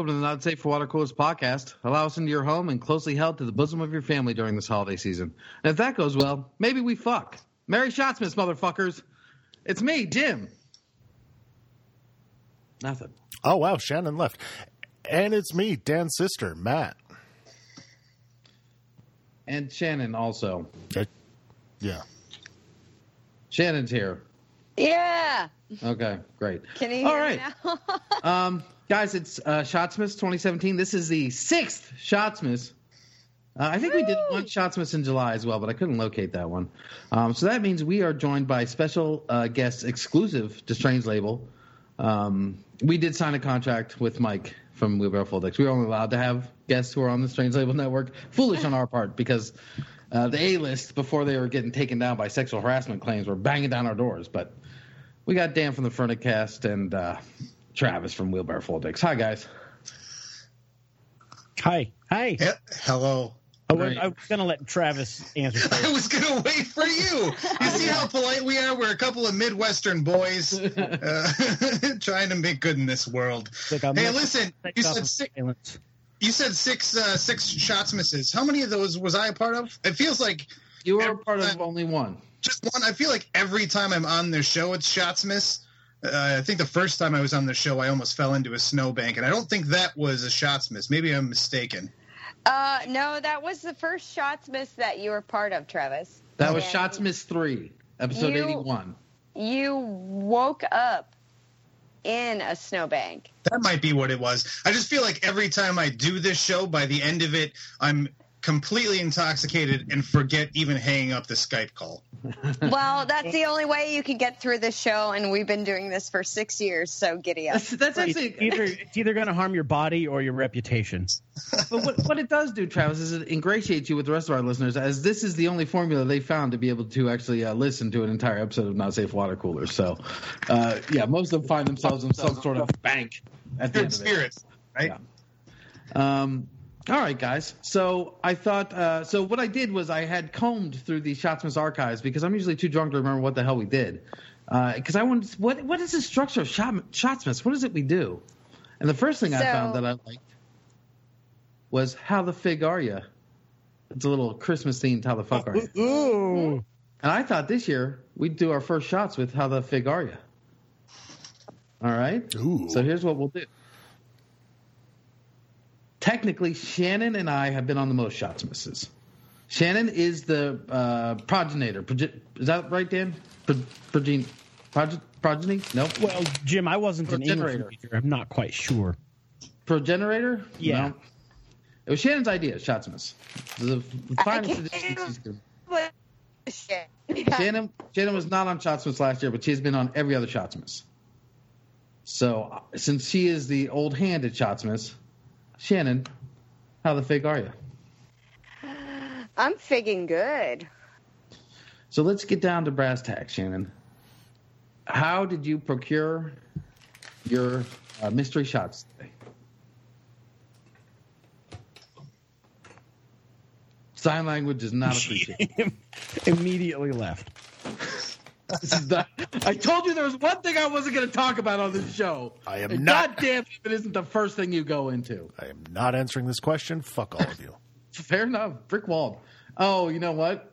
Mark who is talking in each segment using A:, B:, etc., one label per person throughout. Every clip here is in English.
A: Hello and welcome to the Not Safe for Water Coolers podcast. Allow us into your home and closely held to the bosom of your family during this holiday season. And if that goes well, maybe we fuck. Merry Shotsmas, motherfuckers. It's me, Jim. Nothing.
B: Oh wow, Shannon left, and it's me, Dan's sister, Matt.
A: And Shannon also.
B: Uh, yeah.
A: Shannon's here.
C: Yeah.
A: Okay, great.
C: Can you hear
A: All
C: me now?
A: Um, guys, it's uh, Shotsmas 2017. This is the sixth Shotsmas. Uh, I think we did one Shotsmas in July as well, but I couldn't locate that one. Um, so that means we are joined by special uh, guests exclusive to Strange Label. Um, we did sign a contract with Mike from Full Decks. We were only allowed to have guests who are on the Strange Label network. Foolish on our part because uh, the A list, before they were getting taken down by sexual harassment claims, were banging down our doors. But we got Dan from the Furnicast and uh, Travis from Wheelbarrow Full Decks. Hi, guys.
D: Hi. Hi.
E: He- Hello.
D: I was,
A: Right.
D: Was going to let Travis answer.
E: I was gonna wait for you. You see how polite we are? We're a couple of Midwestern boys uh, trying to make good in this world.
D: Like,
E: Hey, listen. You said six. You said six. Uh, six shots misses. How many of those was I a part of? It feels like
A: You were a part of only one.
E: just one. I feel like every time I'm on their show, it's Shotsmas. Uh, I think the first time I was on the show, I almost fell into a snowbank, and I don't think that was a Shotsmas. Maybe I'm mistaken.
C: uh, no, that was the first Shotsmas that you were part of, Travis.
A: That was Shotsmas 3, episode
C: You-
A: 81.
C: You woke up in a snowbank.
E: That might be what it was. I just feel like every time I do this show, by the end of it, I'm completely intoxicated and forget even hanging up the Skype call.
C: well, that's the only way you can get through this show, and we've been doing this for six years. So giddy up.
A: That's, that's
D: It's
A: actually
D: either it's either going to harm your body or your reputation.
A: but what, what it does do, Travis, is it ingratiates you with the rest of our listeners, as this is the only formula they found to be able to actually uh, listen to an entire episode of Not Safe Water Coolers. So, uh, yeah, most of them find themselves in some sort of bank at the
E: Good
A: end of it.
E: spirits, right?
A: Yeah. Um, all right, guys. So I thought. Uh, so what I did was I had combed through the Shotsmas archives because I'm usually too drunk to remember what the hell we did. Because I wanted. What What is the structure of Shot, Shotsmas? What is it we do? And the first thing I found that I liked was how the fig are you? It's a little Christmas themed. How the fuck are you?
D: Ooh.
A: And I thought this year we'd do our first shots with how the fig are you? All right.
B: Ooh.
A: So here's what we'll do. Technically, Shannon and I have been on the most shots misses. Shannon is the uh, progenitor. Proge- is that right, Dan? Pro- progen- proge- progeny? No.
D: Well, Jim, I wasn't an English
A: Generator.
D: major. I'm not quite sure.
A: Progenerator?
D: Yeah.
A: No. It was Shannon's idea, Shotsmas. The
C: I
A: finest
C: can't-
A: edition she's given.
C: Shit.
A: Shannon, Shannon was not on Shotsmas last year, but she's been on every other Shotsmas. So since she is the old hand at Shotsmas, Shannon, how the fig are you?
C: I'm figging good.
A: So let's get down to brass tacks, Shannon. How did you procure your uh, mystery shots today? Sign language is not appreciated.
D: Immediately left.
A: This is not- I told you there was one thing I wasn't going to talk about on this show.
B: I am
A: And
B: not-
A: Goddamn, if it isn't the first thing you go into.
B: I am not answering this question. Fuck all of you.
A: Fair enough. Brick walled. Oh, you know what?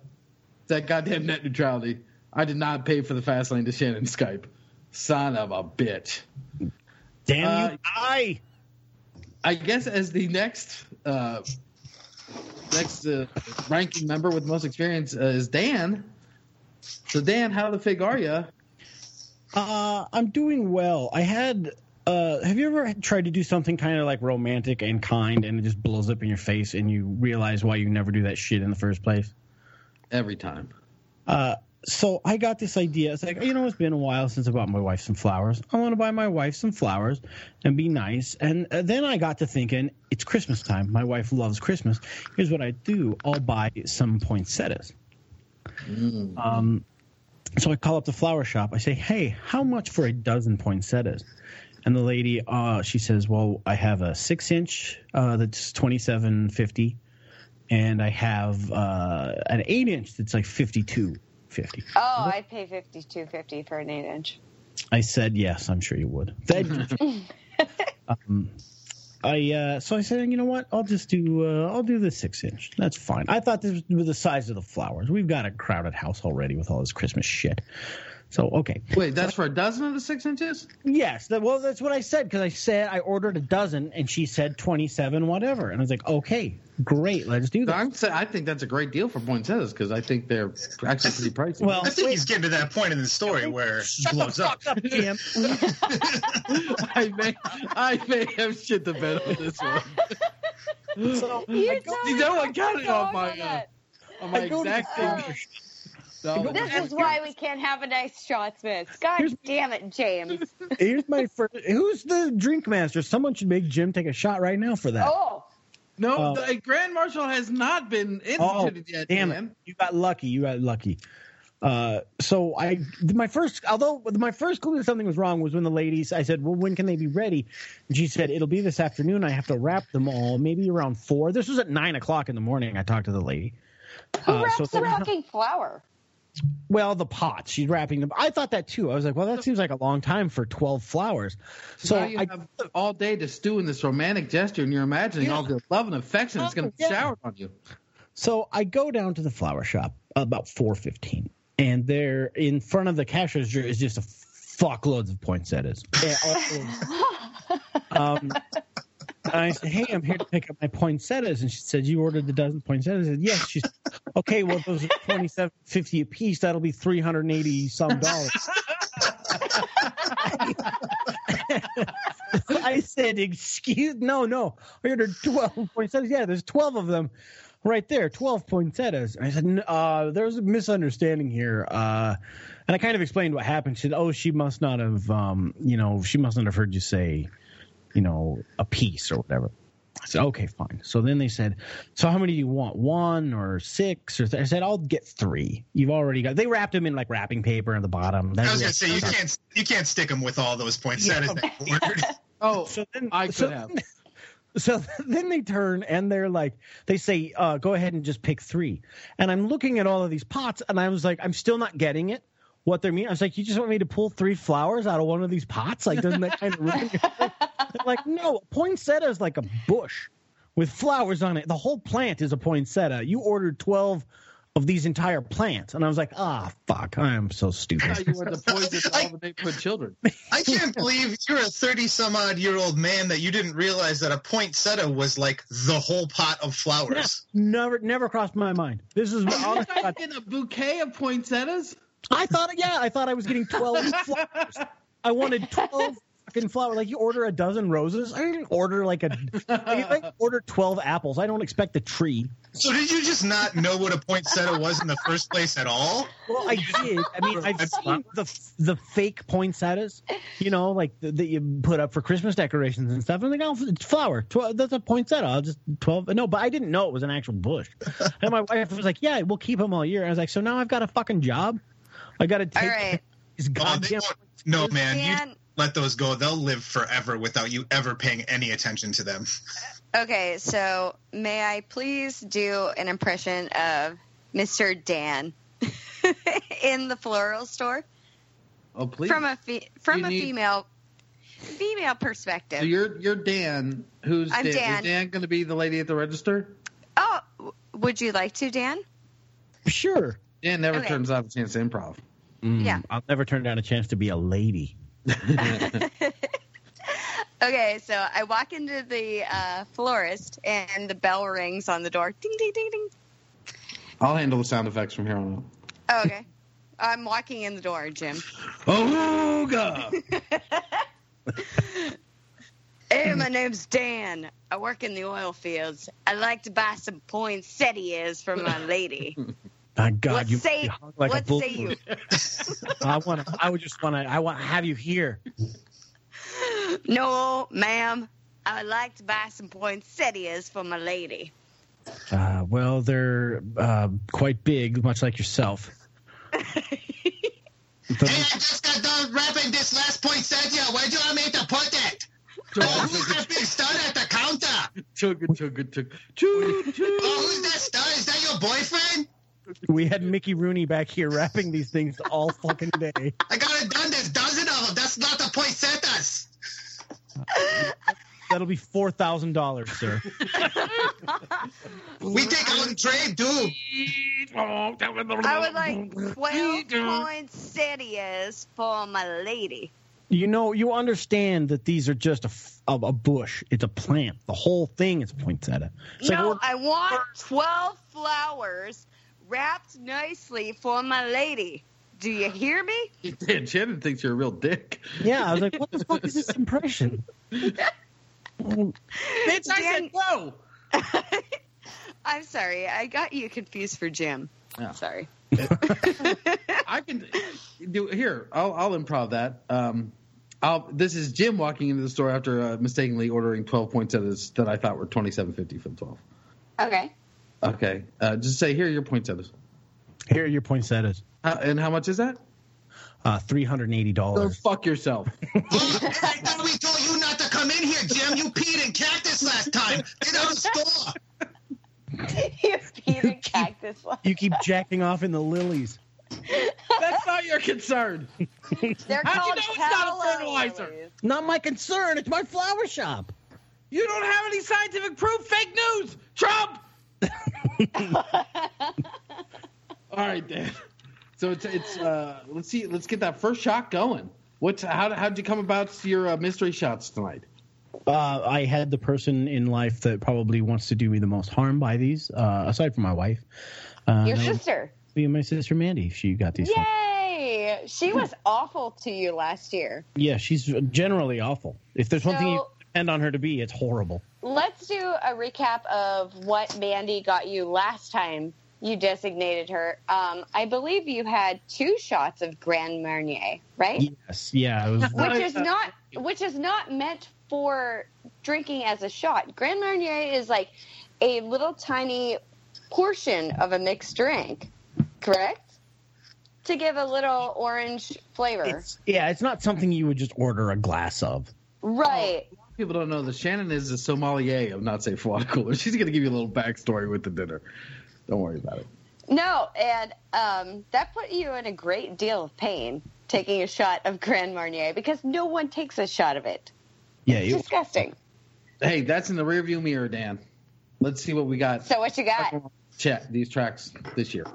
A: That goddamn net neutrality. I did not pay for the fast lane to Shannon Skype. Son of a bitch.
D: Damn
A: Uh,
D: you! I.
A: I guess as the next uh, next uh, ranking member with most experience uh, is Dan. So Dan, how the fig are you?
D: Uh, I'm doing well. I had. Uh, have you ever tried to do something kind of like romantic and kind, and it just blows up in your face, and you realize why you never do that shit in the first place?
A: Every time.
D: Uh, so I got this idea. It's like, you know, it's been a while since I bought my wife some flowers. I want to buy my wife some flowers and be nice. And uh, then I got to thinking, it's Christmas time. My wife loves Christmas. Here's what I do I'll buy some poinsettias. Um, so I call up the flower shop. I say, hey, how much for a dozen poinsettias? And the lady, uh, she says, well, I have a six inch uh, that's twenty seven fifty, and I have uh, an eight inch that's like fifty two fifty.
C: Oh, I'd pay fifty two fifty for an eight inch.
D: I said yes. I'm sure you would. That, um, I uh, so I said, you know what? I'll just do uh, I'll do the six inch. That's fine. I thought this was the size of the flowers. We've got a crowded house already with all this Christmas shit. So okay,
A: Wait, that's for a dozen of the six inches?
D: yes. That, well, that's what I said because I said I ordered a dozen and she said twenty seven whatever, and I was like, okay, great, let's do
A: So
D: that.
A: I'm I think that's a great deal for poinsettias because I think they're actually pretty pricey.
D: Well,
E: I think
D: wait,
E: he's getting to that point in the story where it
D: shut
E: blows up.
D: fuck up, Jim.
A: I may I may have shit the bed on this one.
D: so
C: You
D: I go-
C: don't
A: See, no one
C: have
A: got it on my,
C: on
A: uh. On my
D: I go
A: exact thing. No,
C: This is why we can't have a nice shot, Smith. God
D: Here's-
C: damn it, James.
D: Here's my first. Who's the drink master? Someone should make Jim take a shot right now for that.
C: Oh,
A: no,
D: Uh,
A: the Grand Marshal has not been
D: Oh,
A: instituted yet.
D: damn
A: Dan.
D: it! You got lucky. You got lucky. Uh, so I, my first, although my first clue that something was wrong was when the ladies, I said, "Well, when can they be ready?" And she said, "It'll be this afternoon. I have to wrap them all, maybe around four. This was at nine o'clock in the morning. I talked to the lady.
C: who
D: Uh,
C: wraps
D: so
C: a
D: they're
C: fucking flower?
D: Well, the pots. She's wrapping them. I thought that too. I was like, "Well, that seems like a long time for twelve flowers."
A: So
D: So
A: now you
D: I,
A: have all day to stew in this romantic gesture, and you're imagining
D: Yeah.
A: all the love and affection that's going to be
D: Yeah.
A: showered on you.
D: So I go down to the flower shop about four fifteen, and there in front of the cash register is just a fuckloads of poinsettias. Yeah, um, and I said, "Hey, I'm here to pick up my poinsettias," and she said, "You ordered the dozen poinsettias." I said, "Yes." She said, okay. Well, those are twenty seven fifty a piece. That'll be three hundred and eighty some dollars. I said, "Excuse no, no. I ordered twelve poinsettias. Yeah, there's twelve of them." Right there, twelve poinsettias. And I said, "N- uh, "There's a misunderstanding here." Uh, and I kind of explained what happened. She said, "Oh, she must not have, um, you know, she must not have heard you say, you know, a piece or whatever." I said, "Okay, fine." So then they said, "So how many do you want? One or six or?" Th-? I said, "I'll get three. You've already got." They wrapped them in like wrapping paper at the bottom.
E: I was gonna say you can't you can't stick them with all those poinsettias that you ordered.
A: Oh,
D: So then
A: I could
D: so,
A: have.
D: So then they turn and they're like, they say, uh, go ahead and just pick three. And I'm looking at all of these pots and I was like, I'm still not getting it. What they're mean? I was like, you just want me to pull three flowers out of one of these pots? Like, doesn't that kind of ruin your like, no, poinsettia is like a bush with flowers on it. The whole plant is a poinsettia. You ordered 12 of these entire plants. And I was like, ah, fuck, I am so stupid.
A: thought you were the poison to all the neighborhood children.
E: I can't believe you're a 30 some odd year old man that you didn't realize that a poinsettia was like the whole pot of flowers.
D: Never, never crossed my mind. This is
A: You
D: honest.
A: guys getting a bouquet of poinsettias?
D: I thought, yeah, I thought I was getting 12 flowers. I wanted 12 fucking flowers. Like you order a dozen roses. I didn't order like a, I like order 12 apples. I don't expect a tree.
E: So did you just not know what a poinsettia was in the first place at all?
D: Well, I did. I mean, I've seen the the fake poinsettias, you know, like the, that you put up for Christmas decorations and stuff. I'm like, oh, it's flower. 12, that's a poinsettia. I'll just 12. No, but I didn't know it was an actual bush. And my wife was like, yeah, we'll keep them all year. I was like, so now I've got a fucking job. I got to take
C: All right.
D: these
E: they
D: goddamn.
E: won't- no, man, you let those go. They'll live forever without you ever paying any attention to them.
C: okay, so may I please do an impression of Mr. Dan in the floral store
A: Oh, please.
C: from a fe- from
A: You
C: a
A: need-
C: female female perspective?
A: so you're you're Dan. Who's
C: I'm
A: Dan?
C: Dan.
A: Is Dan going to be the lady at the register?
C: oh, would you like to, Dan?
D: Sure.
A: Dan never
C: Okay.
A: turns out a chance to improv.
D: Mm,
C: Yeah.
D: I'll never turn down a chance to be a lady.
C: Okay, so I walk into the uh, florist and the bell rings on the door. Ding ding ding ding.
A: I'll handle the sound effects from here on out.
C: Oh, okay. I'm walking in the door, Jim.
A: Oh, God.
C: Hey, my name's Dan. I work in the oil fields. I'd like to buy some poinsettias for my lady.
D: My God,
C: what
D: you
C: say?
D: you hung like a
C: what
D: bull.
C: say you?
D: I want. to I would just want to. I want to have you here.
C: No, ma'am. I would like to buy some poinsettias for my lady.
D: Uh, well, they're uh, quite big, much like yourself.
E: Hey, I just got done wrapping this last poinsettia. Where do you want me to put it? Oh, who's that big stud at the counter?
A: Chugga, chugga, chugga. Choo, choo.
E: Oh, who's that stud? Is that your boyfriend?
D: We had Mickey Rooney back here wrapping these things all fucking day.
E: I got it done. There's dozen of them. That's not the poinsettias.
D: That'll be four thousand dollars, sir.
E: We take out and trade, dude.
C: I would like 12 poinsettias for my lady.
D: You know, you understand that these are just a, f- a, a bush. It's a plant. The whole thing is poinsettia. It's
C: no,
D: we're-
C: I want 12 flowers wrapped nicely for my lady. Do you hear me?
A: Dan Shannon thinks you're a real dick.
D: yeah, I was like, what the fuck is this impression?
A: Bitch, I said
C: Dan-
A: no.
C: I'm sorry. I got you confused for Jim.
A: Yeah.
C: Sorry.
A: I can do here. I'll, I'll improv that. Um, I'll, this is Jim walking into the store after uh, mistakenly ordering 12 poinsettias that I thought were 27.50 for the 12.
C: Okay.
A: Okay, uh, just say here are your poinsettias.
D: Here are your poinsettias.
A: Uh, and how much is that?
D: Uh, three hundred and eighty
A: Go
D: dollars.
A: fuck yourself.
E: I thought we told you not to come in here, Jim. You peed in cactus last time. Get out of the store.
C: you Peter Cactus.
D: You keep jacking off in the lilies.
A: That's not your concern.
C: They're
A: How'd you
C: called
A: know it's not a fertilizer?
C: lilies.
D: Not my concern. It's my flower shop.
A: You don't have any scientific proof. Fake news. Trump. All right, Dan. So it's it's uh let's see let's get that first shot going. What's how how'd you come about your uh, mystery shots tonight?
D: Uh, I had the person in life that probably wants to do me the most harm by these, uh, aside from my wife. Uh,
C: Your
D: that would
C: sister.
D: be my sister Mandy. She got these. from-
C: Yay! She was awful to you last year.
D: Yeah, she's generally awful. If there's one thing you
C: So-
D: depend on her to be, it's horrible.
C: Let's do a recap of what Mandy got you last time you designated her. Um, I believe you had two shots of Grand Marnier, right?
D: Yes, yeah. Was,
C: Which is not which is not meant for drinking as a shot. Grand Marnier is like a little tiny portion of a mixed drink, correct? To give a little orange flavor.
D: it's, yeah, it's not something you would just order a glass of.
C: right.
A: People don't know that Shannon is a sommelier of not safe water coolers. She's gonna give you a little backstory with the dinner. Don't worry about it.
C: No, and um, that put you in a great deal of pain taking a shot of Grand Marnier because no one takes a shot of it.
D: Yeah,
C: It's
D: you,
C: disgusting.
A: Hey, that's in the rearview mirror, Dan. Let's see what we got.
C: So what you got?
A: Check these tracks this year.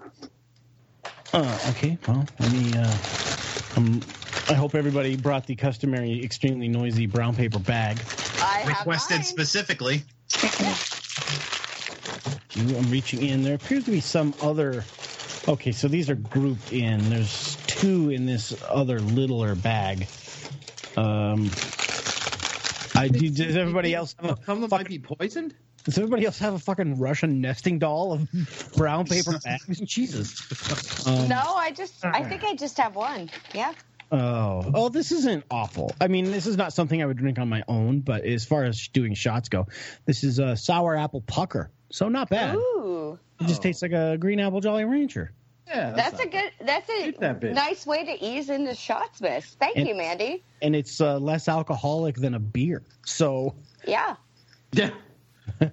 D: uh, okay. Well, let me. Uh, um, I hope everybody brought the customary, extremely noisy brown paper bag.
C: I have
E: Requested
C: mine.
E: specifically.
D: I'm reaching in. There appears to be some other. Okay, so these are grouped in. There's two in this other littler bag. Um, I do. Does everybody else have a?
A: Some of them might be poisoned.
D: Does everybody else have a fucking Russian nesting doll of brown paper bags? Jesus. Um,
C: No, I just I think I just have one. Yeah.
D: Oh, oh, this isn't awful. I mean, this is not something I would drink on my own, but as far as doing shots go, this is a sour apple pucker, so not bad.
C: Ooh.
D: It just tastes like a green apple Jolly Rancher.
A: Yeah,
C: That's a good that's a
A: that
C: nice way to ease into Shotsmas. Thank
D: And-
C: you, Mandy.
D: and it's uh, less alcoholic than a beer. So,
C: Yeah.
A: Yeah.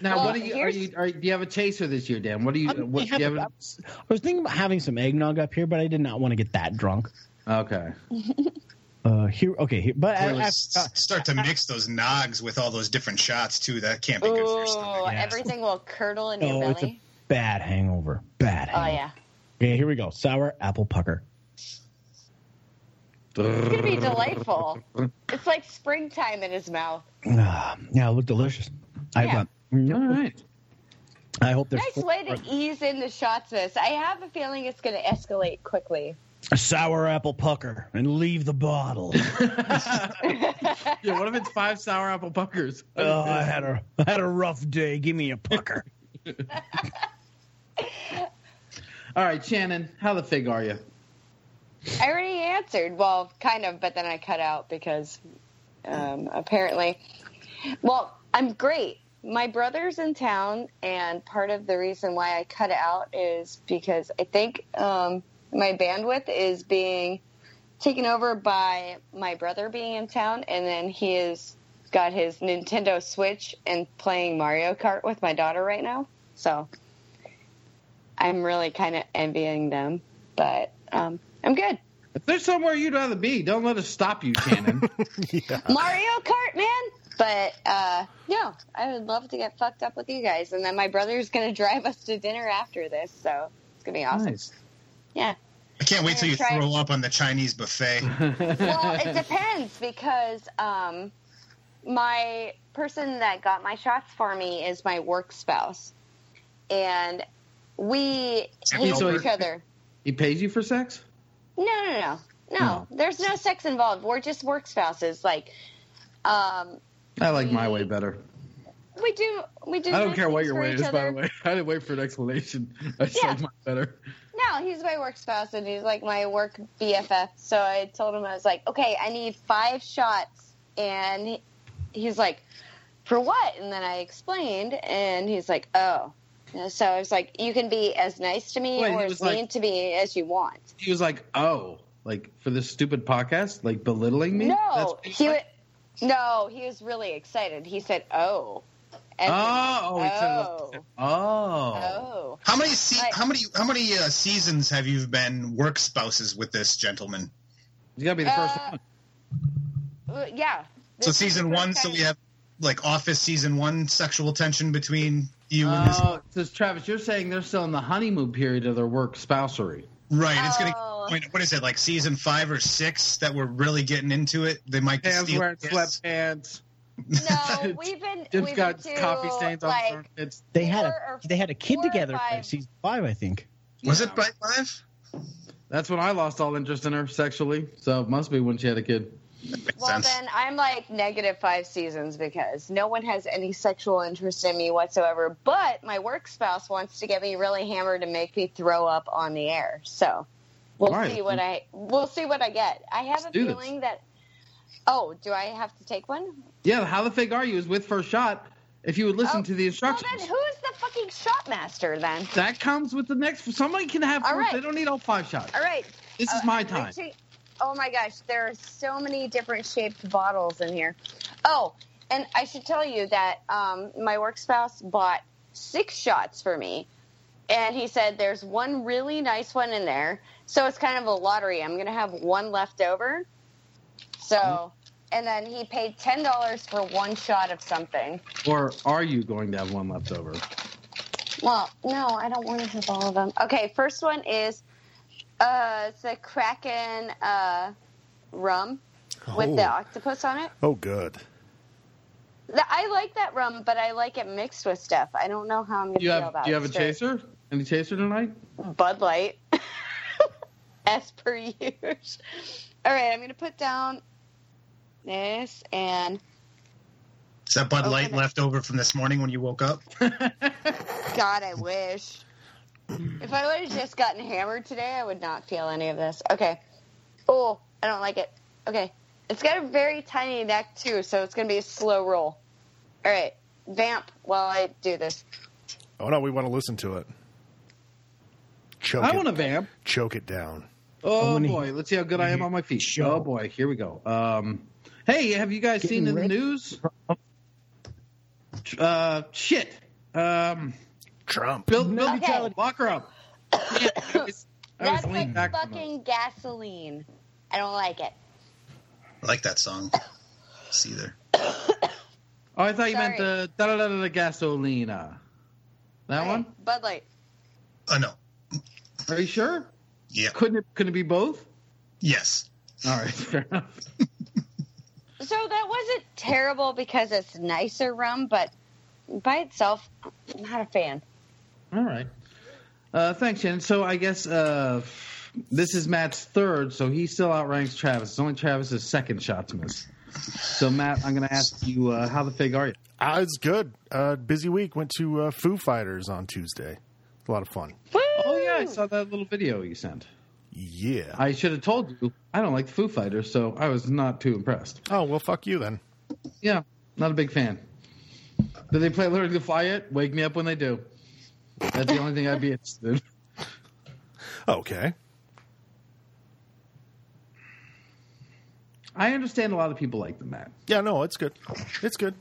A: Now,
C: Well,
A: what are you? Are you? Are, do you have a chaser this year, Dan? What do you?
D: I'm-
A: What,
D: I,
A: do
D: have-
A: you have
D: was, I was thinking about having some eggnog up here, but I did not want to get that drunk.
A: Okay.
D: Uh, here, okay, here, but I,
E: Really
D: I-
E: s- start to mix those nogs with all those different shots too. That can't be good for your stomach.
D: Yeah.
C: everything will curdle in your
D: oh, it's a
C: belly.
D: bad hangover. Bad.
C: Oh
D: Hangover.
C: yeah.
D: Okay, here we go. Sour apple pucker.
C: It's gonna be delightful. It's like springtime in his mouth.
D: Ah, yeah, it looked delicious. I
C: Yeah.
D: thought.
A: All right.
D: I hope there's
C: Nice way to ease in the shots This I have a feeling it's gonna escalate quickly.
D: A sour apple pucker and leave the bottle.
A: Yeah. What if it's five sour apple puckers?
D: oh, I had a I had a rough day. Give me a pucker.
A: All right, Shannon. How the fig are you?
C: I already answered. Well, kind of, but then I cut out because um, apparently. Well, I'm great. My brother's in town, and part of the reason why I cut out is because I think um, my bandwidth is being taken over by my brother being in town, and then he has got his Nintendo Switch and playing Mario Kart with my daughter right now. So I'm really kind of envying them, but um, I'm good.
A: If there's somewhere you'd rather be, don't let us stop you, Shannon.
C: Mario Kart, man. But uh, no, I would love to get fucked up with you guys, and then my brother's gonna drive us to dinner after this, so it's gonna be awesome.
A: Nice.
C: Yeah.
E: I can't wait till you
C: Try-
E: throw up on the Chinese buffet.
C: well, it depends because um, my person that got my shots for me is my work spouse, and we hate
A: So
C: each
A: he-
C: other.
A: he pays you for sex?
C: No, no, no, no.
A: No.
C: There's no sex involved. We're just work spouses. Like, um,
A: I like my way better.
C: We do, we do.
A: I don't
C: nice
A: care what your way is, by the way. I didn't wait for an explanation. I
C: Yeah.
A: like mine better.
C: No, he's my work spouse and he's like my work BFF. So I told him I was like, okay, I need five shots, and he's like, for what? And then I explained, and he's like, oh. So I was like, you can be as nice to me
A: Wait,
C: or as
A: like-
C: mean to me as you want.
A: He was like, "Oh, like for this stupid podcast, like belittling me."
C: No,
A: he said?
C: no, he was really excited. He said, oh. And
A: Oh, oh,
C: oh,
A: oh,
C: oh.
E: How many se-
C: Like-
E: how many how many uh, seasons have you been work spouses with this gentleman?
A: You gotta be the first
C: Uh,
A: one.
C: Uh, Yeah.
E: So season
C: one,
E: one,
C: first
E: so we have like Office season one sexual tension between you and this.
A: Oh, says Travis, you're saying they're still in the honeymoon period of their work spousery.
E: Right, it's gonna.
C: Oh.
E: Wait, what is it like season five or six that we're really getting into it? They might be
A: Hands wearing sweatpants.
C: No, we've been.
A: Jim's
C: we've
A: got
C: been to,
A: coffee stains on
C: like,
A: It's
D: They had a they had a kid together
C: five.
D: for season five, I think.
E: Was
A: Yeah.
E: it by five?
A: That's when I lost all interest in her sexually. So it must be when she had a kid.
C: Well,
E: sense.
C: then I'm like negative five seasons because no one has any sexual interest in me whatsoever. But my work spouse wants to get me really hammered and make me throw up on the air. So we'll
A: All right.
C: see what I we'll see what I get. I have a
A: do this.
C: feeling that. Oh, do I have to take one?
A: Yeah, how the fig are you is with first shot. If you would listen
C: Oh,
A: to the
C: Well,
A: instructions,
C: then who's the fucking shot master then?
A: that comes with the next. Somebody can have.
C: All
A: Four,
C: right.
A: They don't need all five shots.
C: All right.
A: This is
C: Uh,
A: my time.
C: reaching- oh my gosh, there are so many different shaped bottles in here. Oh, and I should tell you that um, my work spouse bought six shots for me. And he said there's one really nice one in there. So it's kind of a lottery. I'm going to have one left over. So, and then he paid $10 for one shot of something.
A: Or are you going to have one left over?
C: Well, no, I don't want to have all of them. Okay, first one is uh, it's a Kraken uh, rum with the
B: Oh.
C: octopus on it.
B: Oh, good.
C: The- I like that rum, but I like it mixed with stuff. I don't know how I'm gonna
A: Do you
C: feel
A: have
C: about
A: Do you have a
C: straight.
A: chaser? Any chaser tonight?
C: Bud Light, as per usual. All right, I'm gonna put down this and
E: Is that Bud Light
C: Okay.
E: left over from this morning when you woke up?
C: God, I wish. If I would have just gotten hammered today, I would not feel any of this. Okay. Oh, I don't like it. Okay. It's got a very tiny neck, too, so it's going to be a slow roll. All right. Vamp while I do this.
B: Oh no, we want to listen to it. Choke
A: I
B: it.
A: want to vamp.
B: choke it down.
A: Oh
D: wanna
A: boy, let's see how good I am on my feet.
D: Show.
A: Oh boy, here we go. Um, hey, have you guys
D: Getting
A: seen in the news? Uh, shit. Um,
B: Trump.
A: Bill, Bill
C: Okay.
A: Trump, lock her up. Yeah, I was, I
C: That's like fucking gasoline. I don't like it.
E: I like that song. See there.
A: Oh, I thought you meant the da da da da gasolina. That
C: Okay,
A: one?
C: Bud Light.
E: Oh no.
A: Are you sure?
E: Yeah.
A: Couldn't it? Couldn't it be both?
E: Yes.
A: All right, fair enough.
C: So that wasn't terrible because it's nicer rum, but by itself, I'm not a fan.
A: All right. Uh, thanks, Shannon. So I guess uh, this is Matt's third, so he still outranks Travis. It's only Travis's second Shotsmas. So Matt, I'm going to ask you, uh, how the fig are you?
B: Uh, it's good. Uh, busy week. Went to uh, Foo Fighters on Tuesday. A lot of fun.
A: Oh yeah, I saw that little video you sent.
B: Yeah.
A: I should have told you I don't like the Foo Fighters, so I was not too impressed.
B: oh well, fuck you then.
A: Yeah, not a big fan. Do they play "Learning to Fly" yet? Wake me up when they do. That's the only thing I'd be interested in.
B: Okay.
A: I understand a lot of people like them, Matt.
B: Yeah, no, it's good. It's good.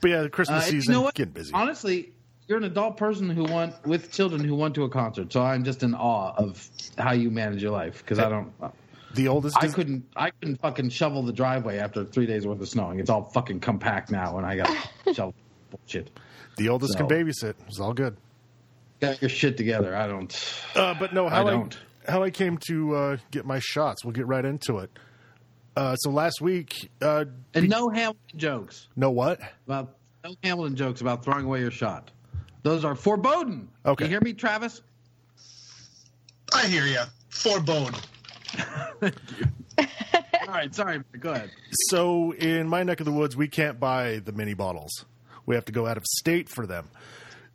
B: But yeah, the Christmas
A: Uh,
B: season
A: you know what?
B: getting busy.
A: Honestly, you're an adult person who went with children who went to a concert, so I'm just in awe of how you manage your life because I don't.
B: The oldest.
A: I couldn't. I couldn't fucking shovel the driveway after three days worth of snowing. It's all fucking compact now, and I got shovel bullshit.
B: The oldest can babysit. It's all good.
A: Got your shit together. I don't.
B: Uh, but no, how I,
A: don't.
B: how I came to uh, get my shots. We'll get right into it. Uh, so last week, uh,
A: And no Hamilton jokes
B: No what?
A: about no Hamilton jokes about throwing away your shot. Those are foreboding.
B: Okay.
A: You hear me, Travis?
E: I hear you. Forebode.
A: All right. Sorry. Go ahead.
B: So in my neck of the woods, we can't buy the mini bottles. We have to go out of state for them.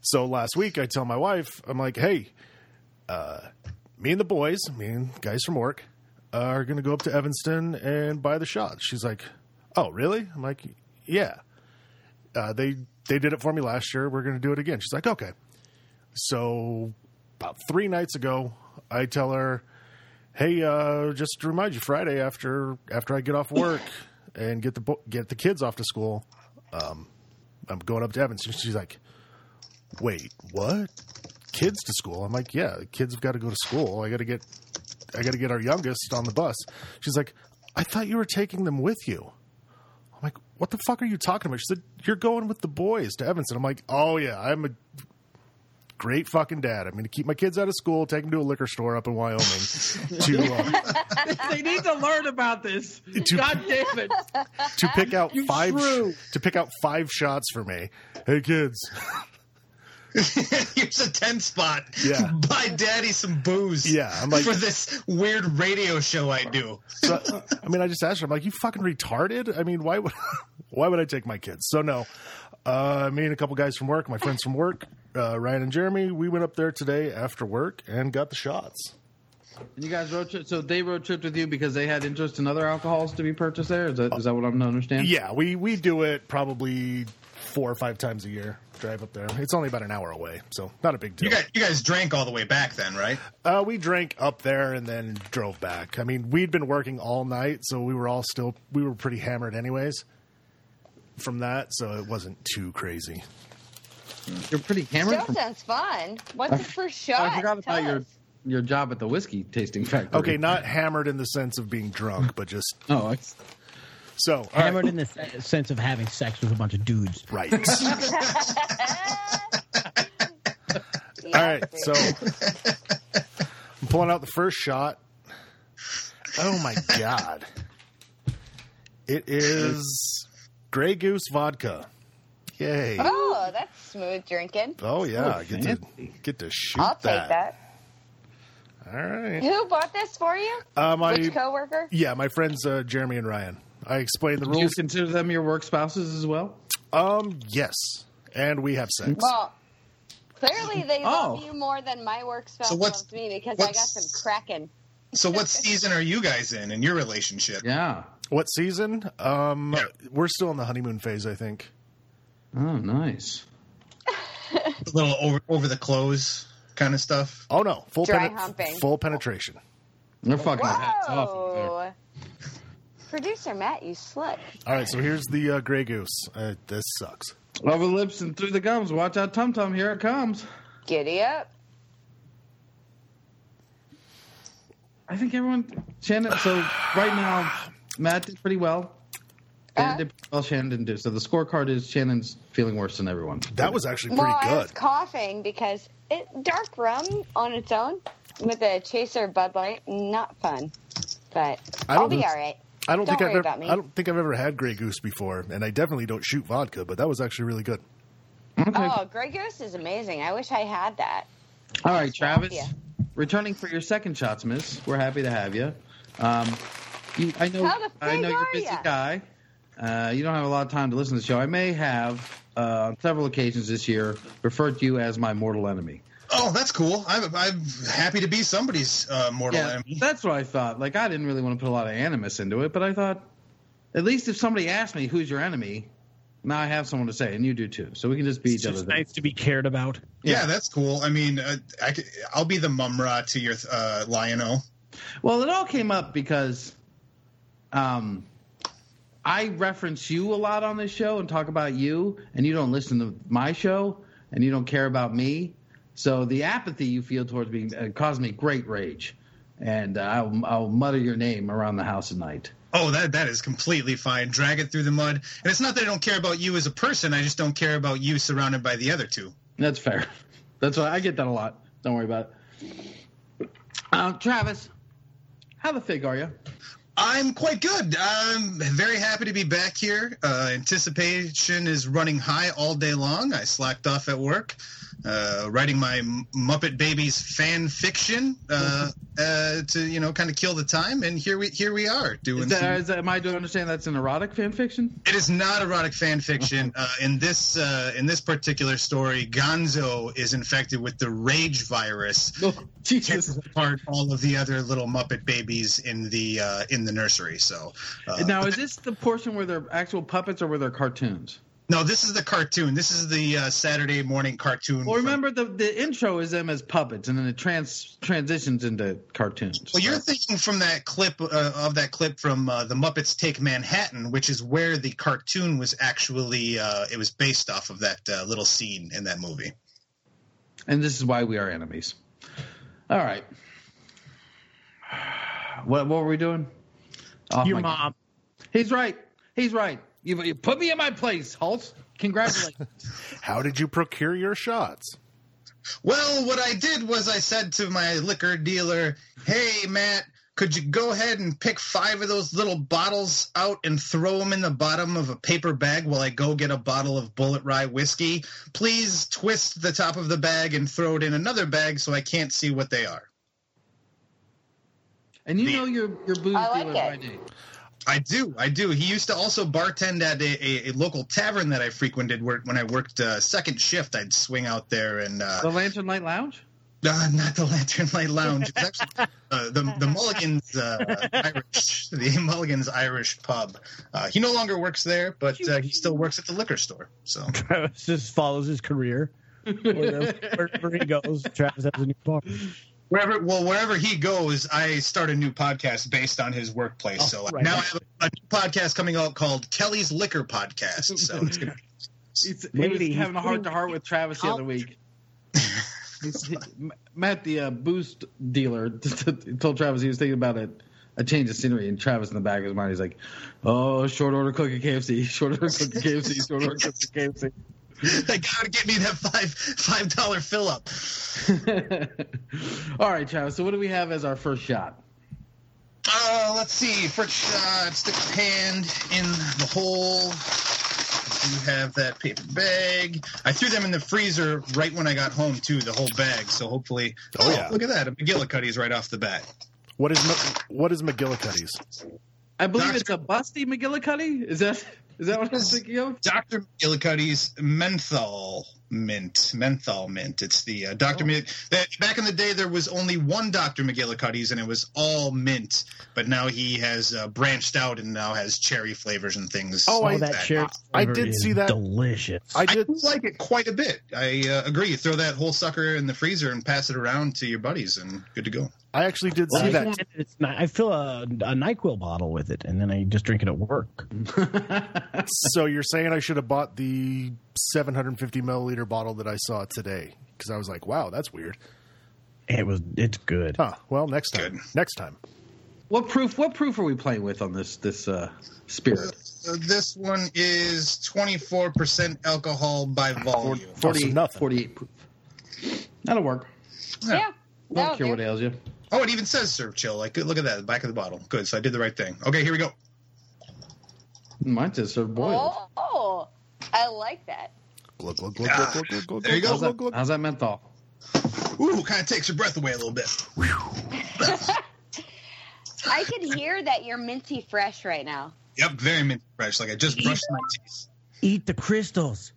B: So last week, I tell my wife, I'm like, hey, uh, me and the boys, me and guys from work, are going to go up to Evanston and buy the shots. She's like, oh, really? I'm like, yeah. Uh, they they did it for me last year. We're going to do it again. She's like, okay. So about three nights ago, I tell her, hey, uh, just to remind you, Friday after after I get off work and get the get the kids off to school, um, I'm going up to Evanston. She's like, wait, what? Kids to school? I'm like, yeah, the kids have got to go to school. I got to get I got to get our youngest on the bus. She's like, I thought you were taking them with you. I'm like, what the fuck are you talking about? She said, you're going with the boys to Evanston. I'm like, oh yeah, I'm a great fucking dad. I'm going to keep my kids out of school, take them to a liquor store up in Wyoming to uh,
A: they need to learn about this. To, God damn it!
B: to pick out
A: You
B: five
A: shrew.
B: to pick out five shots for me. Hey kids,
E: Here's a 10 spot.
B: Yeah.
E: Buy daddy some booze.
B: Yeah, I'm like-
E: for this weird radio show I do.
B: so, I mean, I just asked her. I'm like, you fucking retarded. I mean, why would why would I take my kids? So no, uh, me and a couple guys from work, my friends from work, uh, Ryan and Jeremy, we went up there today after work and got the shots.
A: And you guys road trip. So they road tripped with you because they had interest in other alcohols to be purchased there. Is that is that what I'm to understand?
B: Yeah, we we do it probably four or five times a year. Drive up there. It's only about an hour away, so not a big deal.
E: You guys, you guys drank all the way back then, right?
B: Uh, we drank up there and then drove back. I mean, we'd been working all night, so we were all still we were pretty hammered anyways. From that, so it wasn't too crazy.
A: You're pretty hammered.
C: Still
A: From,
C: sounds fun. What's the first shot?
A: I forgot
C: Tell
A: about your
C: us.
A: your job at the whiskey tasting factory.
B: Okay, not hammered in the sense of being drunk, but just
A: Oh, I-
B: so. all right.
D: Hammered in the sense of having sex with a bunch of dudes.
B: Right.
C: Yeah,
B: All right, so I'm pulling out the first shot. Oh my god! It is Grey Goose vodka. Yay!
C: Oh, that's smooth drinking.
B: Oh yeah,
A: Oh,
B: get to
A: fancy.
B: get to shoot
C: I'll take that.
B: All right.
C: Who bought this for you?
B: Uh, my
C: Which coworker?
B: yeah, my friends uh, Jeremy and Ryan. I explained the rules.
A: Do you consider them your work spouses as well?
B: Um, yes, and we have sex.
C: Well, clearly they love
A: Oh.
C: you more than my work spouse
E: So
C: loves me because I got some cracking.
E: So, what season are you guys in in your relationship?
A: Yeah.
B: What season? Um,
E: Yeah.
B: we're still in the honeymoon phase, I think.
A: Oh, nice.
E: A little over over the clothes kind of stuff.
B: Oh no, full
C: Dry
B: penet-
C: humping.
B: full penetration.
A: They're fucking hats off up there.
C: Whoa! Producer Matt, you slut.
B: All right, so here's the uh, Grey Goose. Uh, this sucks.
A: Over the lips and through the gums. Watch out, Tum Tum. Here it comes.
C: Giddy up.
A: I think everyone. Shannon. So right now, Matt did pretty well.
C: Uh-huh.
A: Shannon did pretty well. Shannon didn't do. So the scorecard is Shannon's feeling worse than everyone.
B: That was actually pretty
C: well, I was
B: good.
C: coughing because it dark rum on its own with a chaser Bud Light, not fun. But
B: I
C: I'll be all right.
B: I don't,
C: Don't
B: think
C: worry
B: I've ever,
C: about me.
B: I don't think I've ever had Grey Goose before, and I definitely don't shoot vodka. But that was actually really good.
A: Okay.
C: Oh, Grey Goose is amazing. I wish I had that.
A: All right, Travis.
C: Yeah.
A: Returning for your second shots, Miss. We're happy to have you. Um, you I know. I know you're a busy
C: ya?
A: guy. Uh, you don't have a lot of time to listen to the show. I may have, uh, on several occasions this year, referred to you as my mortal enemy.
E: Oh, that's cool. I'm I'm happy to be somebody's uh, mortal
A: Yeah,
E: enemy.
A: that's what I thought. Like, I didn't really want to put a lot of animus into it, but I thought, at least if somebody asked me who's your enemy, now I have someone to say, and you do too. So we can just be
D: It's
A: each
D: just
A: other's.
D: nice to be cared about.
E: Yeah, that's cool. I mean, uh, I could, I'll be the Mumm-Ra to your uh, Lion-O.
A: Well, it all came up because um, I reference you a lot on this show and talk about you, and you don't listen to my show, and you don't care about me. So the apathy you feel towards me uh, caused me great rage. and uh, I'll, I'll mutter your name around the house at night.
E: Oh, that that is completely fine. Drag it through the mud, and it's not that I don't care about you as a person. I just don't care about you surrounded by the other two.
A: That's fair. That's why I get that a lot. Don't worry about it. Um, Travis, how the fig are you?
E: I'm quite good. I'm very happy to be back here. Uh, anticipation is running high all day long. I slacked off at work, uh, writing my Muppet Babies fan fiction uh, uh, to you know kind of kill the time, and here we here we are doing.
A: Is that,
E: some-
A: is that, am I to understand that's an erotic fan fiction?
E: It is not erotic fan fiction. Uh, in this uh, in this particular story, Gonzo is infected with the rage virus.
A: Oh,
E: Tears
A: Jesus.
E: apart all of the other little Muppet babies in the uh, in the nursery. So
A: now, is this the portion where they're actual puppets or where they're cartoons?
E: No, this is the cartoon. This is the uh, Saturday morning cartoon.
A: Well,
E: from-
A: remember the the intro is them as puppets, and then it trans transitions into cartoons.
E: Well, you're thinking from that clip uh, of that clip from uh, the Muppets Take Manhattan, which is where the cartoon was actually uh, it was based off of that uh, little scene in that movie.
A: and this is why we are enemies. All right. What what were we doing? Off
D: Your
A: my-
D: mom.
A: He's right. He's right. You, you put me in my place, Hulse. Congratulations.
B: How did you procure your shots?
E: Well, what I did was I said to my liquor dealer, "Hey, Matt, could you go ahead and pick five of those little bottles out and throw them in the bottom of a paper bag while I go get a bottle of Bulleit Rye whiskey? Please twist the top of the bag and throw it in another bag so I can't see what they are."
A: and you
E: The-
A: know your your booze
C: I like
A: dealer
C: it.
A: by name.
E: I do, I do. He used to also bartend at a, a, a local tavern that I frequented. Where when I worked uh, second shift, I'd swing out there and uh,
A: The Lantern Light Lounge.
E: Uh, not the Lantern Light Lounge. It's actually uh, the the Mulligan's uh, Irish, the Mulligan's Irish pub. Uh, he no longer works there, but uh, he still works at the liquor store. So
D: Travis just follows his career. Wherever, wherever he goes, Travis has a new bar.
E: Wherever, well, wherever he goes, I start a new podcast based on his workplace. so
D: right.
E: now I have a, a new podcast coming out called Kelly's Liquor Podcast. So it's gonna.
A: He's, he
D: Lady,
A: was having a heart to heart with Travis the other week. He, Matt, the uh, boost dealer, told Travis he was thinking about a, a change of scenery, and Travis in the back of his mind, he's like, "Oh, short order cook at KFC, short order cook at KFC, short order cook at KFC."
E: they gotta get me that five five dollar fill up.
A: All right, Travis. So, what do we have as our first shot?
E: Uh, let's see. First shot, stick your hand in the hole. You have that paper bag. I threw them in the freezer right when I got home too, the whole bag. So hopefully,
B: Oh, yeah.
E: look at that, a McGillicuddy's right off the bat.
B: What is Ma- what is McGillicuddy's?
A: I believe
E: Doctor-
A: it's a busty McGillicuddy. Is that is that what I was thinking of?
E: Dr. McGillicuddy's menthol mint, menthol mint. It's the uh, Dr.
B: Oh.
E: Mc- back in the day there was only one Dr. McGillicuddy's and it was all mint, but now he has uh, branched out and now has cherry flavors and things.
B: Oh,
D: Oh,
B: I-
D: that cherry
B: I
D: flavor
B: did
D: is
B: see that.
D: Delicious.
B: I
E: I
B: did.
E: do like it quite a bit. I uh, agree. You throw that whole sucker in the freezer and pass it around to your buddies, and good to go.
B: I actually did
D: Well,
B: see
D: I
B: that.
D: It's not, I fill a, a Nyquil bottle with it, and then I just drink it at work.
B: So you're saying I should have bought the 750 milliliter bottle that I saw today because I was like, wow, that's weird.
D: It was. It's good.
B: Huh. Well, next time.
E: Good.
B: Next time.
A: What proof? What proof are we playing with on this this uh, spirit?
E: Uh, this one is 24% alcohol by volume.
B: Oh, so
A: 40,
B: nothing.
A: 48 proof. That'll work.
C: Yeah.
A: Don't
C: that'll
A: care
C: do.
A: what ails you.
E: Oh, it even says serve chill. Like, look at that, the back of the bottle. Good. So I did the right thing. Okay, here we go.
A: Mine says serve boiled.
C: Oh, I like that.
B: Glug, glug, glug,
E: Ah,
B: glug, glug, glug,
E: there you
B: glug,
A: How's
B: glug,
A: that,
B: glug.
A: how's that menthol?
E: Ooh, kind of takes your breath away a little bit.
C: I could hear that you're minty fresh right now.
E: Yep, very minty fresh. Like I just brushed my teeth.
D: Eat the crystals.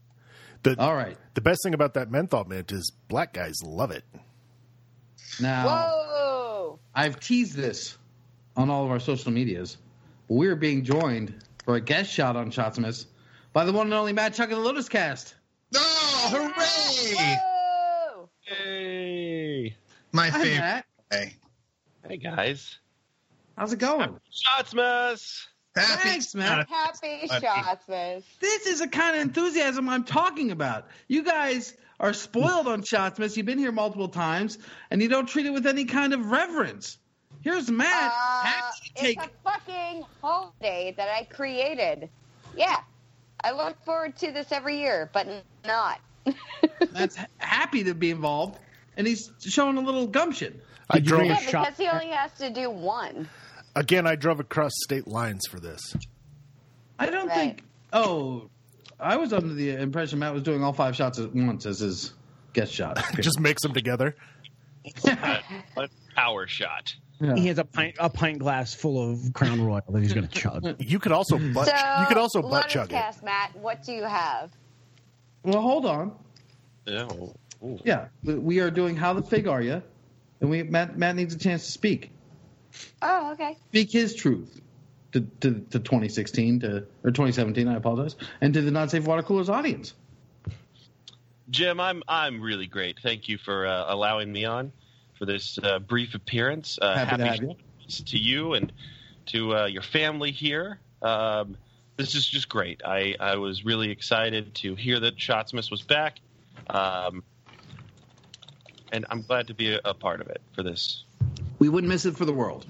B: The,
A: All right.
B: the best thing about that menthol mint is black guys love it.
A: Now,
C: Whoa!
A: I've teased this on all of our social medias. We're being joined for a guest shot on Shotsmas by the one and only Matt Chuck of the Lotus Cast.
E: Oh, hooray!
C: Whoa!
F: Hey,
E: My
A: Hi,
E: favorite.
A: Matt.
E: day.
F: hey guys.
A: How's it going?
F: Shotsmas.
E: Happy
A: Thanks, man.
C: Happy
E: Happy-
C: shots.
A: This is the kind of enthusiasm I'm talking about. You guys are spoiled on Shotsmas. You've been here multiple times, and you don't treat it with any kind of reverence. Here's Matt.
C: Uh,
A: Happy take
C: it's a fucking holiday that I created. Yeah, I look forward to this every year, but not.
A: That's happy to be involved, and he's showing a little gumption.
B: I drove
C: yeah,
D: a shot-
C: because he only has to do one.
B: again. I drove across state lines for this.
A: I don't
C: Right.
A: think. Oh, I was under the impression Matt was doing all five shots at once as his guest shot.
B: Just mix them together.
F: A, a power shot.
A: Yeah.
D: He has a pint a pint glass full of Crown Royal that he's going to chug.
B: You could also butt.
C: So,
B: you could also butt
C: Lotus
B: chug it.
C: Cast, Matt, what do you have?
A: Well, hold on.
F: Ooh.
A: Yeah, we- we are doing how the fig are you, and we Matt Matt needs a chance to speak,
C: Oh, okay.
A: speak his truth to to, to 2016 to or 2017. I apologize, and to the not safe water coolers audience.
F: Jim, I'm I'm really great. Thank you for uh, allowing me on for this uh, brief appearance. Uh,
A: Happy to have you.
F: to you and to uh, your family here. Um, this is just great. I, I was really excited to hear that Shotsmas was back, um, and I'm glad to be a, a part of it for this.
A: We wouldn't miss it for the world.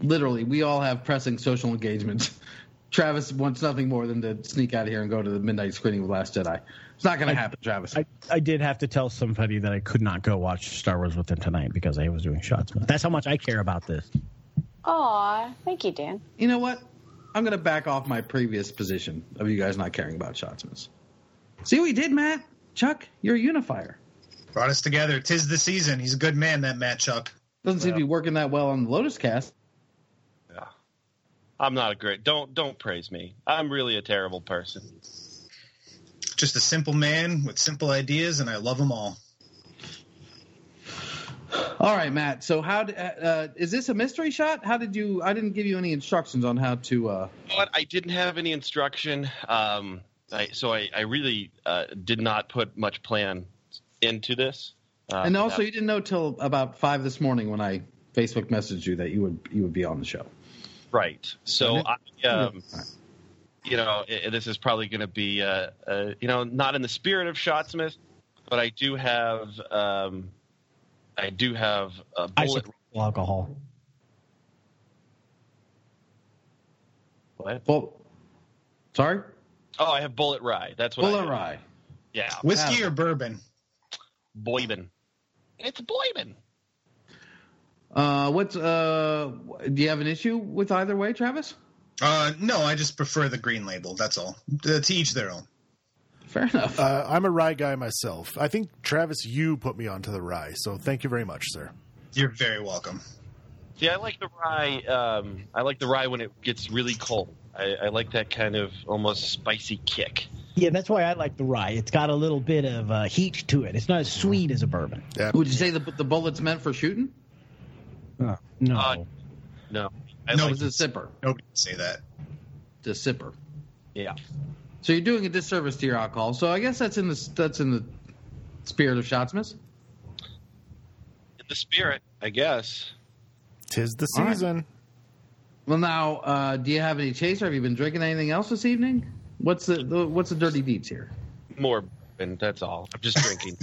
A: Literally, we all have pressing social engagements. Travis wants nothing more than to sneak out of here and go to the midnight screening of Last Jedi. It's not going to happen, Travis.
D: I, I did have to tell somebody that I could not go watch Star Wars with them tonight because I was doing shots. That's how much I care about this.
C: Aw, thank you, Dan.
A: you know what? I'm going to back off my previous position of you guys not caring about Shotsmas. See what you did, Matt? Chuck, you're a unifier.
E: Brought us together. Tis the season. He's a good man, that Matt Chuck.
A: Doesn't seem to be working that well on the Lotus cast.
F: Yeah, I'm not a great. Don't don't praise me. I'm really a terrible person.
E: Just a simple man with simple ideas, and I love them all.
A: All right, Matt. So how d- uh, uh, is this a mystery shot? How did you? I didn't give you any instructions on how to. Uh,
F: But I didn't have any instruction, um, I, so I, I really uh, did not put much plan into this. Uh,
A: and also,
F: that-
A: you didn't know till about five this morning when I Facebook messaged you that you would you would be on the show.
F: Right. So I, um, you know, i this is probably going to be, uh, uh, you know, not in the spirit of Shotsmas, but I do have, um, I do have a Bulleit.
D: support alcohol.
F: What?
A: Well, sorry,
F: Oh, I have Bulleit rye. That's what. I
A: Bulleit
F: have.
A: Rye.
F: Yeah,
E: Whiskey
A: Yeah.
E: or bourbon?
F: Boyben. It's Boyben.
A: Uh, what's uh? Do you have an issue with either way, Travis?
E: Uh, no, I just prefer the green label. That's all. Uh, to each their own.
A: Fair enough.
B: Uh, I'm a rye guy myself. I think Travis, you put me onto the rye, so thank you very much, sir.
E: You're very welcome.
F: See, I like the rye. Um, I like the rye when it gets really cold. I, I like that kind of almost spicy kick.
D: Yeah, that's why I like the rye. It's got a little bit of uh, heat to it. It's not as sweet as a bourbon.
B: Yeah.
A: Would you say the the bullet's meant for shooting?
D: Uh, no.
F: Uh, No, I
E: No,
F: like
A: It's a sipper.
E: Nobody can say that.
A: It's a sipper.
F: yeah.
A: So you're doing a disservice to your alcohol. So I guess that's in the that's in the spirit of Shotsmas.
F: In the spirit, I guess.
B: Tis the
A: All right.
B: season.
A: Well, now, uh, do you have any chaser? Have you been drinking anything else this evening? What's the, the what's the dirty deeds here?
F: More, and that's all. I'm just drinking.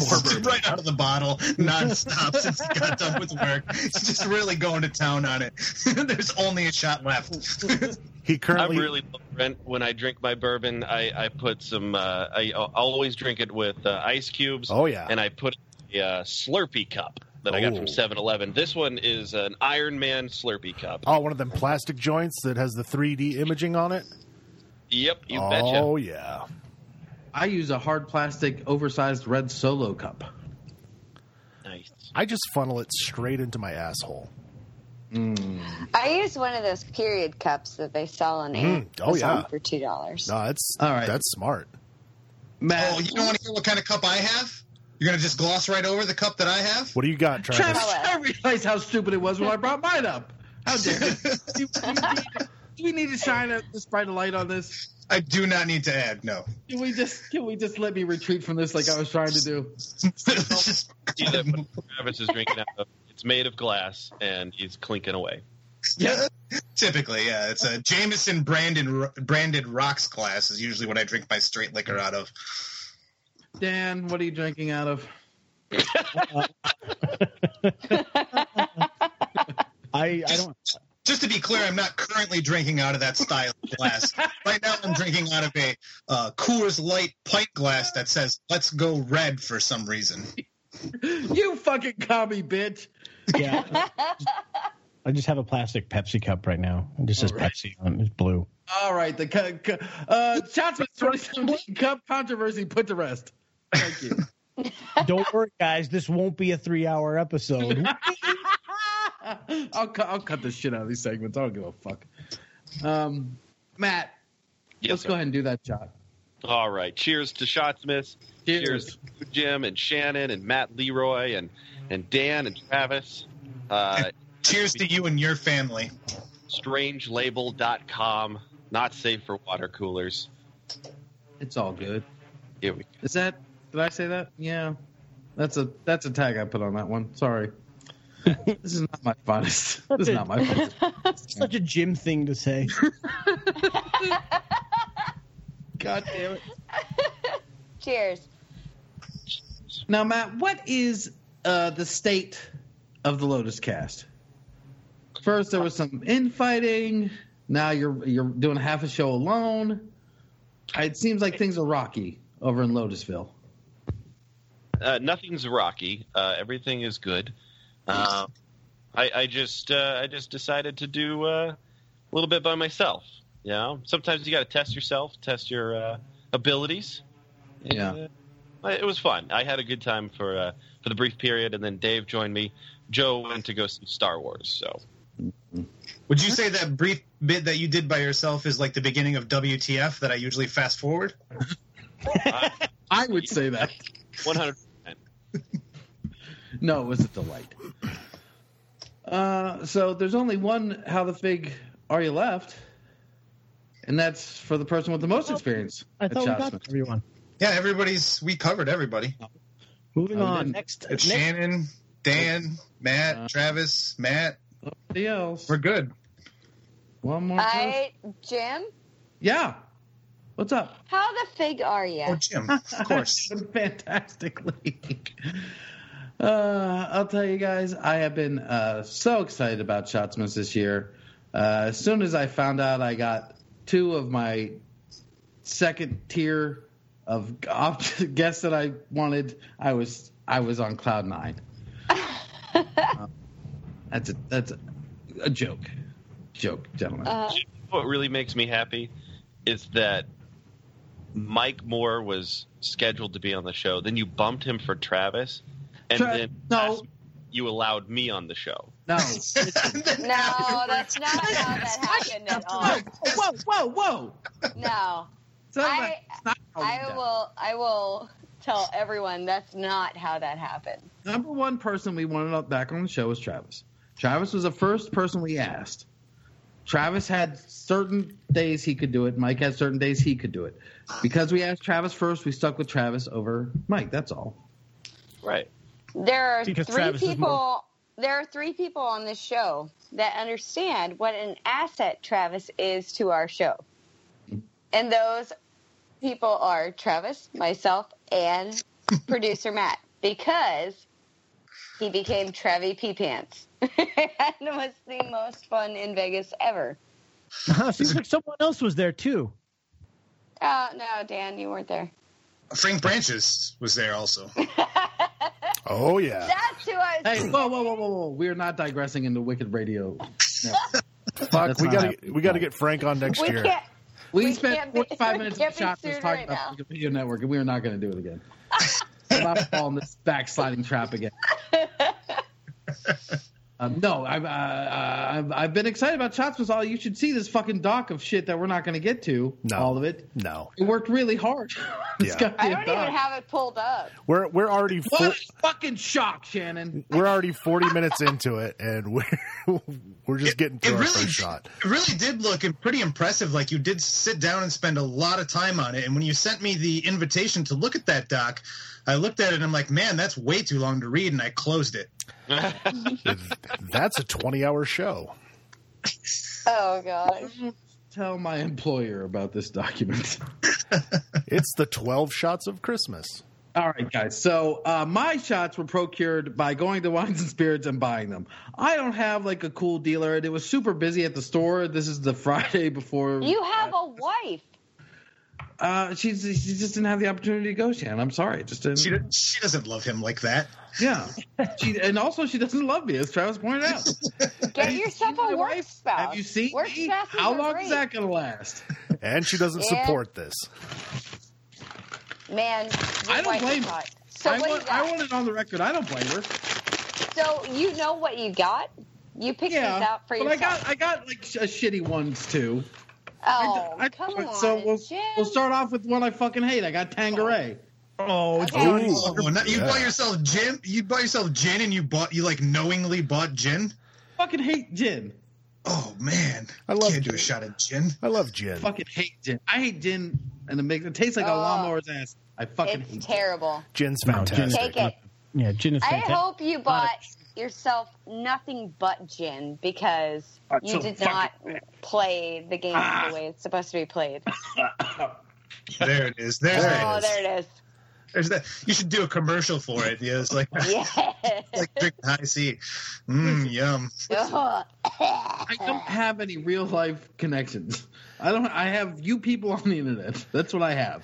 F: more bourbon.
E: right out of the bottle, nonstop since he got done with work. He's just really going to town on it. There's only a shot left.
B: He currently.
F: I'm
B: currently
F: really low rent when I drink my bourbon. I, I put some. Uh, I I'll always drink it with uh, ice cubes.
B: Oh, yeah.
F: and I put a uh, Slurpee cup that I got
B: Oh.
F: from 7-Eleven. This one is an Iron Man Slurpee cup.
B: oh one of them plastic joints that has the 3D imaging on it.
F: Yep, you betcha.
B: oh yeah.
A: I use a hard plastic, oversized red Solo cup.
F: Nice.
B: I just funnel it straight into my asshole.
C: I use one of those period cups that they sell on
B: Mm, oh,
C: Amazon
B: yeah.
C: for two dollars.
B: No, that's
A: All right.
B: That's smart.
A: Matt,
E: oh, you don't want to hear what kind of cup I have? You're gonna just gloss right over the cup that I have?
B: What do you got, Travis?
A: Travis, I realized how stupid it was when I brought mine up. How dare you? do, we need, do we need to shine a, this bright a light on this?
E: I do not need to add. No.
A: Can we just can we just let me retreat from this like I was trying to do?
F: See that Travis is drinking out of. It's made of glass, and he's clinking away.
E: Yeah, typically, yeah. It's a Jameson branded branded rocks glass is usually what I drink my straight liquor out of.
A: Dan, what are you drinking out of?
D: I I don't.
E: Just to be clear, I'm not currently drinking out of that style glass. Right now, I'm drinking out of a uh, Coors Light pint glass that says "Let's go red" for some reason.
A: You fucking commie bitch.
D: Yeah. I just have a plastic Pepsi cup right now. It just says
A: All right.
D: Pepsi on. It's blue.
A: All right, the cu- cu- uh, Shotsmas 2017 Cup controversy put to rest. Thank you.
D: Don't worry, guys. This won't be a three-hour episode.
A: I'll cut. I'll cut the shit out of these segments. I don't give a fuck. Um, Matt,
F: Yes,
A: let's
F: sir.
A: go ahead and do that shot.
F: All right. Cheers to Shotsmas.
A: Cheers.
F: to Jim and Shannon and Matt Leroy and, and Dan and Travis. Uh,
E: Cheers to you and your family.
F: strangelabel.com. Not safe for water coolers.
A: It's all good.
F: Here we
A: Is that? Did I say that? Yeah. That's a that's a tag I put on that one. Sorry. this is not my finest. This is not my finest.
D: Such a Jim thing to say.
A: God damn it.
C: Cheers.
A: Now, Matt, what is uh, the state of the Lotus Cast? First, there was some infighting. Now you're you're doing half a show alone. It seems like things are rocky over in Lotusville.
F: uh, nothing's rocky. Uh, everything is good. Uh, I, I just uh, I just decided to do uh, a little bit by myself. You know, sometimes you got to test yourself, test your uh, abilities. And,
A: Yeah.
F: uh, it was fun. I had a good time for uh, for the brief period, and then Dave joined me. Joe went to go see Star Wars. So
E: Would you say that brief bit that you did by yourself is like the beginning of WTF that I usually fast forward?
A: I would say that.
F: one hundred.
A: No, it was a delight. Uh, so there's only one how the fig are you left, and that's for the person with the most experience.
D: I
A: at
D: thought we got everyone.
E: Yeah, everybody's. We covered everybody.
D: Moving
A: Oh,
D: on. Next,
E: It's
D: next
E: Shannon, Dan, Matt,
A: Uh,
E: Travis, Matt.
A: Nobody else.
E: We're good.
A: One more. person.
C: I Jim,
A: Yeah. What's up?
C: how the fig are you?
E: Oh, Jim, of course.
A: Doing fantastically. Uh, I'll tell you guys, I have been uh, so excited about Shotsmas this year. Uh, as soon as I found out I got two of my second tier of op- guests that I wanted, I was I was on cloud nine. Um, that's a that's a, a joke, joke, gentlemen.
C: Uh,
F: What really makes me happy is that Mike Moore was scheduled to be on the show. Then you bumped him for Travis, and
A: Tra-
F: then
A: no.
F: last- you allowed me on the show.
A: no,
C: no, that's not how that happened at all.
A: whoa, whoa, whoa!
C: No,
A: It's
C: I-
A: about- it's not how we
C: I will. I will tell everyone that's not how that happened.
A: number one person we wanted up back on the show was Travis. Travis was the first person we asked. Travis had certain days he could do it. Mike had certain days he could do it. Because we asked Travis first, we stuck with Travis over Mike. That's all.
F: Right.
C: There are
D: Because
C: three
D: Travis
C: people.
D: more-
C: There are three people on this show that understand what an asset Travis is to our show, and those people are Travis, myself, and producer Matt, because he became Trevi P Pants, and was the most fun in Vegas ever.
D: Uh-huh, seems like someone else was there too.
C: Oh no, Dan, you weren't there.
E: Frank Branches was there also.
B: Oh yeah.
C: That's who I was.
A: Hey, whoa, whoa, whoa, whoa, whoa. We're not digressing into Wicked Radio. No.
B: Fuck, we gotta
A: happening.
B: we gotta get Frank on next
C: we
B: year.
C: can't.
A: We,
C: We
A: spent
C: can't be-
A: 45
C: we
A: minutes
C: can't
A: of
C: be
A: shots talking
C: right
A: about the Wicked Video Network, and we are not going to do it again. I'm not falling this backsliding trap again. Um, no, I've, uh, uh, I've I've been excited about Shots with all. You should see this fucking dock of shit that we're not going to get to.
B: No.
A: All of it.
B: No,
A: It worked really hard.
B: Yeah.
C: I don't even have it pulled up.
B: we're we're already
A: What
B: fo-
A: a fucking shock, Shannon.
B: we're already forty minutes into it, and we're we're just getting
E: It
B: through our
E: really,
B: first shot.
E: it really did look pretty impressive. Like you did sit down and spend a lot of time on it. And when you sent me the invitation to look at that doc, I looked at it and I'm like, man, that's way too long to read, and I closed it.
B: That's a twenty-hour show.
C: Oh gosh.
A: Tell my employer about this document.
B: It's the twelve shots of Christmas.
A: All right, guys. So uh, my shots were procured by going to Wines and Spirits and buying them. I don't have like a cool dealer, and it was super busy at the store. This is the Friday before.
C: You have a wife.
A: Uh, she's she just didn't have the opportunity to go, Shannon. I'm sorry, it just didn't.
E: She, she doesn't love him like that.
A: yeah, she and also she doesn't love me, as Travis pointed out.
C: Get yourself a work
A: wife?
C: spouse.
A: Have you seen
C: work
A: me?
C: spouses
A: How long
C: great.
A: is that going to last?
B: And she doesn't
C: Yeah.
B: support this.
C: Man,
A: I don't blame her.
C: So
A: I want, I want it on the record. I don't blame her.
C: So you know what you got? You picked
A: Yeah,
C: these out for
A: but I got I got like sh- uh, shitty ones too.
C: Oh,
A: I, I,
C: come on,
A: so we'll,
C: Jim.
A: we'll start off with one I fucking hate. I got Tanqueray.
D: Oh,
C: Okay.
D: Johnny.
B: Ooh.
E: Oh, not, you
B: Yeah.
E: bought yourself gin. You bought yourself gin, and you bought you like knowingly bought gin.
A: Fucking hate gin.
E: Oh man,
B: I love
E: can't do a shot of gin.
B: I love gin.
A: Fucking hate gin. I hate gin, and it makes it tastes like a
C: Oh.
A: lawnmower's ass. I fucking hate
C: It's
A: gin.
C: terrible.
B: Gin's
D: No, gin is-
B: fantastic.
C: Take it.
D: Yeah, gin is
C: I hope you bought yourself nothing but gin because
A: Uh,
C: you
A: so
C: did
A: fucking-
C: not play the game
A: Ah.
C: the way it's supposed to be played.
E: There it is. There's
B: There
E: that.
C: oh,
B: is.
C: there it is.
E: There's that. You should do a commercial for it. Yeah, it's like
C: Yes.
E: like drink Hi-C. Mmm, yum.
A: I don't have any real life connections. I don't. I have you people on the internet. That's what I have.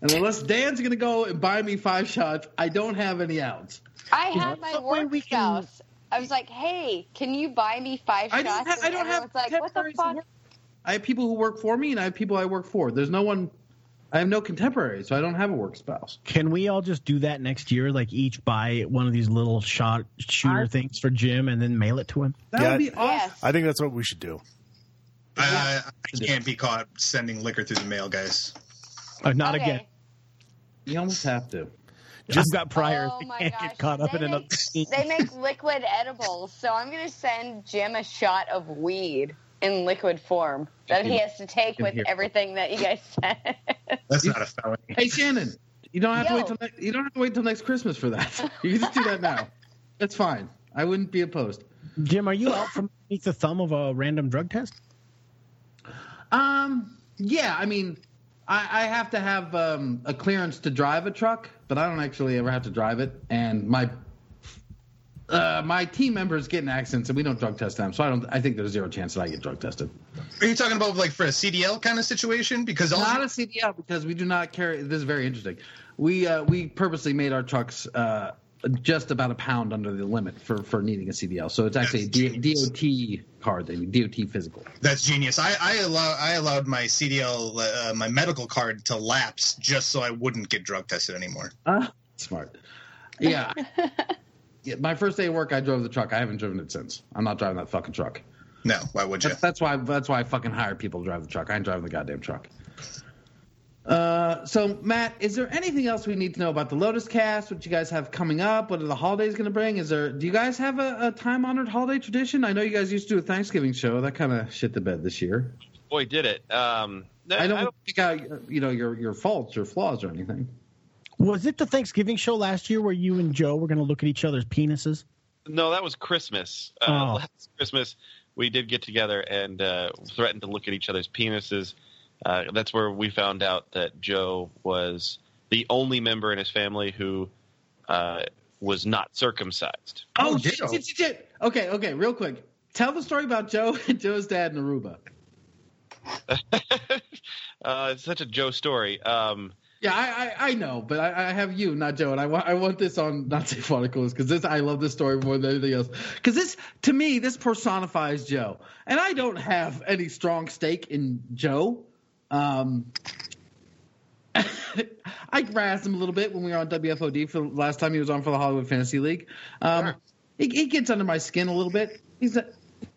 A: And unless Dan's gonna go and buy me five shots, I don't have any outs.
C: I had my
D: Some way
C: work
D: we can-
C: spouse. I was like, "Hey, can you buy me five
A: I
C: shots?"
A: don't. I don't have
C: like, "What the fuck?"
A: I have people who work for me, and I have people I work for. There's no one. I have no contemporaries, so I don't have a work spouse.
D: Can we all just do that next year? Like each buy one of these little shot shooter
A: I-
D: things for Jim and then mail it to him?
A: That
B: Yeah.
A: would be awesome.
C: Yes.
B: I think that's what we should do.
E: I, I can't be caught sending liquor through the mail, guys.
D: Uh, not
C: Okay.
D: again.
A: You almost have to.
D: I've got priors.
C: Oh my
D: can't
C: gosh.
D: get caught up
C: they
D: in another.
C: make, they make liquid edibles, so I'm gonna send Jim a shot of weed in liquid form that he has to take with everything that you guys said.
E: That's not a felony.
A: Hey Shannon, you don't have to wait till ne- you don't have to wait till next Christmas for that. You can just do that now. That's fine. I wouldn't be opposed.
D: Jim, are you out from beneath the thumb of a random drug test?
A: Um, yeah, I mean, I, I have to have um, a clearance to drive a truck, but I don't actually ever have to drive it. And my uh, my team members get in accidents, and we don't drug test them, so I don't. I think there's zero chance that I get drug tested.
E: Are you talking about like for a CDL kind of situation? Because all
A: Not a CDL because we do not carry. This is very interesting. We uh, we purposely made our trucks. Uh, just about a pound under the limit for, for needing a CDL, so it's actually a D- DOT card they need, DOT physical.
E: That's genius. I, I allow I allowed my CDL uh, my medical card to lapse just so I wouldn't get drug tested anymore.
A: Ah, smart. Yeah. yeah. My first day of work, I drove the truck. I haven't driven it since. I'm not driving that fucking truck.
E: No, why would you?
A: That's, that's why. That's why I fucking hire people to drive the truck. I ain't driving the goddamn truck. Uh, so Matt, is there anything else we need to know about the Lotus Cast? What you guys have coming up? What are the holidays going to bring? Is there? Do you guys have a, a time honored holiday tradition? I know you guys used to do a Thanksgiving show. That kind of shit the bed this year.
F: Boy, did it. Um,
A: I don't think I, you know, your your faults or flaws or anything.
D: Was it the Thanksgiving show last year where you and Joe were going to look at each other's penises?
F: No, that was Christmas. Uh,
D: Oh.
F: Last Christmas, we did get together and uh, threatened to look at each other's penises. Uh, that's where we found out that Joe was the only member in his family who uh, was not circumcised.
E: Oh,
A: shit,
E: ditto.
A: shit, shit, shit. Okay, okay, real quick. Tell the story about Joe and Joe's dad in Aruba.
F: uh, it's such a Joe story. Um,
A: Yeah, I, I, I know, but I, I have you, not Joe, and I want I want this on not safe articles because this I love this story more than anything else. Because this to me this personifies Joe, and I don't have any strong stake in Joe. Um, I razzed him a little bit when we were on WFOD for the last time he was on for the Hollywood Fantasy League. Um,
F: Sure.
A: he, he gets under my skin a little bit. He's a,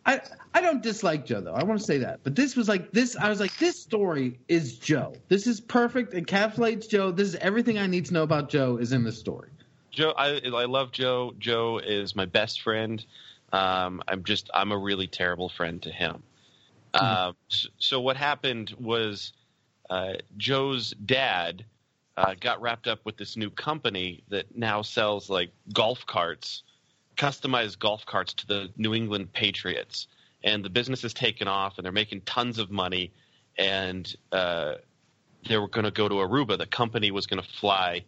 A: I I don't dislike Joe though. I want to say that, but this was like this. I was like, this story is Joe. This is perfect. Encapsulates Joe. This is everything I need to know about Joe is in this story.
F: Joe, I, I love Joe. Joe is my best friend. Um, I'm just, I'm a really terrible friend to him. Um, so, what happened was uh, Joe's dad uh, got wrapped up with this new company that now sells like golf carts, customized golf carts to the New England Patriots, and the business has taken off, and they're making tons of money, and uh, they were going to go to Aruba. The company was going to fly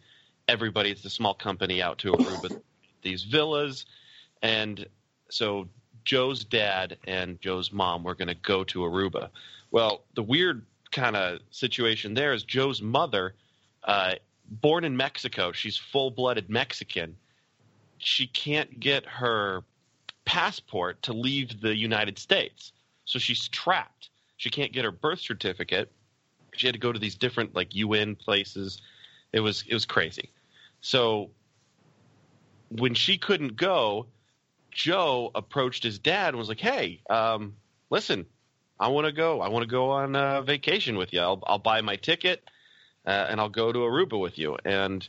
F: everybody. It's a small company out to Aruba, these villas, and so Joe's dad and Joe's mom were going to go to Aruba. Well, the weird kind of situation there is Joe's mother, uh, born in Mexico, she's full blooded Mexican. She can't get her passport to leave the United States. So she's trapped. She can't get her birth certificate. She had to go to these different like UN places. It was it was crazy. So when she couldn't go, Joe approached his dad and was like, "Hey, um, listen, I want to go. I want to go on uh, vacation with you. I'll, I'll buy my ticket uh, and I'll go to Aruba with you." And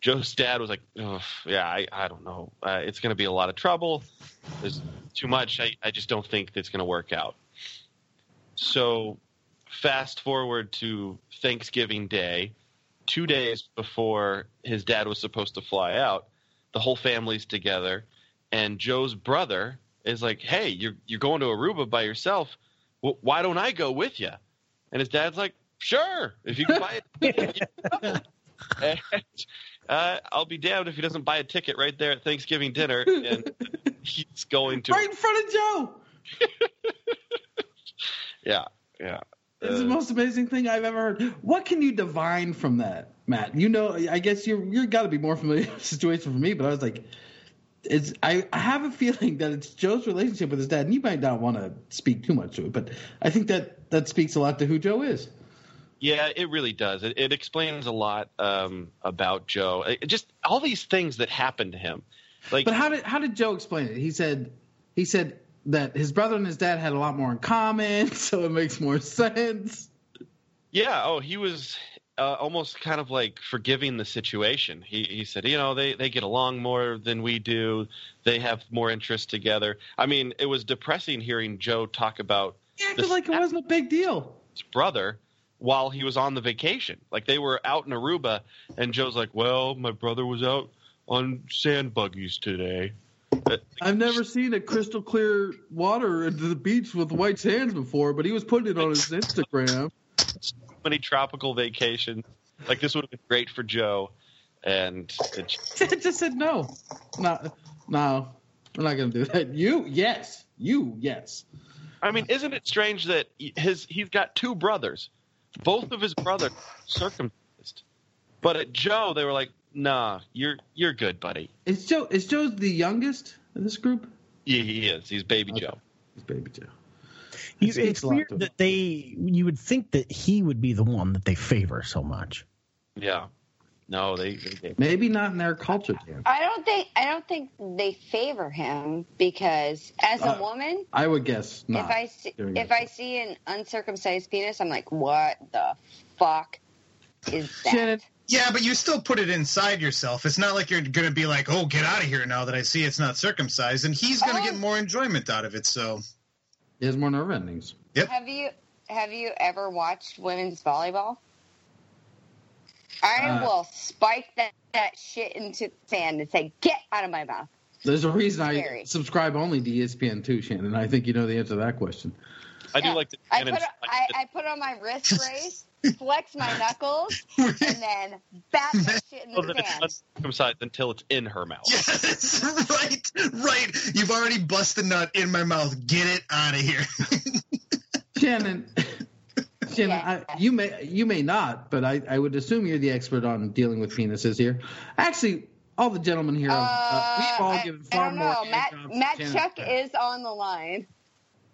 F: Joe's dad was like, "Yeah, I, I don't know. Uh, it's going to be a lot of trouble. There's too much. I, I just don't think it's going to work out." So, fast forward to Thanksgiving Day, two days before his dad was supposed to fly out. The whole family's together and Joe's brother is like, "Hey, you're you're going to Aruba by yourself. Well, why don't I go with you?" And his dad's like, "Sure, if you can buy it." and, uh, I'll be damned if he doesn't buy a ticket right there at Thanksgiving dinner, and he's going to
A: right in front of Joe.
F: yeah, yeah.
A: It's the
F: Uh,
A: most amazing thing I've ever heard. What can you divine from that, Matt? You know, I guess you're you're got to be more familiar with the situation for me, but I was like, it's I, I have a feeling that it's Joe's relationship with his dad, and you might not want to speak too much to it, but I think that that speaks a lot to who Joe is.
F: Yeah, it really does. It, it explains a lot um, about Joe. It, just all these things that happened to him. Like,
A: But how did how did Joe explain it? He said he said that his brother and his dad had a lot more in common, so it makes more sense.
F: Yeah. Oh, he was uh, almost kind of like forgiving the situation. He he said, you know, they they get along more than we do. They have more interest together. I mean, it was depressing hearing Joe talk about
A: He acted like it wasn't a big deal.
F: his brother while he was on the vacation. Like they were out in Aruba, and Joe's like, "Well, my brother was out on sand buggies today." Uh,
A: I've never seen a crystal clear water into the beach with white sands before, but he was putting it on his Instagram.
F: Many tropical vacations. Like this would have been great for Joe, and it,
A: just said no, no, no. We're not going to do that. You, yes, you, yes.
F: I mean, isn't it strange that his he's got two brothers, both of his brothers circumcised, but at Joe they were like, "Nah, you're you're good, buddy."
A: Is Joe is Joe the youngest in this group?
F: Yeah, he is. He's baby
A: Okay.
F: Joe.
A: He's baby Joe.
D: You,
A: It speaks
D: it's
A: a
D: weird
A: to him.
D: that they. You would think that he would be the one that they favor so much.
F: Yeah. No, they. they, they
A: Maybe not in their culture, Dan.
C: I don't think I don't think they favor him because as a
A: Uh,
C: woman,
A: I would guess not.
C: if I see, if. I see an uncircumcised penis, I'm like, what the fuck is that?
A: Shannon,
E: Yeah, but you still put it inside yourself. It's not like you're going to be like, "Oh, get out of here now that I see it's not circumcised," and he's going to
C: Oh.
E: get more enjoyment out of it. So,
A: he has more nerve endings.
C: Have you have you ever watched women's volleyball? I
A: Uh,
C: will spike that, that shit into the sand and say, "Get out of my mouth."
A: There's a reason I subscribe only to ESPN too, Shannon. I think you know the answer to that question.
F: I do
C: Yeah.
F: like to.
C: I
F: canon
C: put I, I put on my wrist brace, flex my knuckles, and then bat that shit in the
F: that
C: sand.
F: it's uncircumcised until it's in her mouth.
E: yes, right, right. You've already busted nut in my mouth. Get it out of here.
A: Shannon, Shannon,
C: Yeah.
A: I, you may you may not, but I, I would assume you're the expert on dealing with penises here. Actually, all the gentlemen here, uh,
C: Uh,
A: we've all
C: I-
A: given
C: I
A: far
C: don't
A: more.
C: know. Matt Matt Chuck
A: has.
C: is on the line.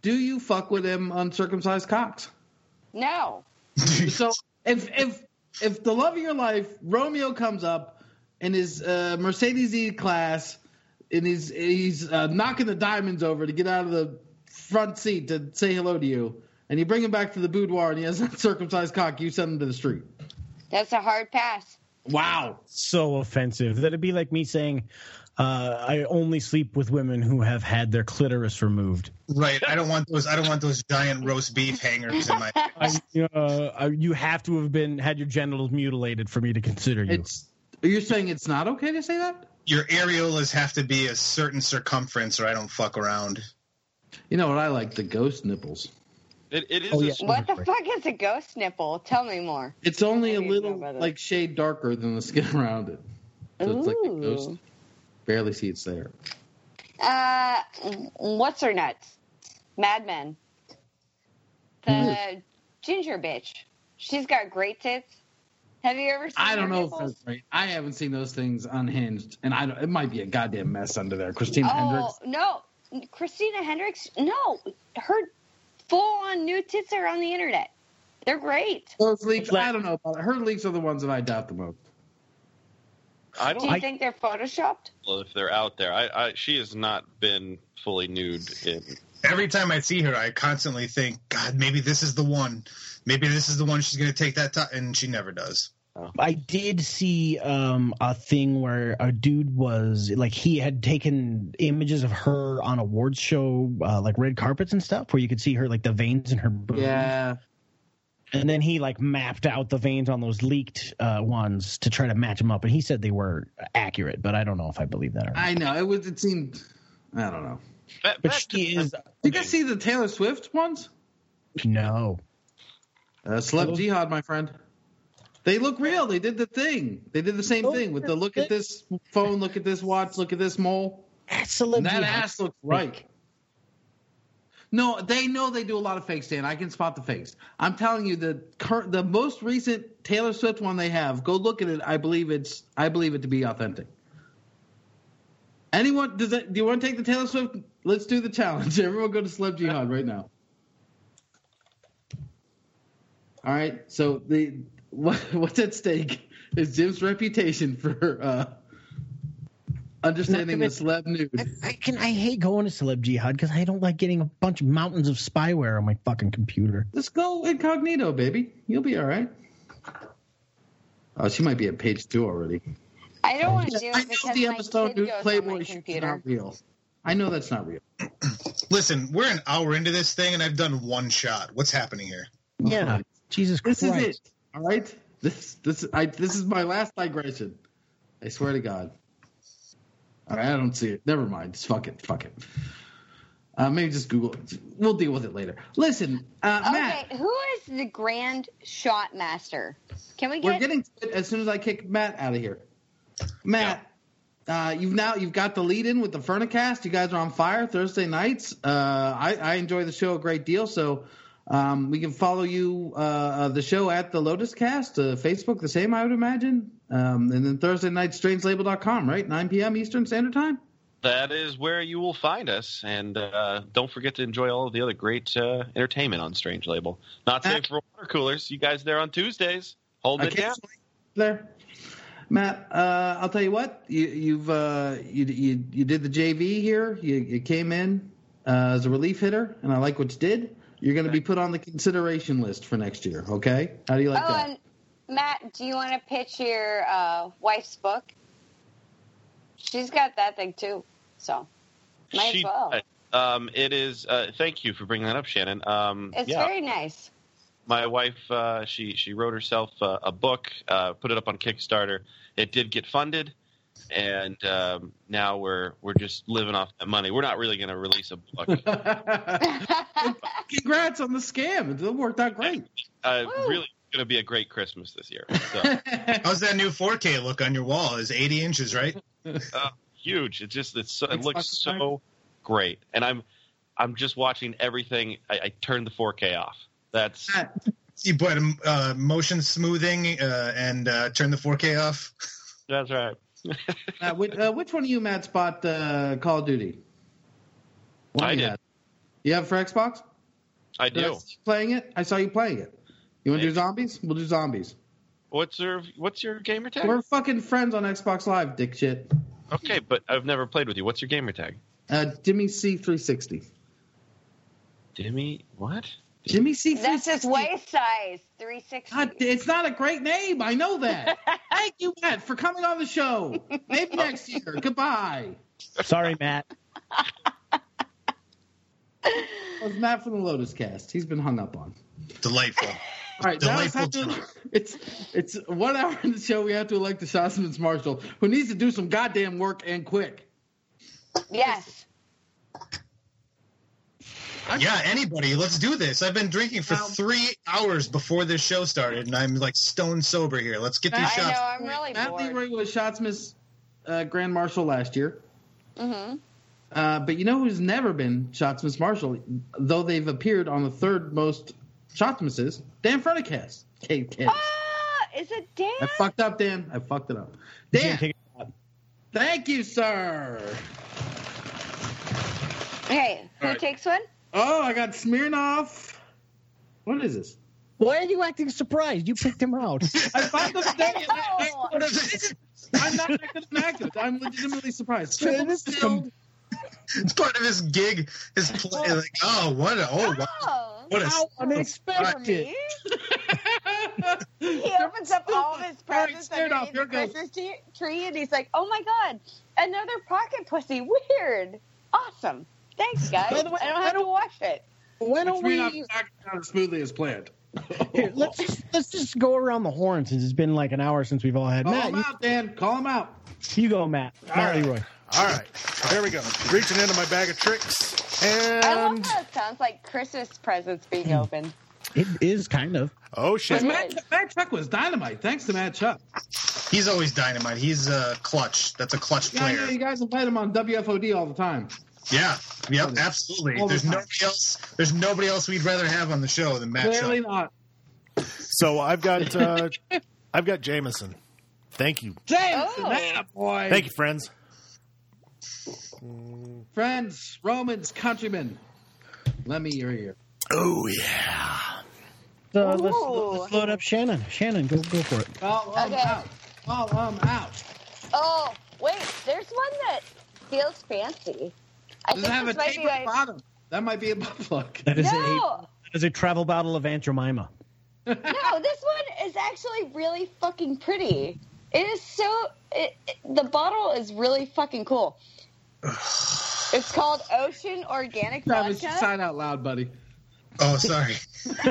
A: Do you fuck with them uncircumcised cocks?
C: No.
A: So if if if the love of your life, Romeo comes up in his uh, Mercedes E class, and he's he's uh, knocking the diamonds over to get out of the front seat to say hello to you, and you bring him back to the boudoir, and he has a circumcised cock. You send him to the street.
C: That's a hard pass.
A: Wow.
D: So offensive. That'd be like me saying, uh, "I only sleep with women who have had their clitoris removed."
E: right. I don't want those. I don't want those giant roast beef hangers in my.
D: I, uh, you have to have been had your genitals mutilated for me to consider you.
A: It's you're saying it's not okay to say that?
E: Your areolas have to be a certain circumference, or I don't fuck around.
A: You know what I like? The ghost nipples.
F: It, it is.
D: Oh,
F: a
D: yeah.
C: What the fuck is a ghost nipple? Tell me more.
A: It's only
C: I
A: a little like shade darker than the skin around it. So it's like a ghost.
C: Ooh.
A: Barely see it's there.
C: Uh, what's her nuts? Mad Men. The ginger bitch. She's got great tits. Have you ever seen
A: I don't
C: her
A: know if
C: nipples?
A: that's right. I haven't seen those things unhinged, and I don't, it might be a goddamn mess under there. Christina
C: Oh
A: Hendricks.
C: no, Christina Hendricks. No, her full-on new tits are on the internet. They're great.
A: Those leaks, I don't know. About it. Her leaks are the ones that I doubt the most.
F: I
C: Do
F: don't
C: you
D: I-
C: think they're photoshopped?
F: Well, if they're out there. I, I she has not been fully nude in.
E: Every time I see her, I constantly think, God, maybe this is the one. Maybe this is the one she's going to take that time, and she never does.
D: I did see um, a thing where a dude was like he had taken images of her on awards show, uh, like red carpets and stuff, where you could see her like the veins in her boobs.
A: Yeah,
D: And then he like mapped out the veins on those leaked uh, ones to try to match them up, and he said they were accurate, but I don't know if I believe that or not.
A: I know. It was. It seemed. I don't know.
F: That,
D: But
F: that-
D: she is
A: You guys see the Taylor Swift ones?
D: no.
A: Uh, Celeb Jihad, my friend. They look real. They did the thing. They did the same thing with the look at this phone, look at this watch, look at this mole.
D: That's
A: And that ass looks right. No, they know they do a lot of fakes, Dan. I can spot the fakes. I'm telling you, the the most recent Taylor Swift one they have. Go look at it. I believe it's. I believe it to be authentic. Anyone does that? Do you want to take the Taylor Swift? Let's do the challenge. Everyone go to Celeb Jihad right now. All right. So the what, what's at stake is Jim's reputation for uh, understanding the celeb nude.
D: I, I can. I hate going to celeb jihad because I don't like getting a bunch of mountains of spyware on my fucking computer.
A: Let's go incognito, baby. You'll be all right. Oh, she might be at page two already.
C: I don't want to do
A: I
C: it
A: know
C: because
A: the
C: my
A: episode
C: kid
A: new
C: goes on
A: Playboy
C: my computer.
A: not real. I know that's not real.
E: Listen, we're an hour into this thing, and I've done one shot. What's happening here?
D: Yeah, oh, Jesus
A: This
D: Christ.
A: is it. All right. This this I this is my last digression. I swear to God. All right, I don't see it. Never mind. Just fuck it. Fuck it. Uh, maybe just Google it. We'll deal with it later. Listen, uh, Matt,
C: Okay, who is the grand shot master? Can we get?
A: we're getting to it as soon as I kick Matt out of here. Matt, uh, you've now you've got the lead in with the Furnicast. You guys are on fire Thursday nights. Uh, I, I enjoy the show a great deal, so um, we can follow you uh, uh, the show at the Lotus Cast, uh, Facebook, the same I would imagine, um, and then Thursday night strangelabel.com, right, 9 p.m. Eastern Standard Time.
F: that is where you will find us, and uh, don't forget to enjoy all of the other great uh, entertainment on Strange Label. Not safe for water coolers. You guys there on Tuesdays,
A: Hold
F: it down.
A: there. Matt, uh, I'll tell you what. You, you've uh, you, you you did the JV here. You, you came in uh, as a relief hitter, and I like what you did. You're going to be put on the consideration list for next year. Okay? How do you like
C: oh,
A: that?
C: and Matt, do you want to pitch your uh, wife's book? She's got that thing too, so might
F: She-
C: as well.
F: Um, it is. Uh, thank you for bringing that up, Shannon. Um,
C: It's
F: yeah,
C: very nice.
F: my wife uh, she she wrote herself uh, a book, uh, put it up on Kickstarter. It did get funded, and um, now we're we're just living off that money. We're not really going to release a book.
A: Congrats on the scam. It worked out great.
F: Uh,
C: Woo.
F: really going to be a great Christmas this year. So,
E: How's that new 4K look on your wall? Is 80 inches, right?
F: huge. It just it's so, it
A: Thanks,
F: looks
A: fucking
F: so great, and I'm I'm just watching everything. I, I turned the 4K off. That's
A: Matt,
E: You put uh, motion smoothing uh, and uh, turn the 4K off.
F: that's right.
A: Matt, which, uh, which one of you, Matt, spot uh, Call of Duty? One
F: I
A: of you
F: did.
A: Had. You have for Xbox?
F: I
A: Did I
F: do.
A: see you playing it? I saw you playing it. You want to do zombies? We'll do zombies.
F: What's your what's your gamer tag?
A: We're fucking friends on Xbox Live, dick shit.
F: Okay, but I've never played with you. What's your gamer tag?
A: Uh, Jimmy C360.
F: Dimmy, what?
A: Jimmy C360.
C: That's his waist size, three sixty.
A: God, it's not a great name. I know that. Thank you, Matt, for coming on the show. Maybe next year. Goodbye.
D: Sorry, Matt.
A: That was Matt from the Lotus Cast. He's been hung up on.
E: Delightful.
A: All right, now it's,
E: Delightful
A: time to, it's it's one hour in the show. We have to elect the Shotsman's Marshal, who needs to do some goddamn work and quick.
C: Yes.
E: Yeah, anybody. Let's do this. I've been drinking for
A: Now-
E: three hours before this show started, and I'm like stone sober here. Let's get these
C: I
E: shots.
C: know. I'm really
A: Matt
C: bored.
A: Leroy was Shotsmas uh, Grand Marshal last year.
C: hmm
A: Uh, but you know who's never been Shotsmas Marshall, though they've appeared on the third most Shotsmas? Dan Fredicast. Kate Kids.
C: Ah, is it Dan?
A: I fucked up, Dan. I fucked it up. Dan,
D: take it.
A: thank you, sir.
C: Hey, who
E: All right.
C: takes one?
A: Oh, I got Smirnoff. What is this?
D: Why are you acting surprised? You picked him out.
A: I found this day.
E: What is it?
A: I'm not acting an actor. I'm legitimately surprised.
D: Sure,
A: Triple
D: this is
A: distilled.
E: It's part of his gig. His play. Like, oh, what? A, oh, wow.
C: Oh,
E: What a
D: How
C: for
D: unexpected.
C: He opens up all of his
A: All right,
C: presents
A: stand off.
C: underneath the Christmas tree, tree, and he's like, "Oh my god, another pocket pussy! Weird, awesome. Thanks, guys.
D: By the way,
C: I don't
D: I
C: have to
D: don't-
C: wash it."
D: Why don't we?
A: not going as smoothly as planned.
D: Here, let's just let's just go around the horn since it's been like an hour since we've all had.
A: Call
D: Matt,
A: him
D: you,
A: out, Dan. Call him out.
D: you go, Matt. Matt
B: right.
D: Leroy.
B: All right, here we go. Reaching into my bag of tricks, and
C: I love
B: and
C: how it sounds like Christmas presents being
A: Hmm.
C: opened.
D: It is kind of.
B: oh shit!
A: Matt, Matt Chuck was dynamite. Thanks to Matt Chuck.
E: He's always dynamite. He's uh, clutch. That's a clutch
A: Yeah, yeah,
E: player.
A: you guys invite him on WFOD all the time.
E: Yeah. Yep. Absolutely.
A: All the
E: There's
A: time.
E: nobody else. There's nobody else we'd rather have on the show than Matt.
A: Clearly
E: Chuck.
A: not.
B: So I've got uh, I've got Jameson. Thank you,
A: James,
C: Oh.
A: boy.
B: thank you, friends.
A: Friends, Romans, countrymen. Let me hear you.
B: Oh yeah.
D: Uh, let's, let's load up Shannon. Shannon, go go for it.
A: Call him
C: Okay.
A: out. Call him out.
C: Oh, wait, there's one that feels fancy. I
A: Does it have
C: think
A: a
C: this might be
A: tapered
C: my.
A: bottom? That might be a butt plug.
D: That is a
C: No,
D: that is a travel bottle of Aunt Jemima.
C: no, this one is actually really fucking pretty. It is so. It, it- the bottle is really fucking cool. It's called Ocean Organic
A: Travis,
C: Vodka.
A: sign out loud, buddy.
E: Oh, sorry.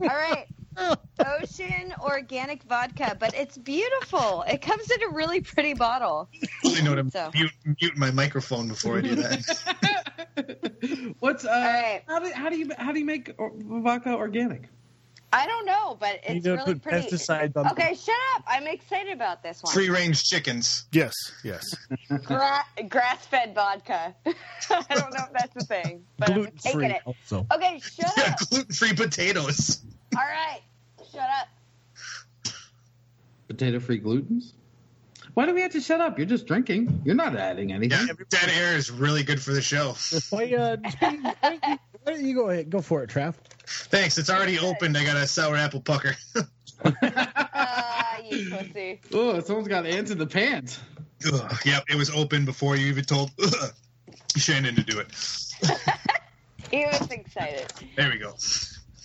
C: All right. Ocean Organic Vodka, but it's beautiful. It comes in a really pretty bottle.
E: I know to
C: So.
E: mute, mute my microphone before I do that.
A: What's uh?
C: right.
A: How do how do you how do you make vodka organic?
C: I don't know, but it's
D: don't
C: really
D: put
C: pretty.
D: pesticides on.
C: Okay, shut up. I'm excited about this one.
E: Free range chickens.
B: Yes, yes.
C: Gra- grass-fed vodka. I don't know if that's a thing, but I'm taking it.
D: Also,
C: Okay, shut
E: Yeah,
C: up.
E: gluten free potatoes.
C: All right, shut up.
A: Potato free glutens. Why do we have to shut up? You're just drinking. You're not adding anything.
E: Yeah, dead air is really good for the show.
D: why, uh, speaking- why, don't you, why don't you go ahead? Go for it, Trav.
E: Thanks. It's already opened. I got a sour apple pucker.
C: Ah, you pussy.
A: Oh, someone's got ants in the pants.
E: Ugh, yep, it was open before you even told ugh, Shannon to do it.
C: He was excited.
E: There we go.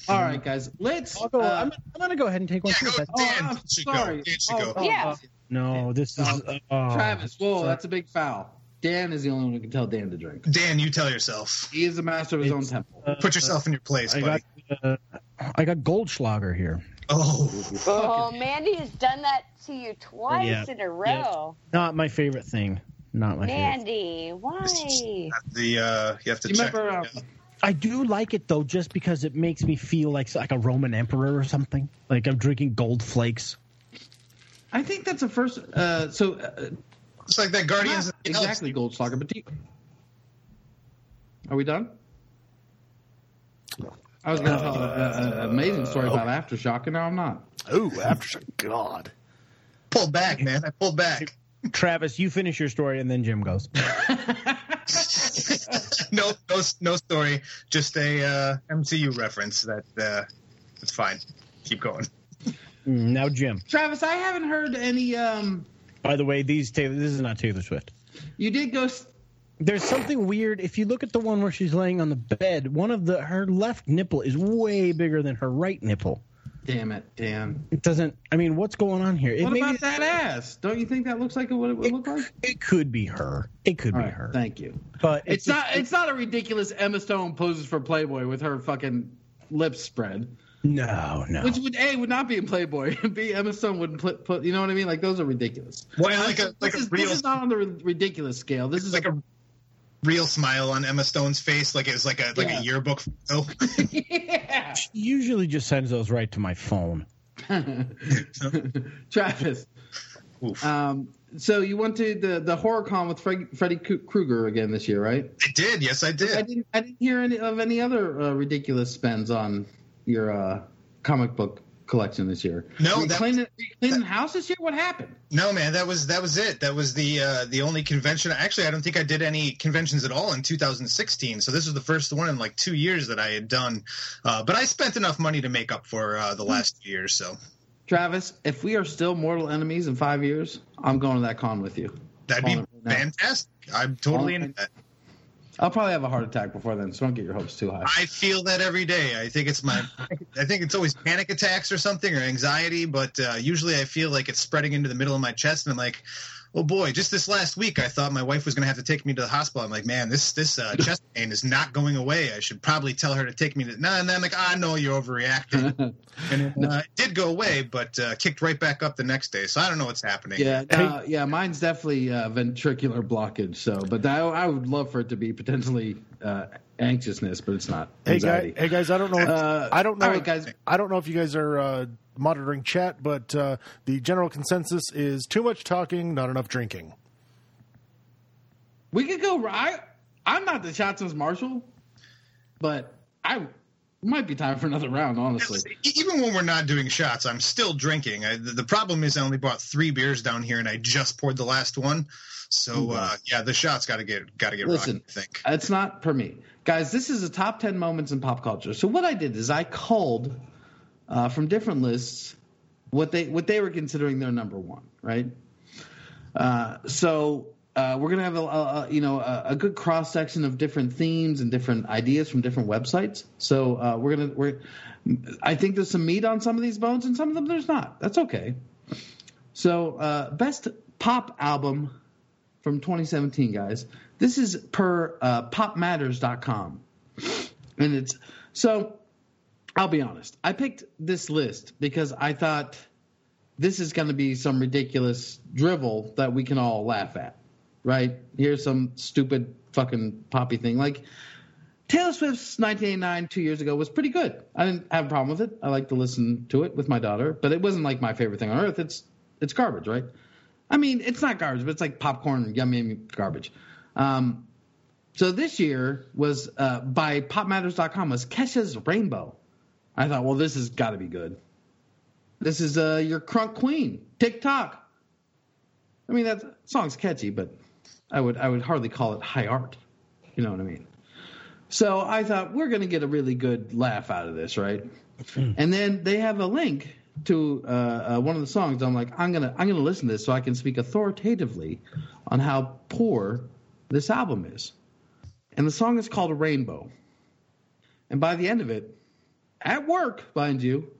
A: All right, guys. Let's.
D: I'll go.
A: uh,
D: I'm, I'm going to go ahead and take one.
E: Yeah,
D: too.
E: go,
D: That's-
A: oh,
E: Dan
A: I'm
E: should
A: sorry.
E: go. Dan should
A: Oh,
E: go.
A: oh,
C: Yeah.
A: oh.
D: No, this is oh,
A: Travis, whoa,
D: sorry.
A: that's a big foul. Dan is the only one who can tell Dan to drink.
E: Dan, you tell yourself.
A: He is the master of his own temple.
D: Uh,
E: Put yourself in your place,
D: I
E: buddy.
D: got uh, I got Goldschlager here.
E: oh,
C: Oh, Mandy has done that to you twice
D: Yeah.
C: in a row.
D: Not my favorite thing. Not my favorite.
C: Mandy, why?
E: the uh, you have to
A: You
E: check.
A: remember? Uh,
D: I do like it though, just because it makes me feel like like a Roman emperor or something. Like I'm drinking gold flakes.
A: I think that's the first. Uh, so uh,
E: It's like that Guardians.
A: not
E: of the Galaxy.
A: exactly Goldschlager, but do you, are we done? I was going to tell an amazing story about aftershock, and now I'm not.
B: Oh, aftershock! God.
E: Pulled back, man. I pulled back.
D: Travis, you finish your story and then Jim goes.
E: no, no, no story. Just a uh, MCU reference. That uh, it's fine. Keep going.
D: Mm, Now Jim.
A: Travis, I haven't heard any. Um,
D: By the way, these Taylor. This is not Taylor Swift.
A: you did go. s-
D: There's something weird. If you look at the one where she's laying on the bed, one of the her left nipple is way bigger than her right nipple.
A: Damn it, Dan.
D: It doesn't. I mean, what's going on here? It
A: What about that ass? Don't you think that looks like what it would look like?
D: It could be her. It could
A: All
D: be
A: right,
D: her.
A: thank you.
D: But
A: It's not. It's not a ridiculous Emma Stone poses for Playboy with her fucking lips spread,
D: No, no.
A: which would a would not be in Playboy. B Emma Stone wouldn't put, put. You know what I mean? Like those are ridiculous.
E: Well, like a like
A: this,
E: a
A: is,
E: real
A: this is not on the ridiculous scale. This is
E: like a real smile on Emma Stone's face, like it was like a like
A: Yeah.
E: a yearbook photo.
A: yeah.
D: She usually just sends those right to my phone.
A: Travis.
E: Oof.
A: Um, so you went to the the horror con with Fred, Freddy Krueger again this year, right?
E: I did, yes, I
A: I
E: did.
A: didn't. I didn't hear any of any other uh, ridiculous spends on your uh, comic book collection this year.
E: No,
A: you
E: that-
A: cleaning, cleaning the house this year. What happened?
E: No, man, that was that was it. That was the uh, the only convention. Actually, I don't think I did any conventions at all in 2016. So this was the first one in like two years that I had done. Uh, but I spent enough money to make up for uh, the last year years. So
A: Travis, if we are still mortal enemies in five years, I'm going to that con with you.
E: that'd be
A: right
E: fantastic. I'm totally into that.
A: I'll probably have a heart attack before then, so don't get your hopes too high.
E: I feel that every day. I think it's my, I think it's always panic attacks or something or anxiety, but uh, usually I feel like it's spreading into the middle of my chest, and I'm like, oh boy, just this last week I thought my wife was going to have to take me to the hospital. I'm like, man, this this uh, chest pain is not going away. I should probably tell her to take me to. No, and then I'm like, ah, no, you're overreacting, and it, uh, it did go away, but uh, kicked right back up the next day. So I don't know what's happening.
A: Yeah, uh, yeah, mine's definitely uh, ventricular blockage. So, but I, I would love for it to be potentially uh, anxiousness, but it's not.
B: Hey guys, hey guys, I don't know. If,
A: Uh,
B: I don't know.
A: all right, guys.
B: I don't know if you guys are uh, monitoring chat, but uh, the general consensus is too much talking, not enough drinking.
A: We could go. I, I'm not the Shotsmas marshal, but I might be time for another round. Honestly,
E: Even when we're not doing shots, I'm still drinking. I, the, the problem is I only bought three beers down here, and I just poured the last one. So uh, yeah, the shots got to get got to get
A: Listen.
E: rocking. I think.
A: it's not for me, guys. This is the top ten moments in pop culture. So what I did is I culled uh, from different lists what they what they were considering their number one, right? Uh, so uh, we're gonna have a, a, you know a, a good cross section of different themes and different ideas from different websites. So uh, we're gonna we're I think there's some meat on some of these bones and some of them there's not. That's okay. So uh, best pop album from 2017, guys. This is per uh, popmatters.com. And it's so I'll be honest. I picked this list because I thought this is going to be some ridiculous drivel that we can all laugh at. Right? Here's some stupid fucking poppy thing. Like Taylor Swift's 1989 two years ago was pretty good. I didn't have a problem with it. I like to listen to it with my daughter, but it wasn't like my favorite thing on earth. It's it's garbage, right? I mean, it's not garbage, but it's like popcorn, yummy, yummy garbage. Um, so this year was uh, by PopMatters.com was Kesha's Rainbow. I thought, well, this has got to be good. This is uh, your crunk queen, TikTok. I mean, that song's catchy, but I would I would hardly call it high art. You know what I mean? So I thought we're going to get a really good laugh out of this, right? and then they have a link to uh, uh, one of the songs. I'm like, I'm gonna I'm gonna listen to this so I can speak authoritatively on how poor this album is. And the song is called A Rainbow. And by the end of it, at work, mind you,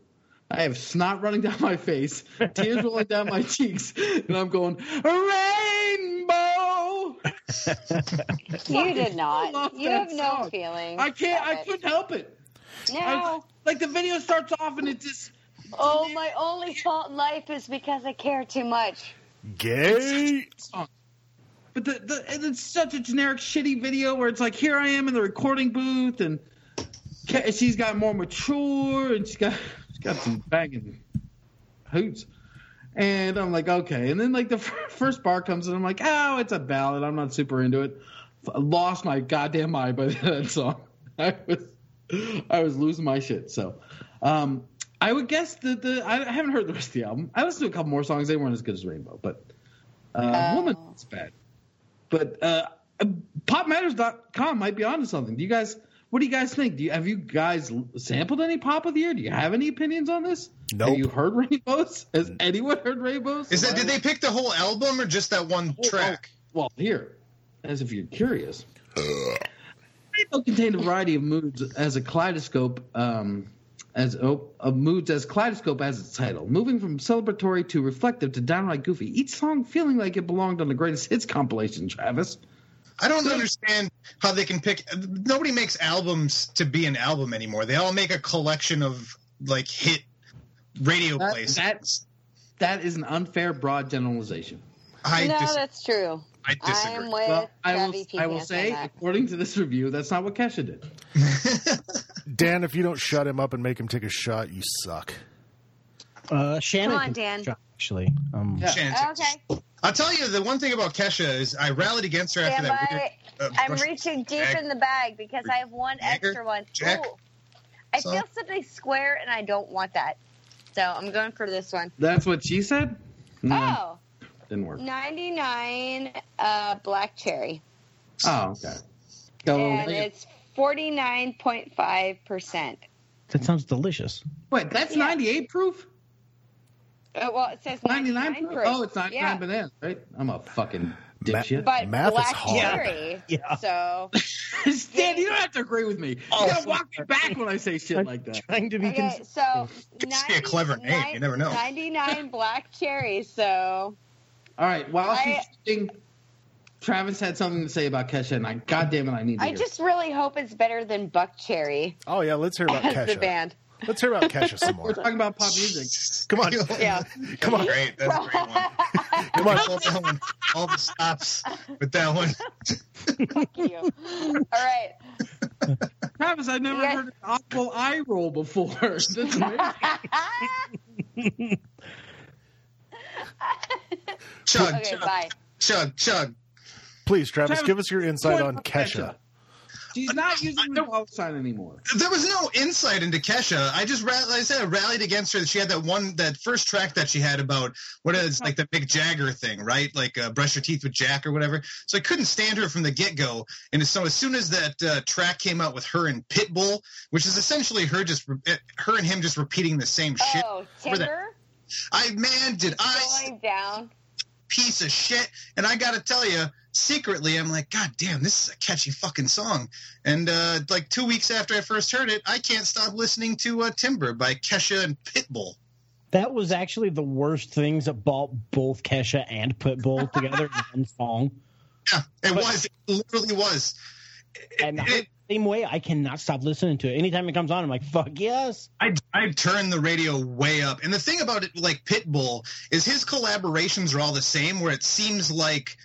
A: I have snot running down my face, tears rolling down my cheeks, and I'm going, Rainbow!
C: You did not. You
A: that
C: have no
A: song.
C: feelings.
A: I can't, I
C: of it.
A: couldn't help it. I-
C: No.
A: like the video starts off and it's just,
C: Oh, my only fault in life is because I care too much.
B: Gay.
A: But the, the and it's such a generic shitty video where it's like here I am in the recording booth and Ke- she's got more mature and she's got she's got some banging hoots. And I'm like, okay. And then like the f- first bar comes and I'm like, oh, it's a ballad. I'm not super into it. F- lost my goddamn mind by that song. I was I was losing my shit. So um, I would guess that the I haven't heard the rest of the album. I listened to a couple more songs. They weren't as good as Rainbow, but uh,
C: Oh.
A: Woman is bad. But uh, PopMatters.com might be onto something. Do you guys? What do you guys think? Do you have you guys sampled any pop of the year? Do you have any opinions on this?
B: Nope.
A: Have you heard Rainbows? Has anyone heard Rainbows?
E: Is that did they pick the whole album or just that one
A: Oh,
E: track?
A: Well, here, as if you're curious. Rainbow contained a variety of moods as a kaleidoscope, um, as oh, of moods as kaleidoscope as its title, moving from celebratory to reflective to downright goofy. Each song feeling like it belonged on the greatest hits compilation. Travis,
E: I don't understand how they can pick. Nobody makes albums to be an album anymore. They all make a collection of like hit radio
A: That-
E: plays.
A: that's- that is an unfair broad generalization.
E: I
C: no,
E: dis-
C: that's true.
E: I disagree.
C: I'm with
A: Well, I will,
C: Chevy P.
A: I will say,
C: that.
A: according to this review, that's not what Kesha did.
B: Dan, if you don't shut him up and make him take a shot, you suck.
D: Uh, Shannon.
C: Come on, Dan.
D: Actually, um,
A: Yeah.
E: Chance.
C: Okay,
E: I'll tell you the one thing about Kesha is I rallied against her after
C: stand
E: that. weird, uh,
C: I'm reaching deep
E: Jag-
C: in the bag because I have one
E: Jagger?
C: extra one.
E: Jack?
C: Ooh. I feel something square and I don't want that. So I'm going for this one.
A: That's what she said? No,
C: Oh,
A: didn't work.
C: 99 uh, black cherry.
A: Oh, okay. So,
C: and it's 49.5%.
D: that sounds delicious.
A: wait, that's
C: Yeah.
A: 98 proof?
C: Uh, well, it says
A: 99
C: 99
A: proof?
C: proof.
A: Oh, it's 99
C: yeah.
A: bananas, right? I'm a fucking dipshit.
C: But
B: Math is
C: black
B: hard.
C: cherry.
D: Yeah.
C: So,
A: Stan, you don't have to agree with me. You
D: Oh,
A: gotta walk me back when I say shit
D: I'm
A: like that.
D: Trying to be.
C: okay,
D: cons-
C: so
E: It's be a clever name, you never know.
C: 99 black cherry. So,
A: All right, while
C: I-
A: she's shooting, Travis had something to say about Kesha, and I, God damn it, I need to
C: I
A: hear
C: just really hope it's better than Buck Cherry
B: Oh yeah, let's hear about
C: as the band.
B: Let's hear about Kesha some more.
A: We're talking about pop music.
B: Come on,
C: Yeah.
B: come on,
E: Great, that's a great one.
B: come on.
E: All, that one, all the stops with that one.
C: Fuck you. All right.
A: Travis, I've never
C: Yes.
A: heard an audible eye roll before. That's amazing.
E: Chug,
C: okay,
E: chug,
C: bye.
E: chug, chug.
B: Please, Travis,
A: Travis,
B: give us your insight on
A: about
B: Kesha.
A: She's not using the dollar sign anymore.
E: There was no insight into Kesha. I just, like I said, I rallied against her. She had that one, that first track that she had about what is like the Mick Jagger thing, right? Like uh, brush your teeth with Jack or whatever. So I couldn't stand her from the get go. And so as soon as that uh, track came out with her and Pitbull, which is essentially her just, re- eh, her and him just repeating the same shit.
C: Oh,
E: Remember?
C: Timber
E: I man, did I
C: going down.
E: piece of shit. And I got to tell you, secretly, I'm like, God damn, this is a catchy fucking song. And uh, like two weeks after I first heard it, I can't stop listening to uh, Timber by Kesha and Pitbull.
D: That was actually the worst things that brought both Kesha and Pitbull together in one song.
E: Yeah, it
D: But-
E: was. It literally was.
D: And
E: It-
D: the same way, I cannot stop listening to it. Anytime it comes on, I'm like, fuck yes.
E: I I turned the radio way up, and the thing about it, like Pitbull, is his collaborations are all the same. Where it seems like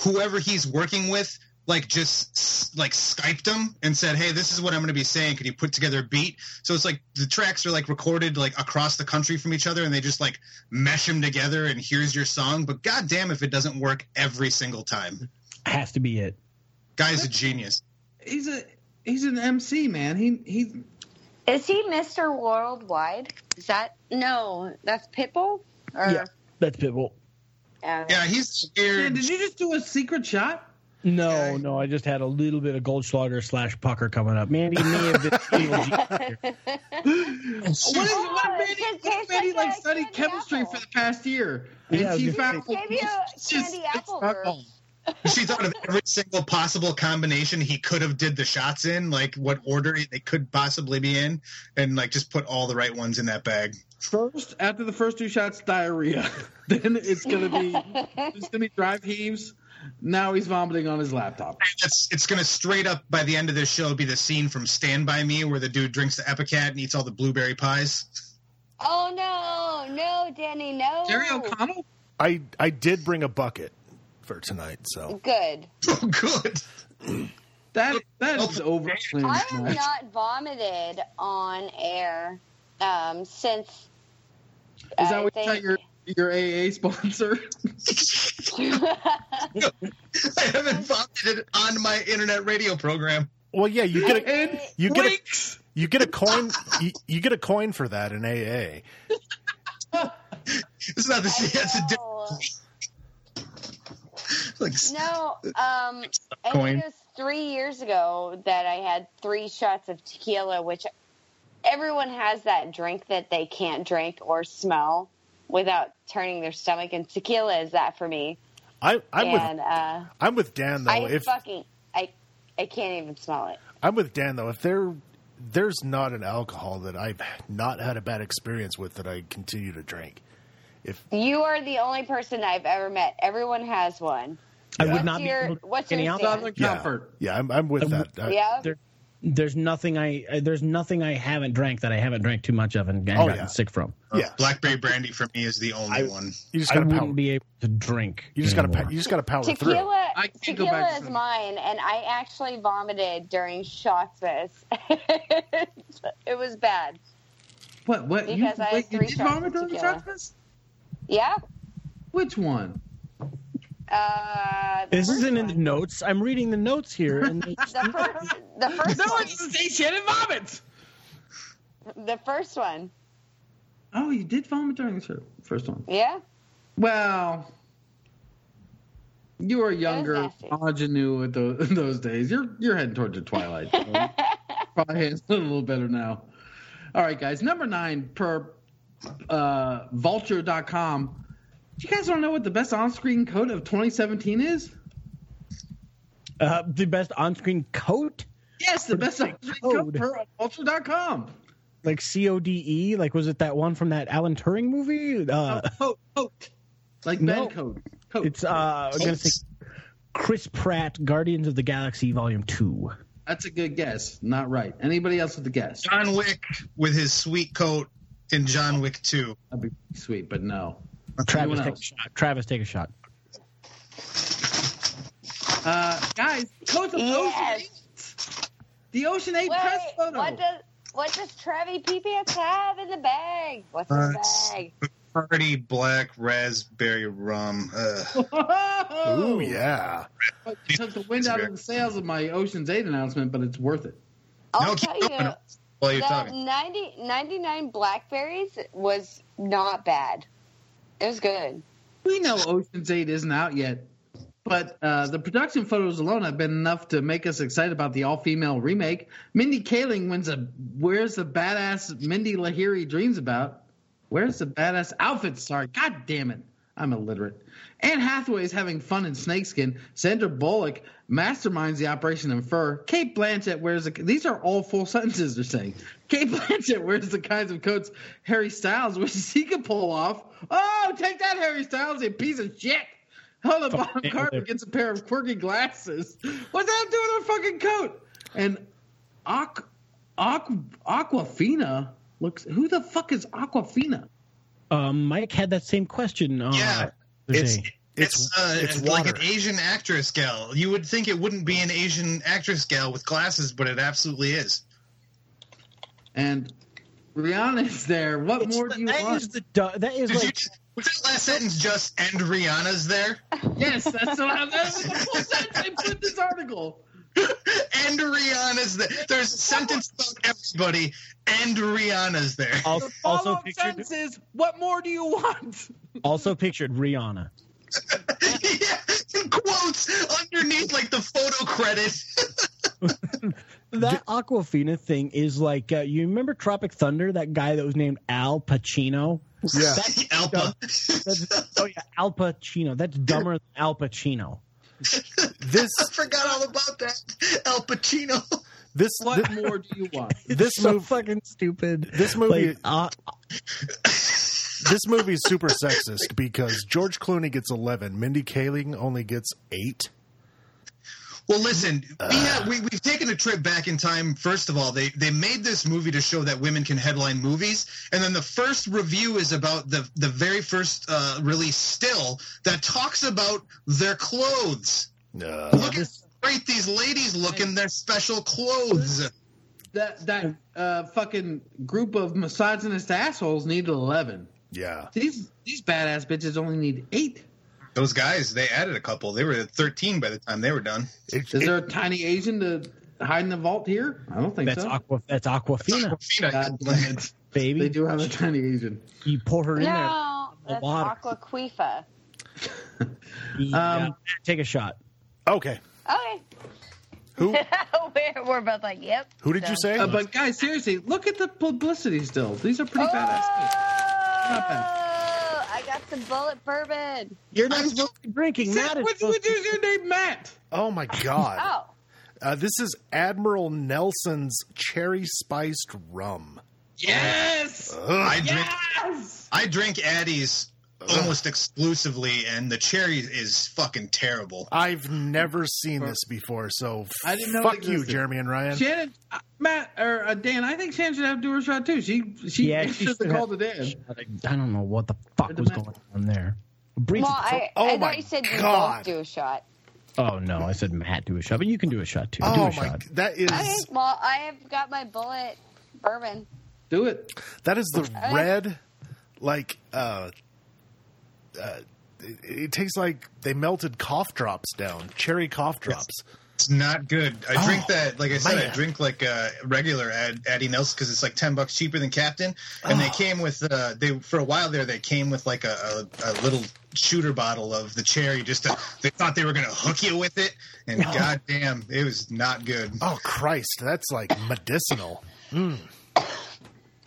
E: whoever he's working with, like just like skyped him and said, "Hey, this is what I'm going to be saying. Could you put together a beat?" So it's like the tracks are like recorded like across the country from each other, and they just like mesh them together. And here's your song. But goddamn, if it doesn't work every single time,
D: Has to be it.
E: guy's a genius.
A: He's a he's an MC man. He he.
C: Is he Mr. Worldwide? Is that no? That's Pitbull. Or,
D: Yeah. That's Pitbull.
C: Uh,
E: Yeah, he's
A: Man,
E: weird.
A: did you just do a secret shot?
D: No,
E: Yeah.
D: no, I just had a little bit of Goldschlager slash pucker coming up. Mandy may have been.
A: What is
C: Oh,
A: what
C: it
A: Mandy, what Mandy
C: like
A: like
C: a
A: studied chemistry
C: apple.
A: for the past year, and
D: Yeah,
A: she found
C: Maybe a candy apple
A: not
C: verb.
A: gold.
E: she thought of every single possible combination he could have did the shots in, like what order they could possibly be in, and like just put all the right ones in that bag.
A: First, after the first two shots, diarrhea. then it's gonna be it's gonna be drive heaves. Now he's vomiting on his laptop.
E: It's it's gonna straight up by the end of this show be the scene from Stand by Me where the dude drinks the ipecac and eats all the blueberry pies.
C: Oh no, no, Danny, no.
A: Jerry O'Connell.
B: I I did bring a bucket for tonight, so
C: Good.
E: Oh, good.
A: That that is over.
C: I have not vomited on air um, since.
A: Is that
C: I
A: what you
C: think-
A: got your your AA sponsor?
E: I haven't vomited on my internet radio program.
B: well, yeah, you get a
A: And
B: you get a, you get a coin you, you get a coin for that in AA.
E: It's not the
C: I
E: same. That's a different. Like,
C: No, um, I think it was three years ago that I had three shots of tequila, which everyone has that drink that they can't drink or smell without turning their stomach, and tequila is that for me.
B: I I'm
C: and
B: with
C: uh,
B: I'm with Dan though.
C: I
B: if
C: fucking I I can't even smell it.
B: I'm with Dan though. If there there's not an alcohol that I've not had a bad experience with that I continue to drink. If
C: You are the only person I've ever met. Everyone has one.
D: I
B: Yeah.
D: would not
C: What's your-
D: be
C: what's
D: any
C: your
D: alcohol.
C: stand?
B: Yeah,
A: Comfort.
B: yeah, I'm I'm with
D: Um,
B: that. I-
C: Yeah.
D: There, There's nothing I uh, there's nothing I haven't drank that I haven't drank too much of and, and
B: Oh,
D: gotten
B: yeah.
D: sick from.
B: Yeah.
E: Blackberry brandy for me is the only
D: I-
E: one.
B: You just gotta
D: wouldn't
B: power.
D: be able to drink.
B: You just gotta. you just gotta power through.
C: Tequila,
A: I can't
C: tequila is mine, and I actually vomited during Shotsmas. it was bad.
A: What? What? You,
C: Because I had
A: wait, you
C: three
A: did
C: shots
A: vomit during the
C: tequila. Yeah.
A: Which one?
C: Uh,
D: This isn't in the notes. I'm reading the notes here, and
C: The first, the first
A: No,
C: one.
A: it's the say shit and vomits.
C: The first one.
A: Oh, you did vomit during the show. First one.
C: Yeah.
A: Well, you were younger,
C: nasty.
A: ingenue at those, in those days. You're you're heading towards your twilight. so Probably handling a little better now. All right, guys. Number nine per uh, Vulture.com. Do you guys want to know what the best on-screen coat of 2017 is?
D: uh, the best on-screen coat,
A: Yes, the best on-screen code. coat
D: code?
A: per Vulture.com.
D: like C O D E. Like was it that one from that Alan Turing movie? Uh,
A: coat, coat, like
D: No.
A: Ben coat. Coat.
D: it's uh, I'm gonna say Chris Pratt, Guardians of the Galaxy Volume Two.
A: That's a good guess. Not right. Anybody else with a guess?
E: John Wick with his sweet coat in John Wick 2.
A: That'd be sweet, but no.
D: Travis, take a shot. Travis, take a shot.
A: Uh, guys, coats of
C: Yes.
A: Ocean 8. The Ocean 8
C: Wait,
A: press photo.
C: what does what does Trevi Pants have in the bag? What's in
E: Uh,
C: the bag?
E: Party black raspberry rum.
B: Oh yeah.
A: It took the wind out of the sails of my Ocean's 8 announcement, but it's worth it.
C: I'll
E: No,
C: tell you.
E: While you're
C: that
E: talking.
C: 90, 99 blackberries was not bad. It was good.
A: We know Ocean's 8 isn't out yet, but uh, the production photos alone have been enough to make us excited about the all-female remake. Mindy Kaling wins a "Where's the badass Mindy Lahiri dreams about?" Where's the badass outfit? Sorry, God damn it, I'm illiterate. Anne Hathaway is having fun in snakeskin. Sandra Bullock masterminds the operation in fur. Cate Blanchett wears the. These are all full sentences. They're saying. Cate Blanchett wears the kinds of coats Harry Styles wishes he could pull off. Oh, take that, Harry Styles, you piece of shit! Helena Bonham
D: nailed
A: Carter gets a pair of quirky glasses. What's that doing with her fucking coat? And Aqu, Aqu, Aquafina looks. Who the fuck is Aquafina?
D: Um, Mike had that same question. Uh,
E: Yeah. It's
D: day.
E: It's,
B: It's-
E: uh,
B: it's
E: like an Asian actress gal. You would think it wouldn't be an Asian actress gal with glasses, but it absolutely is.
A: And Rihanna's there. What
D: It's
A: more
D: the-
A: do you
D: that
A: want?
D: is the that is
E: Did you,
D: like
E: was that last sentence just and Rihanna's there?
A: yes, that's what I'm. That's the full sentence they put in this article.
E: and Rihanna's there. There's a sentence about everybody, and Rihanna's there.
D: also,
A: The
D: also
A: follow-up
D: pictured
A: sentence is, "What more do you want?"
D: also pictured Rihanna.
E: Yeah, in quotes underneath like the photo credit.
D: That Aquafina thing is like uh, you remember Tropic Thunder? That guy that was named Alpa Chino.
B: Yeah.
E: Alpa.
D: That's, oh yeah, Alpa Chino. That's dumber than Alpa Chino.
B: This
E: I forgot all about that. Alpa Chino.
B: this
A: What
B: thi-
A: more do you want?
B: this
D: so
B: move
D: fucking stupid.
B: this movie
D: Like, uh,
B: this movie is super sexist because George Clooney gets eleven, Mindy Kaling only gets eight.
E: Well, listen, we have, we, we've taken a trip back in time. First of all, they, they made this movie to show that women can headline movies. And then the first review is about the, the very first uh, release still that talks about their clothes.
B: Uh,
E: Look at how great these ladies look in their special clothes.
A: That that uh, fucking group of misogynist assholes needed eleven.
B: Yeah.
A: These these badass bitches only need eight.
E: Those guys, they added a couple. They were at 13 by the time they were done.
B: It-
A: Is
B: it-
A: there a tiny Asian to hide in the vault here? I don't think
D: that's
A: so.
D: Aqua. That's Aquafina,
A: God
D: baby.
A: They do have a tiny Asian.
D: You pour her in there.
C: No, that's
D: water.
C: Aquaquifa.
D: Yeah,
A: Um,
D: take a shot.
B: okay.
C: Okay.
B: Who
C: we're, we're both like, yep.
B: who did you say?
A: Uh, but guys, seriously, look at the publicity still. These are pretty
C: Oh,
A: badass. Not bad.
C: I got some Bulleit bourbon.
D: You're not supposed to be drinking. Matt is
A: What,
D: supposed
A: what is your name, Matt?
B: oh my god.
C: Oh,
B: Uh, this is Admiral Nelson's cherry spiced rum.
A: Yes.
E: I drink
A: Yes.
E: I drink Addie's almost exclusively, and the cherry is fucking terrible.
B: I've never seen this before, so
A: I didn't know it
B: fuck you,
A: existed.
B: Jeremy and Ryan.
A: Shannon, Matt, or uh, Dan, I think Shannon should have to do her shot too. She she
D: Yeah,
A: answered
D: she
A: the
D: should
A: call
D: have-
A: to Dan.
D: I don't know what the fuck was going on there. Breach
C: well,
D: of-
C: I,
B: Oh
C: I
B: my
C: thought you said you
B: God.
C: both do a shot.
D: oh no, I said Matt do a shot, but you can do a shot too. do
B: Oh
D: a
B: my,
D: shot.
B: that is
C: Okay, well, I have got my Bulleit bourbon.
A: Do it.
B: that is the
C: Okay.
B: red, like uh, uh, it, it tastes like they melted cough drops down, cherry cough drops.
E: It's not good. I drink
B: Oh,
E: that, like I said, I drink like a regular Ad, Addy Nelson because it's like ten bucks cheaper than Captain. And they
B: Oh.
E: came with uh, they for a while there. They came with like a, a, a little shooter bottle of the cherry. Just to, they thought they were going to hook you with it, and goddamn, it was not good.
B: Oh Christ, that's like medicinal.
D: Did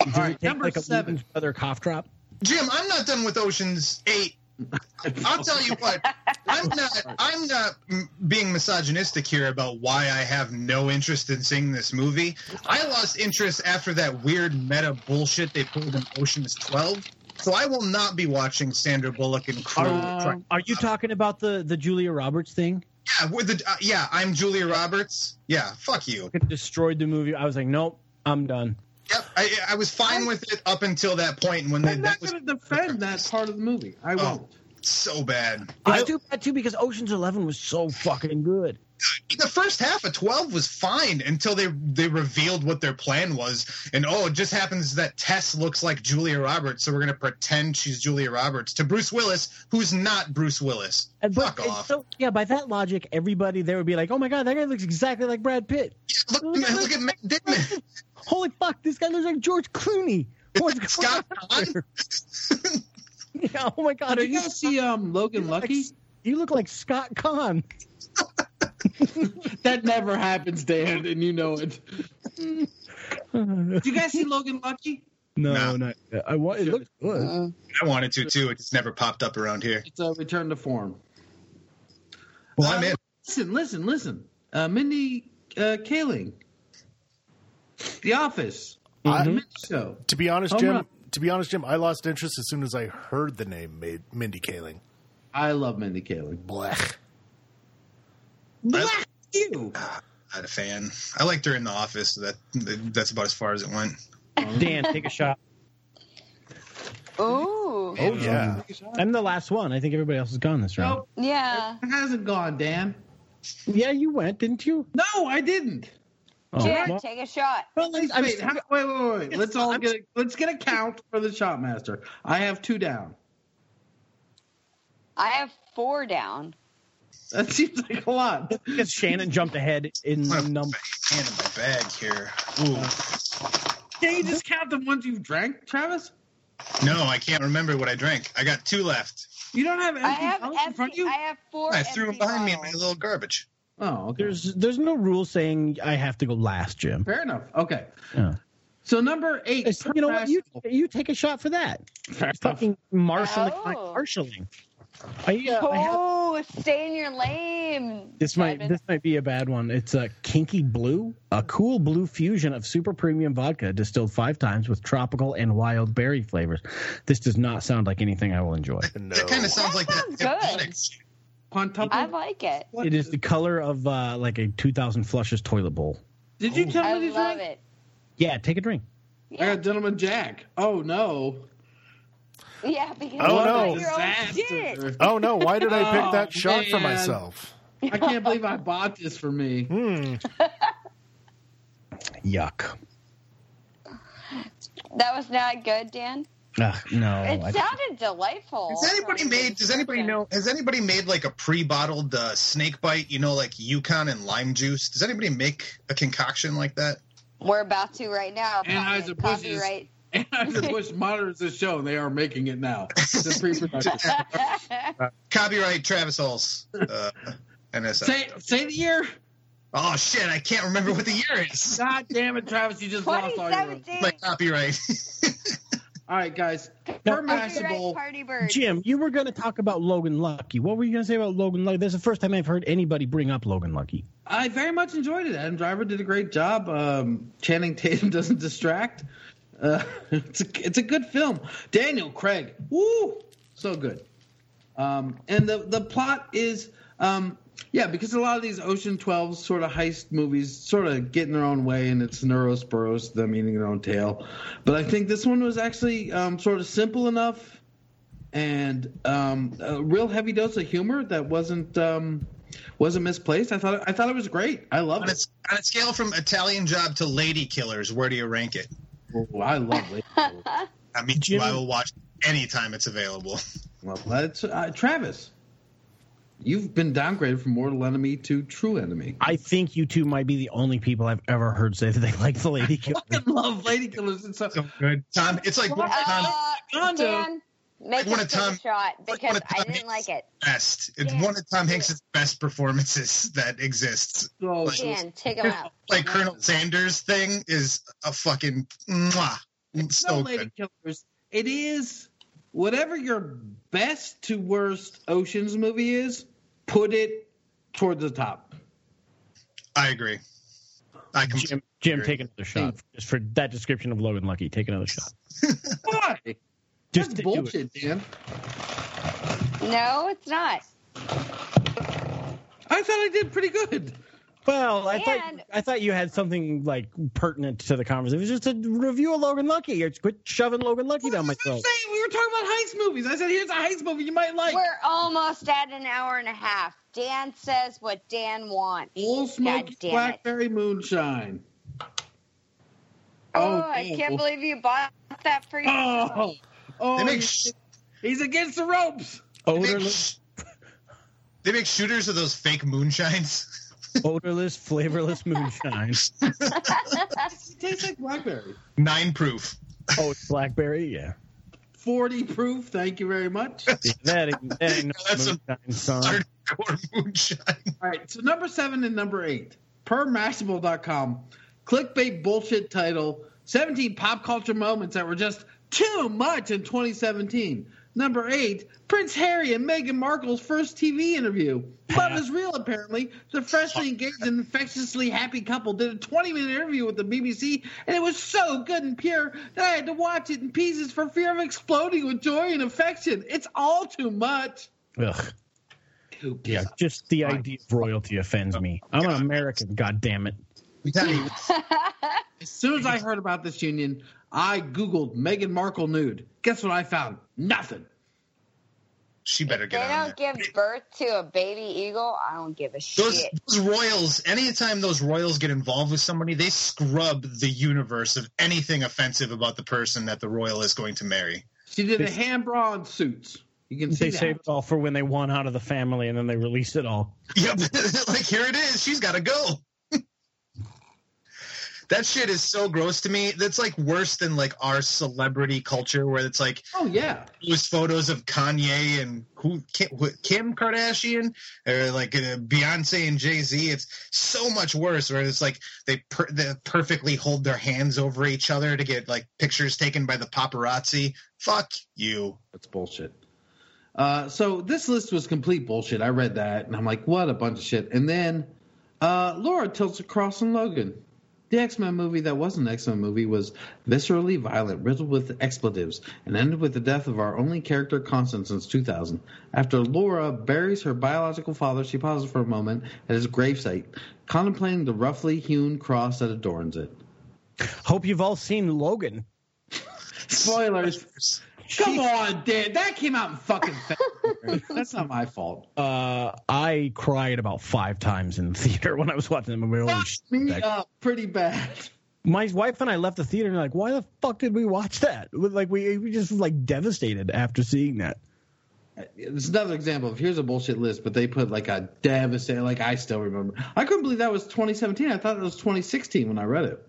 A: All right, number
D: like
A: seven.
D: Lehman Other cough drop.
E: Jim, I'm not done with Ocean's Eight. I'll tell you what. I'm not. I'm not being misogynistic here about why I have no interest in seeing this movie. I lost interest after that weird meta bullshit they pulled in Ocean's Twelve. So I will not be watching Sandra Bullock and crew.
A: Um,
D: Are you talking about the the Julia Roberts thing?
E: yeah, with the uh, yeah, I'm Julia Roberts. Yeah, fuck you.
D: It destroyed the movie. I was like, nope, I'm done.
E: Yep, I, I was fine with it up until that point when they,
A: I'm
E: that
A: not
E: was
A: going to defend that part of the movie. I
E: Oh.
A: won't.
E: so bad.
D: It's
B: I-
D: too bad too because Ocean's Eleven was so fucking good.
E: The first half of 12 was fine until they they revealed what their plan was and oh it just happens that tess looks like julia roberts so we're going to pretend she's julia roberts to bruce willis who's not bruce willis
D: And but
E: fuck
D: and
E: off
D: so yeah, by that logic, everybody there would be like, "Oh my god, that guy looks exactly like Brad Pitt."
E: look, look at matt damon
D: Holy fuck, this guy looks like George Clooney. What's
E: Scott
D: on Yeah, oh my god,
A: Did
D: are
A: you guys see um, Logan
D: look
A: Lucky?
D: Like, you look like Scott Caan.
A: That never happens, Dan, and you know it. Did you guys see Logan Lucky?
D: No,
E: No.
D: no. I want. It looks good.
E: i wanted to too it just never popped up around here
A: It's a return to form.
E: well
A: Uh,
E: i'm in
A: Listen, listen, listen. Uh, Mindy uh, Kaling, The Office,
B: I-
A: The Mindy Show.
B: To be honest,
A: Home
B: Jim.
A: run.
B: To be honest, Jim, I lost interest as soon as I heard the name made Mindy Kaling.
A: I love Mindy Kaling.
B: Blech.
A: Black you.
E: not a fan i liked her in the office so that that's about as far as it went
D: Dan, take a shot.
C: Ooh.
B: Oh yeah.
D: I'm the last one. I think everybody else has gone this round.
A: Nope,
C: Yeah.
A: it hasn't gone, Dan.
D: Yeah, you went, didn't you?
A: No, I didn't.
D: Oh,
C: Jim,
D: well,
C: take a shot.
D: well,
A: Wait,
D: I'm
A: wait,
D: still-
A: how- wait, wait, wait, wait. Let's all
D: I'm-
A: get a, let's get a count for the shot master. I have two down.
C: I have four down.
A: That seems like a lot.
D: because Shannon jumped ahead in number.
E: put my hand in my bag here Ooh.
A: Can you just count the ones you've drank, Travis?
E: no i can't remember what i drank i got two left
A: You don't have
C: I
A: anything
C: have
A: else in front of you?
C: I have four.
E: i threw them
C: empty
E: behind me in my little garbage
A: Oh, okay.
D: There's there's no rule saying I have to go last, Jim.
A: Fair enough. Okay.
D: Yeah.
A: So number eight.
D: It's- you know what? You you take a shot for that.
A: Fair.
D: Fucking oh. marshaling,
C: Oh.
D: marshaling. I, uh, I have,
C: Oh, stay in your lane.
D: this might
C: Simon.
D: this might be a bad one. It's a kinky blue, a cool blue fusion of super premium vodka distilled five times with tropical and wild berry flavors. This does not sound like anything I will enjoy.
B: No.
E: That kind of sounds
C: That
E: like
C: sounds
E: that.
C: good.
E: hypnotics.
A: Quintuple.
C: I like it.
A: What-
D: It is the color of uh, like a 2,000 flushes toilet bowl.
A: Did you tell
C: I
A: me to
C: love
A: drink?
C: it.
D: Yeah, take a drink.
A: I
C: Yeah,
A: got Gentleman Jack. Oh no!
C: Yeah because
B: Oh, no.
C: your own shit.
B: Oh no! Why did I pick
A: Oh,
B: that shot for myself?
A: I can't believe I bought this for me.
B: Hmm.
D: Yuck.
C: That was not good, Dan.
D: Ugh, no.
C: It
D: I-
C: sounded delightful.
E: Has anybody made? Does anybody know? Has anybody made like a pre-bottled uh, snake bite? You know, like Yukon and lime juice. Does anybody make a concoction like that?
C: We're about to right now.
A: Anheuser-Busch is-
C: Copyright.
A: Anheuser-Busch monitors the show. They are making it now. It's pre-production.
E: Copyright Travis Hulse. Uh, NSF.
A: say say the year.
E: oh shit! I can't remember what the year is.
A: God damn it, Travis! You just lost all your.
C: 2017.
E: My copyright.
A: All right, guys.
D: No,
A: Permissible.
C: Party Bird.
D: Jim, you were going to talk about Logan Lucky. What were you going to say about Logan Lucky? That's the first time I've heard anybody bring up Logan Lucky.
A: I very much enjoyed it. Adam Driver did a great job. Um, Channing Tatum doesn't distract. Uh, it's a it's a good film. Daniel Craig. Woo! so good. Um, and the the plot is, um, yeah, because a lot of these Ocean Twelve sort of heist movies sort of get in their own way, and it's an ouroboros, them eating their own tail. But I think this one was actually um, sort of simple enough, and um, a real heavy dose of humor that wasn't um, wasn't misplaced. I thought I thought it was great. I love
E: On,
A: it.
E: a, on a scale from Italian Job to Lady Killers, where do you rank it?
A: Oh, I love it.
E: I mean,
D: Jim-
E: I will watch anytime it's available.
A: well, that's uh, Travis. You've been downgraded from mortal enemy to true enemy.
D: I think you two might be the only people I've ever heard say that they like the Lady Killer.
A: fucking love Lady Killers. It's so,
E: So good, Tom. It's like one of Tom's
C: Uh,
A: Gonzo.
C: Dan, make
E: One
C: us
E: of
C: take
E: Tom-
C: shot because
E: one
C: I didn't like it.
E: best. It's
C: Yeah.
E: one of Tom Hanks's best performances that exists.
A: so
C: Dan, take them out.
E: Like Colonel Sanders thing is a fucking mwah.
A: It's
E: so
A: no Lady
E: good.
A: Killers. It is whatever your best to worst Ocean's movie is. Put it towards the top.
E: I agree. I can.
D: Jim, Jim, take another shot just for that description of Logan Lucky. Take another shot.
A: Why?
D: Just
A: That's
D: to it.
A: bullshit, Dan.
C: No, it's not.
A: I thought I did pretty good.
D: Well, I thought I thought you had something like pertinent to the conversation. It was just a review of Logan Lucky. You're quit shoving Logan Lucky down my
A: That's what I'm
D: throat.
A: saying. We were talking about heist movies. I said, here's a heist movie you might like.
C: We're almost at an hour and a half. Dan says what Dan wants.
A: Ole Smoky
C: God damn it.
A: Blackberry Moonshine.
C: Oh,
A: Oh,
C: I
A: oh,
C: can't oh. believe you bought that for yourself.
A: Oh, oh
E: They make
A: he's,
E: sh-
A: he's against the ropes.
E: they make,
D: Odorless,
E: they make shooters of those fake moonshines.
D: odorless, flavorless moonshine.
A: It tastes like blackberry.
E: Nine proof.
D: Oh, it's blackberry. Yeah,
A: 40 proof. Thank you very much.
D: Yeah, that ain't, that ain't no
E: That's a-
D: moonshine song.
E: Hardcore moonshine.
A: All right, so number seven and number eight. Per Mashable.com, clickbait bullshit title 17 pop culture moments that were just too much in 2017. Number eight, Prince Harry and Meghan Markle's first TV interview. Love is real, apparently. The freshly engaged and infectiously happy couple did a 20 minute interview with the BBC, and it was so good and pure that I had to watch it in pieces for fear of exploding with joy and affection. It's all too much.
D: Ugh.
A: Who
D: Yeah, just the idea of royalty offends me. I'm an American. God damn it.
E: I'm telling you,
A: As soon as I heard about this union, I Googled Meghan Markle nude. Guess what I found? Nothing.
E: she better
C: If
E: get
C: they
E: on
C: don't
E: there.
C: give birth to a baby eagle, I don't give a
E: Those,
C: shit.
E: those royals, anytime those royals get involved with somebody, they scrub the universe of anything offensive about the person that the royal is going to marry.
A: She did a
D: They-
A: hand bra and suits. You can see
D: They
A: that.
D: save it all for when they want out of the family and then they release it all.
E: Yep. like here it is. She's got to go. That shit is so gross to me. That's like worse than like our celebrity culture, where it's like
A: Oh yeah.
E: those photos of Kanye and who Kim, Kardashian or like uh, Beyonce and Jay Z. It's so much worse. Where it's like they, per, they perfectly hold their hands over each other to get like pictures taken by the paparazzi. Fuck you.
A: That's bullshit. Uh, so this list was complete bullshit. I read that and I'm like, what a bunch of shit. And then uh, Laura tilts across on Logan. The X Men movie that wasn't an X Men movie was viscerally violent, riddled with expletives, and ended with the death of our only character constant since 2000. After Laura buries her biological father, she pauses for a moment at his gravesite, contemplating the roughly hewn cross that adorns it.
D: Hope you've all seen Logan.
A: Spoilers. Come on, Dan. That came out in fucking February. That's not my fault.
D: Uh, I cried about five times in the theater when I was watching the movie.
A: Fucked me
D: That-
A: up pretty bad.
D: My wife and I left the theater and like, why the fuck did we watch that? Like we we just like devastated after seeing that.
A: It's another example of here's a bullshit list, but they put like a devastating. Like I still remember. I couldn't believe that was 2017. I thought it was 2016 when I read it,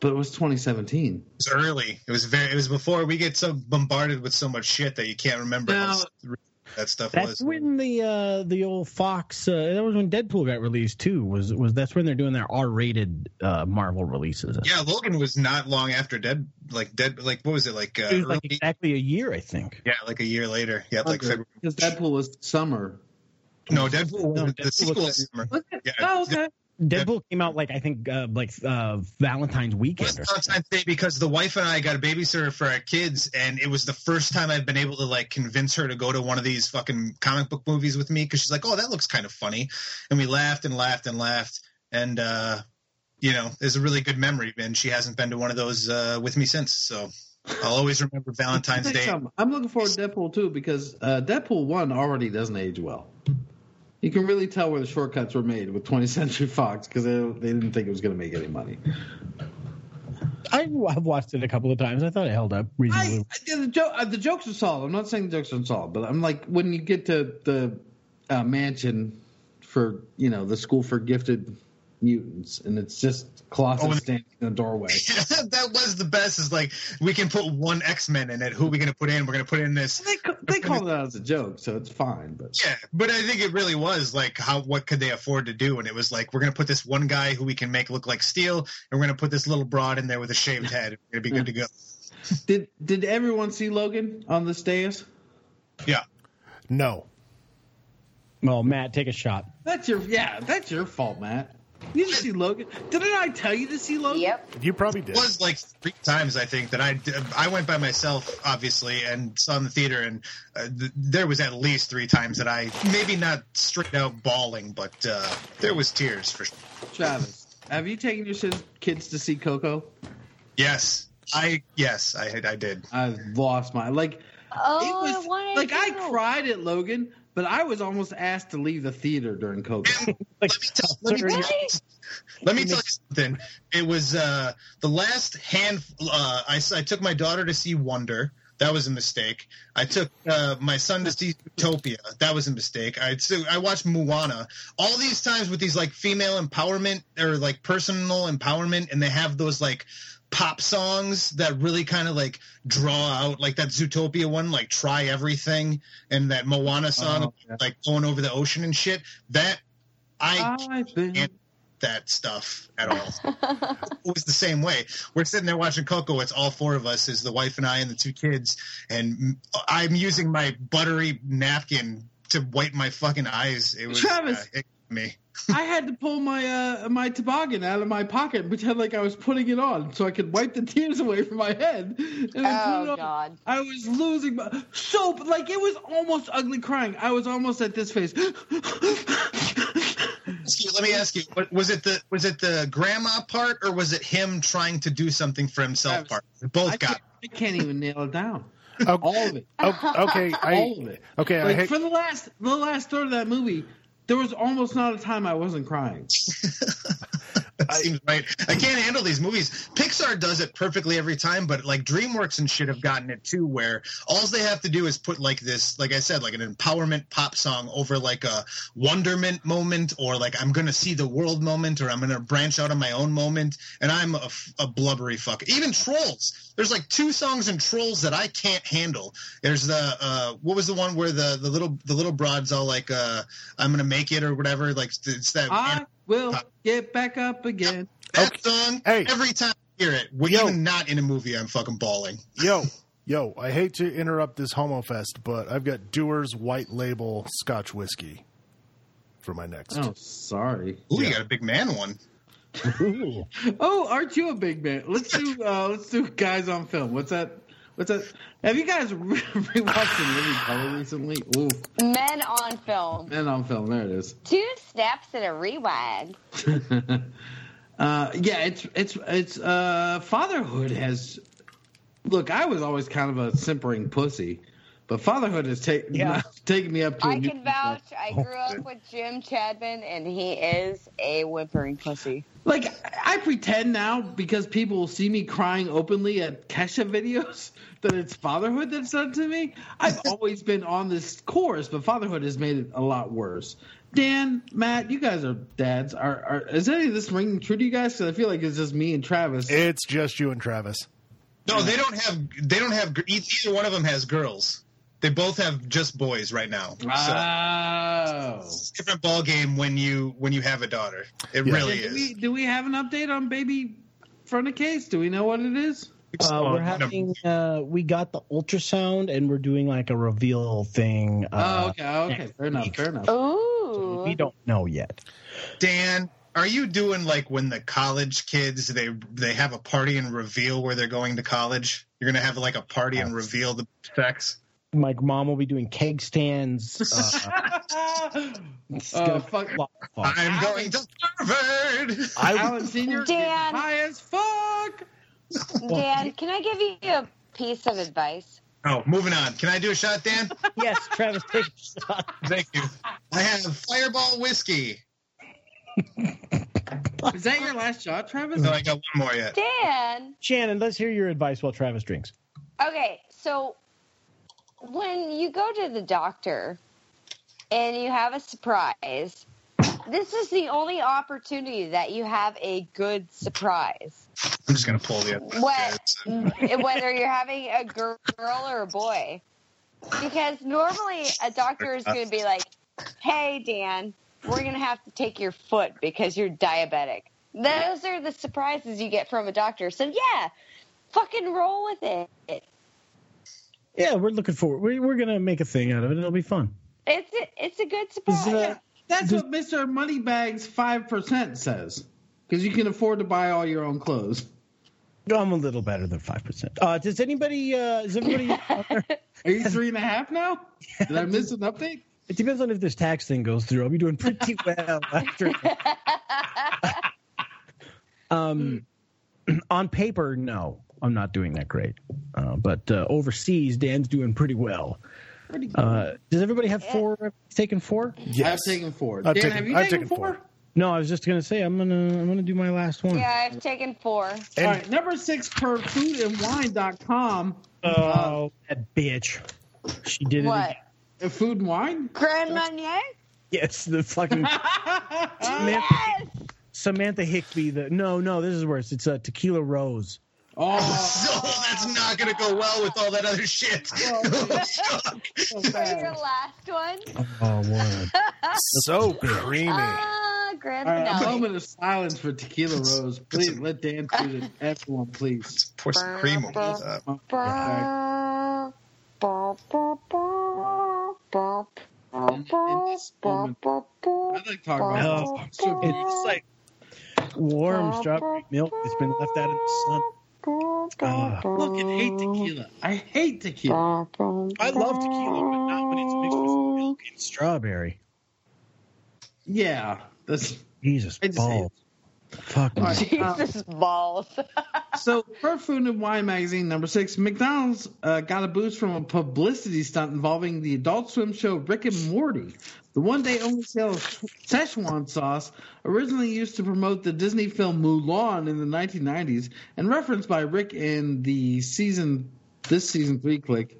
A: but it was 2017.
E: It was early. It was very. It was before we get so bombarded with so much shit that you can't remember
A: Now-
E: how that stuff
D: That's
E: was.
D: when the uh, the old Fox. Uh, that was when Deadpool got released too. Was was that's when they're doing their R rated uh, Marvel releases.
E: Yeah, Logan was not long after Dead. Like Dead. Like what was it? Like uh,
D: it was like exactly a year, I think.
E: yeah, like a year later. Yeah, like February.
A: because Deadpool was summer.
E: No, Deadpool.
D: No,
E: the
D: Deadpool
E: sequel
D: was-
E: summer.
A: Was?
E: Yeah,
A: oh, okay.
D: Deadpool came out like I think uh, like uh, Valentine's
E: It
D: weekend.
E: was
D: Or.
E: Valentine's Day because the wife and I got a babysitter for our kids, and it was the first time I've been able to like convince her to go to one of these fucking comic book movies with me because she's like, "Oh, that looks kind of funny," and we laughed and laughed and laughed, and uh, you know, it's a really good memory. And she hasn't been to one of those uh, with me since, so I'll always remember Valentine's
A: I'll tell you
E: Day.
A: something. I'm looking forward to Deadpool too because uh, Deadpool 1 already doesn't age well. You can really tell where the shortcuts were made with 20th Century Fox because they, they didn't think it was going to make any money.
D: I, I've watched it a couple of times. I thought it held up reasonably.
A: I- the, uh, the jokes are solid. I'm not saying the jokes aren't solid, but I'm like when you get to the uh, mansion for you know the school for gifted mutants, and it's just Colossus
E: Oh,
A: standing in the doorway.
E: that was the best. Is like we can put one X Men in it. Who are we going to put in? We're going to put in this.
A: they ca- they called it out as a joke, so it's fine. But
E: Yeah, but I think it really was like how what could they afford to do? And it was like we're gonna put this one guy who we can make look like Steel, and we're gonna put this little broad in there with a shaved head. We're gonna be good to go.
A: did did everyone see Logan on this dais?
E: Yeah,
B: No.
D: well, Matt, take a shot.
A: That's your yeah. That's your fault, Matt. You didn't see Logan. Didn't I tell you to see Logan?
C: Yep.
B: You probably did.
E: it
B: did.
E: was like three times I think that I I went by myself obviously and saw in the theater, and uh, th- there was at least three times that I maybe not straight out bawling, but uh, there was tears for sure.
A: Travis, have you taken your kids to see Coco?
E: Yes, I yes I I did.
A: I've lost my like.
C: Oh,
A: it was
C: wanted
A: like I cried at Logan, but I was almost asked to leave the theater during Coco.
D: Like,
E: Let me tell, let me tell you Let me tell you something. It was uh, the last hand. Uh, I, I took my daughter to see Wonder. That was a mistake. I took uh, my son to see Utopia. That was a mistake. I so I watched Moana. All these times with these like female empowerment or like personal empowerment, and they have those like pop songs that really kind of like draw out like that Zootopia one, like "Try Everything," and that Moana song,
A: Oh, yeah.
E: like going over the ocean and shit. That I
A: I've been.
E: can't that stuff at all. it was the same way. We're sitting there watching Coco. It's all four of us, is the wife and I and the two kids, and I'm using my buttery napkin to wipe my fucking eyes. It was
A: Travis.
E: uh, it, me.
A: I had to pull my uh, my toboggan out of my pocket and pretend like I was putting it on so I could wipe the tears away from my head. And then
C: Oh
A: on.
C: God.
A: I was losing my so like it was almost ugly crying. I was almost at this face.
E: Excuse- Let me ask you: was it the was it the grandma part or was it him trying to do something for himself
A: Travis,
E: part? Both
A: I
E: got.
A: can't, I can't even nail it down.
B: Oh,
A: All of it.
B: okay,
A: All of it.
B: okay. I
A: Like
B: hate,
A: for the last the last third of that movie, there was almost not a time I wasn't crying.
E: That seems right. I can't handle these movies. Pixar does it perfectly every time, but like DreamWorks and shit have gotten it too, where all they have to do is put like this, like I said, like an empowerment pop song over like a wonderment moment, or like I'm gonna see the world moment, or I'm gonna branch out on my own moment, and I'm a blubbery fuck. Even Trolls, there's like two songs in Trolls that I can't handle. There's the uh, what was the one where the the little the little broad's all like uh, I'm gonna make it or whatever. Like it's that.
A: I will get back up again.
E: That song,
B: Hey.
E: every time I hear it, when
B: Yo.
E: even not in a movie, I'm fucking bawling.
B: yo, yo. I hate to interrupt this homo fest, but I've got Dewar's White Label Scotch whiskey for my next.
A: Oh, sorry.
E: Ooh,
B: Yeah.
E: you got a big man one.
D: ooh.
A: Oh, aren't you a big man? Let's do uh, let's do guys on film. What's that? What's that? Have you guys re- rewatched The Living Color recently? Ooh,
C: Men on film.
A: Men on film. There it is.
C: Two steps and a rewind.
A: uh, yeah, it's it's it's uh, fatherhood has. Look, I was always kind of a simpering pussy, but fatherhood has taken
D: Yeah.
A: taken me up to. a
C: I
A: new
C: can vouch. I grew up with Jim Chadman, and he is a whimpering pussy.
A: Like I pretend now because people will see me crying openly at Kesha videos that it's fatherhood that's done to me. I've always been on this course, but fatherhood has made it a lot worse. Dan, Matt, you guys are dads. Are, are is any of this ringing true to you guys? Because I feel like it's just me and Travis.
B: It's just you and Travis.
E: No, they don't have. They don't have. Either one of them has girls. They both have just boys right now. So
A: oh.
E: it's a different ball game when you when you have a daughter. It
B: Yeah.
E: really
A: do,
E: is.
A: we, do we have an update on baby front of case? Do we know what it is?
D: Uh, we're having uh, we got the ultrasound and we're doing like a reveal thing.
A: oh,
D: Uh,
A: okay, okay, fair enough, fair enough.
C: Ooh.
D: We don't know yet.
E: Dan, are you doing like when the college kids they they have a party and reveal where they're going to college? You're gonna have like a party and reveal the sex.
D: My mom will be doing keg stands. Uh, it's gonna
A: fuck.
D: be a lot of fun.
E: I'm going to Harvard.
B: I
A: Alan Senior,
C: Dan.
A: high as fuck.
C: Dan, can I give you a piece of advice?
E: Oh, moving on. Can I do a shot, Dan?
D: yes, Travis, take a shot.
E: Thank you. I have Fireball whiskey.
A: Is that your last shot, Travis?
E: No, I got one more yet.
C: Dan,
D: Shannon, let's hear your advice while Travis drinks.
C: okay, so when you go to the doctor and you have a surprise, this is the only opportunity that you have a good surprise.
E: I'm just gonna pull the other.
C: What, whether you're having a girl or a boy. Because normally a doctor is going to be like, hey, Dan, we're going to have to take your foot because you're diabetic. Those are the surprises you get from a doctor. So, yeah, fucking roll with it.
D: Yeah, we're looking forward. We're, we're gonna make a thing out of it. It'll be fun.
C: It's a, it's a good
D: Is,
C: surprise.
D: uh,
A: That's
D: Does-
A: what Mr. Moneybags five percent says. Because you can afford to buy all your own clothes.
D: I'm a little better than five percent. Uh, does anybody? Uh, is everybody? out there-
A: Are you three and a half now? Did I miss an update?
D: it depends on if this tax thing goes through. I'll be doing pretty well after. Um, on paper, no, I'm not doing that great. Uh, but uh, overseas, Dan's doing pretty well.
A: Pretty.
D: Uh, does everybody have four? Taken four?
A: I've taken four.
B: I've
A: Dan,
B: taken-
A: have you
B: I've
A: taken,
B: taken
A: four?
B: four.
D: No, I was just gonna say I'm gonna I'm gonna do my last one.
C: yeah, I've taken four.
A: All right, number six per foodandwine.com.
D: Oh, that bitch. She did it.
C: What?
D: again.
A: Uh, Food and wine?
C: Grand Marnier?
D: Yes, the fucking Samantha,
C: Yes!
D: Samantha Hickby. The no, no, this is worse. It's a tequila rose.
A: Oh,
E: So that's not gonna go well with all that other shit.
A: so
C: your last one?
D: Oh, word.
B: so creamy.
C: Ah, Grand
A: All right, a moment of silence for Tequila Rose. Please let Dan do this. Everyone, please.
E: Pour some cream over that.
A: This moment, like to about
D: Oh.
A: So
D: it's like warm strawberry milk that's been left out in the sun.
A: Look, I hate tequila. I hate tequila.
D: I love tequila, but not when it's mixed with milk and strawberry.
A: Yeah, that's
D: Jesus
A: I just hate
D: balls. Fuck me.
A: All right, uh,
C: Jesus balls.
A: so per Food and Wine magazine number six, McDonald's uh, got a boost from a publicity stunt involving the Adult Swim show Rick and Morty. The one-day only sale of Szechuan sauce, originally used to promote the Disney film Mulan in the 1990s, and referenced by Rick in the season this season three click,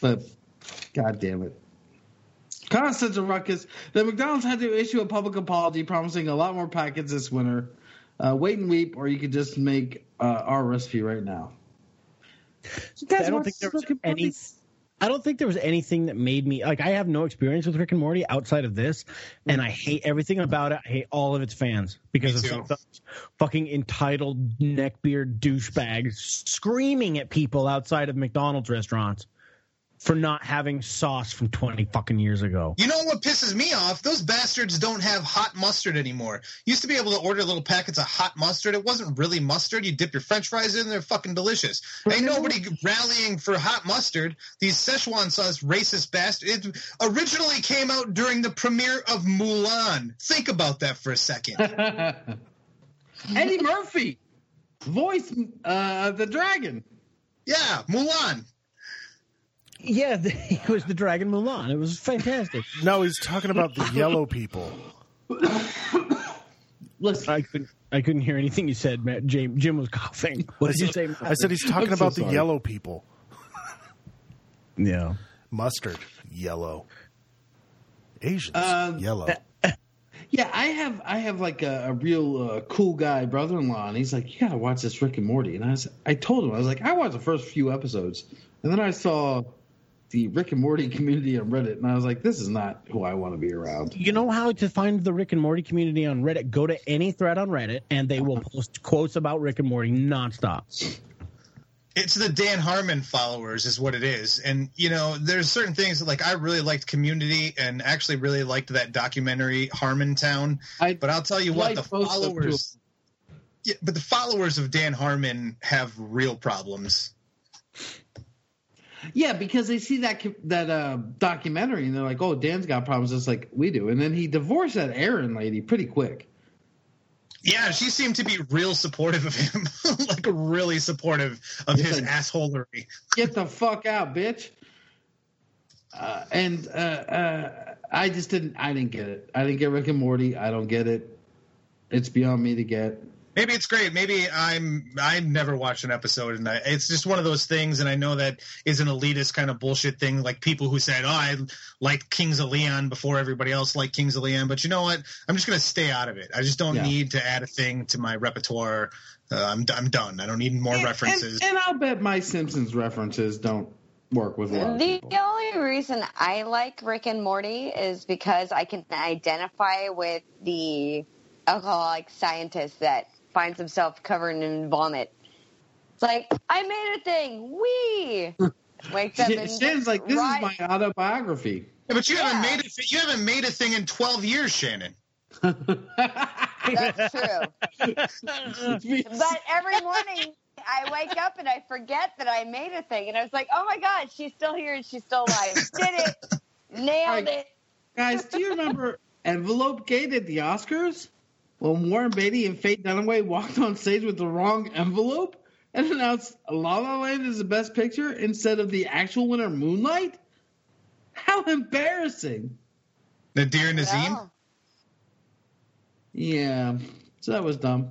A: but god damn it. Caused such a ruckus that McDonald's had to issue a public apology promising a lot more packets this winter. Uh, wait and weep, or you could just make uh, our recipe right now. Guys,
D: I don't think there was any. I don't think there was anything that made me like. I have no experience with Rick and Morty outside of this, and I hate everything about it. I hate all of its fans because
E: Me
D: of fucking entitled neckbeard douchebags screaming at people outside of McDonald's restaurants for not having sauce from twenty fucking years ago.
E: You know what pisses me off? Those bastards don't have hot mustard anymore. Used to be able to order little packets of hot mustard. It wasn't really mustard. You dip your French fries in, they're fucking delicious. Ain't nobody rallying for hot mustard. These Szechuan sauce racist bastards. It originally came out during the premiere of Mulan. Think about that for a second.
A: Eddie Murphy, voice uh, the dragon.
E: Yeah, Mulan.
D: Yeah, it was the Dragon Mulan. It was fantastic.
B: No, he's talking about the yellow people.
A: Listen,
D: I couldn't. I couldn't hear anything you said, Matt. Jim, Jim was coughing. What did you say?
B: I said he's talking
A: I'm so
B: about the yellow people.
D: Yeah.
B: Mustard, yellow. Asians,
A: Um,
B: yellow.
A: yeah, I have I have like a, a real uh, cool guy brother-in-law, and he's like, "You gotta watch this Rick and Morty." And I was, I told him I was like, I watched the first few episodes, and then I saw the Rick and Morty community on Reddit, and I was like, this is not who I want to be around.
D: You know how to find the Rick and Morty community on Reddit? Go to any thread on Reddit, and they will post quotes about Rick and Morty nonstop.
E: it's the Dan Harmon followers is what it is. And you know, there's certain things that, like I really liked Community and actually really liked that documentary Harmontown.
A: I
E: But I'll tell you what,
A: like
E: the
A: both of them,
E: followers yeah, but the followers of Dan Harmon have real problems.
A: Yeah, because they see that that uh, documentary and they're like, "Oh, Dan's got problems just like we do," and then he divorced that Erin lady pretty quick.
E: Yeah, she seemed to be real supportive of him, like really supportive of his
A: Yeah.
E: assholery.
A: Get the fuck out, bitch. Uh, and uh, uh, I just didn't. I didn't get it. I didn't get Rick and Morty. I don't get it. It's beyond me to get.
E: Maybe it's great. Maybe I'm I never watched an episode, and I, it's just one of those things. And I know that is an elitist kind of bullshit thing, like people who said, "Oh, I liked Kings of Leon before everybody else liked Kings of Leon." But you know what? I'm just gonna stay out of it. I just don't
A: Yeah.
E: need to add a thing to my repertoire. Uh, I'm I'm done. I don't need more
A: And-
E: references.
A: And, and I'll bet my Simpsons references don't work with a lot of
C: The
A: people.
C: only reason I like Rick and Morty is because I can identify with the alcoholic scientist that finds himself covered in vomit. It's like, I made a thing. We Wakes up
A: Sh-
C: and
A: Shannon's like, this
C: right-
A: is my autobiography.
E: Yeah, but you haven't
C: Yeah.
E: made it. You haven't made a thing in 12 years, Shannon.
C: That's true. But every morning I wake up and I forget that I made a thing, and I was like, "Oh my god, she's still here and she's still alive! Did it! Nailed it!"
A: Guys, do you remember Envelope Gate at the Oscars? When Warren Beatty and Faye Dunaway walked on stage with the wrong envelope and announced La La Land is the best picture instead of the actual winner, Moonlight? How embarrassing.
E: Nadir Nazim.
C: No.
A: Yeah, so that was dumb.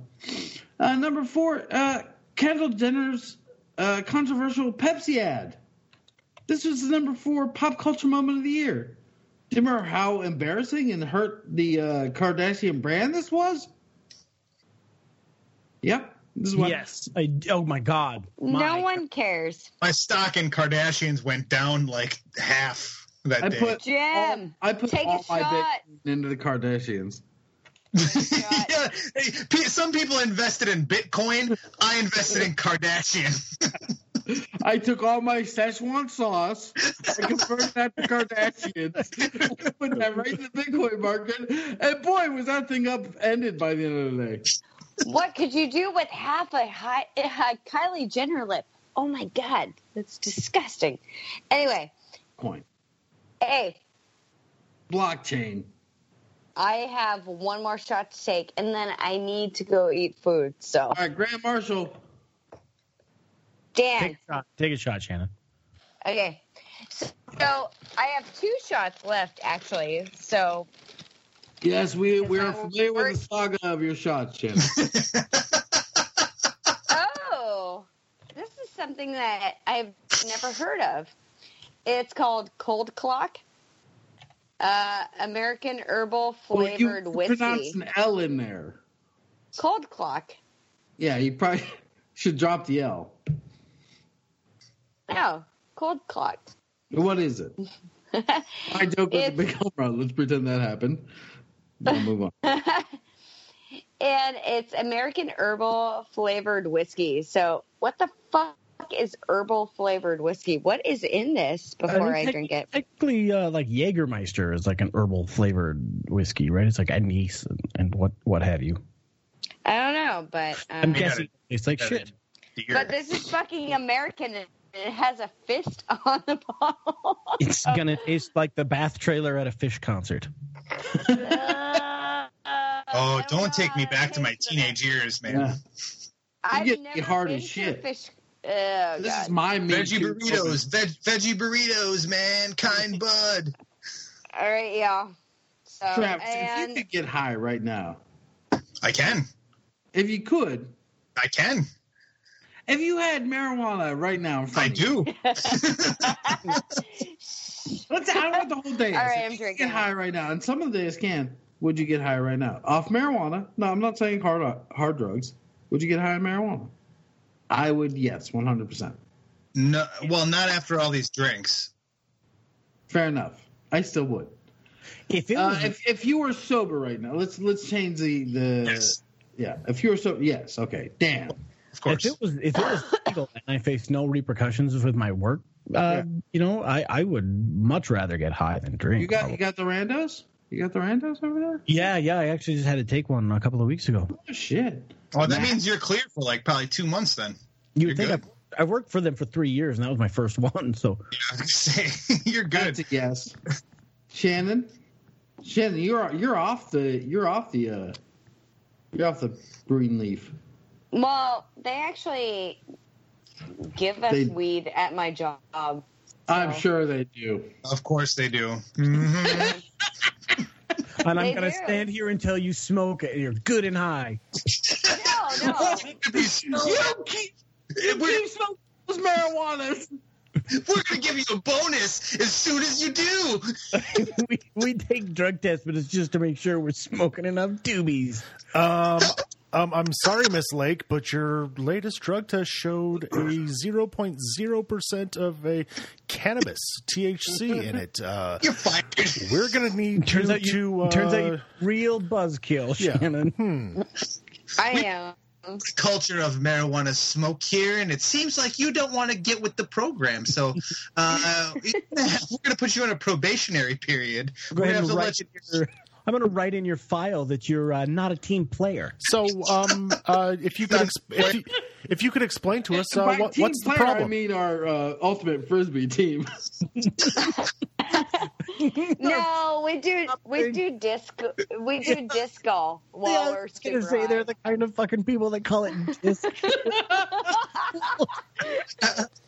A: Uh, number four, uh, Kendall Jenner's uh, controversial Pepsi ad. This was the number four pop culture moment of the year. Do you remember how embarrassing and hurt the uh, Kardashian brand this was? Yep. This is what
D: yes. I, oh my God.
C: No one cares.
E: My stock in Kardashians went down like half that
A: I
E: day.
A: put
C: Jim,
A: I put
C: take a
A: my
C: shot.
A: Into the Kardashians.
E: yeah, hey, some people invested in Bitcoin. I invested in Kardashian.
A: I took all my Szechuan sauce, I converted that to Kardashians, put that right in the Bitcoin market, and boy, was that thing up ended by the end of the day.
C: What could you do with half a, high, a Kylie Jenner lip? Oh my god, that's disgusting. Anyway,
A: Coin.
C: hey,
A: Blockchain.
C: I have one more shot to take, and then I need to go eat food. So,
A: All right, Grant Marshall.
C: Dan,
D: Take a shot. Take a shot, Shannon.
C: Okay. So, so I have two shots left, actually. So
A: Yes, we we are
C: I will
A: familiar with the saga of your shots, Shannon.
C: Oh, this is something that I've never heard of. It's called Cold Clock, uh, American herbal
A: Well, you
C: flavored whiskey.
A: pronounced an L in there.
C: Cold Clock.
A: Yeah, you probably should drop the L.
C: No, Cold Clock.
A: What is it? I joke with the big home run. Let's pretend that happened. We'll move on.
C: and it's American herbal flavored whiskey. So, what the fuck is herbal flavored whiskey? What is in this before I drink it?
D: Technically, uh, like Jägermeister is like an herbal flavored whiskey, right? It's like anise and, and what what have you.
C: I don't know, but
D: I'm
C: um,
D: guessing it tastes like shit.
C: but this is fucking American and it has a fist on the bottle.
D: It's gonna taste like the bath trailer at a Phish concert.
C: Uh,
E: oh,
C: I
E: don't take me back to my
C: taste
E: teenage years, man.
A: Yeah.
C: I've
A: get
C: never
A: hard
C: been
A: as shit.
C: a Phish. Oh,
A: This
C: God.
A: is my meat
E: Veggie burritos, veg, veggie burritos, man, kind bud.
C: All right, yeah. So
A: Travis, if you could get high right now,
E: I can,
A: if you could,
E: I can,
A: if you had marijuana right now in front
E: I
A: of you,
E: do.
A: let's I don't want the whole day.
C: All right,
A: If
C: I'm
A: you
C: drinking.
A: Get high right now, and some of the days can. Would you get high right now off marijuana? No, I'm not saying hard hard drugs. Would you get high on marijuana? I would. Yes, 100. percent
E: No, well, not after all these drinks.
A: Fair enough. I still would.
D: If it
A: Uh, if if you were sober right now, let's let's change the the
E: Yes.
A: yeah. If you were sober, yes, okay. Dan,
E: Of course.
D: If it was if it was legal and I faced no repercussions with my work, uh, you know, I, I would much rather get high than drink.
A: You got you got the randos? You got the randos over there?
D: yeah, yeah. I actually just had to take one a couple of weeks ago.
A: Oh shit.
E: oh, that means you're clear for like probably two months then.
D: You
E: You're
D: would think
E: good.
D: I, I worked for them for three years, and that was my first one. So
E: Yeah, I was gonna say, you're
A: That's
E: good.
A: a yes. Shannon? Shannon, you're you're off the you're off the uh you're off the green leaf.
C: Well, they actually give us
A: They-
C: weed at my job.
A: I'm sure they do.
E: Of course they do. Mhm.
D: and I'm gonna stand here until you smoke it. You're good and high.
C: No, no.
A: You keep you keep smoking those marijuanas.
E: we're gonna give you a bonus as soon as you do.
D: we we take drug tests, but it's just to make sure we're smoking enough doobies.
B: Um, um, I'm sorry, Miss Lake, but your latest drug test showed a 0.0% of a cannabis THC in it. Uh,
E: You're fired.
B: we're gonna need
D: Turns
B: you
D: out you
B: to. Uh,
D: turns out you real buzzkill,
B: yeah.
D: Shannon.
B: Hmm.
C: I am.
E: culture of marijuana smoke here, and it seems like you don't want to get with the program. So uh, we're going to put you on a probationary period.
D: Go
E: We're going to have to let you.
D: Your, I'm going to write in your file that you're uh, not a team player.
B: So, um, uh, if you could, ex- if you, if you could explain to us, uh, what, what's the
A: player,
B: problem?
A: I mean our uh, ultimate frisbee team.
C: No, we do we do disc we do disco while
D: Yeah, I
C: we're
D: was going to say
C: high.
D: they're the kind of fucking people that call it disc.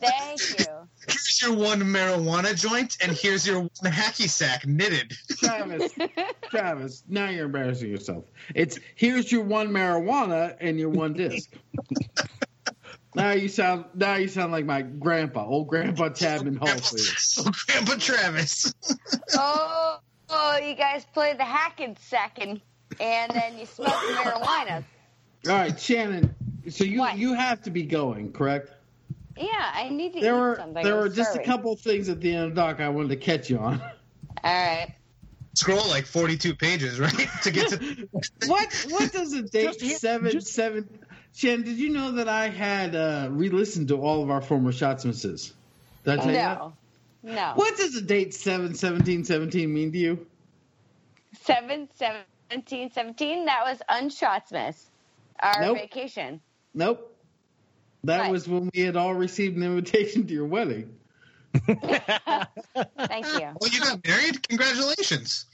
C: Thank you.
E: Here's your one marijuana joint, and here's your one hacky sack knitted.
A: Travis, Travis, now you're embarrassing yourself. It's here's your one marijuana and your one disc. Now you sound now you sound like my grandpa, old grandpa Chapman Hallford.
E: So, Grandpa Travis.
C: Oh, oh, you guys play the hacking second, and then you smoke marijuana.
A: All right, Shannon. So you
C: What?
A: you have to be going, correct?
C: Yeah, I need to
A: There
C: eat
A: were
C: something.
A: there
C: I'm
A: were just a
C: starving.
A: couple things at the end of the doc I wanted to catch you on.
C: All right.
E: Scroll like 42 pages, right? To get to.
A: what what does a date
D: Just hit-
A: seven
D: just-
A: seven? Shannon, did you know that I had uh, re-listened to all of our former Shotsmisses? Did I tell you that?
C: No, no.
A: What does the date seven seventeen seventeen mean to you?
C: Seven, seventeen, seventeen. That was Unshotsmas, our
A: Nope.
C: vacation.
A: Nope. That
C: Right.
A: was when we had all received an invitation to your wedding.
C: Thank you.
E: Well, you got married? Congratulations.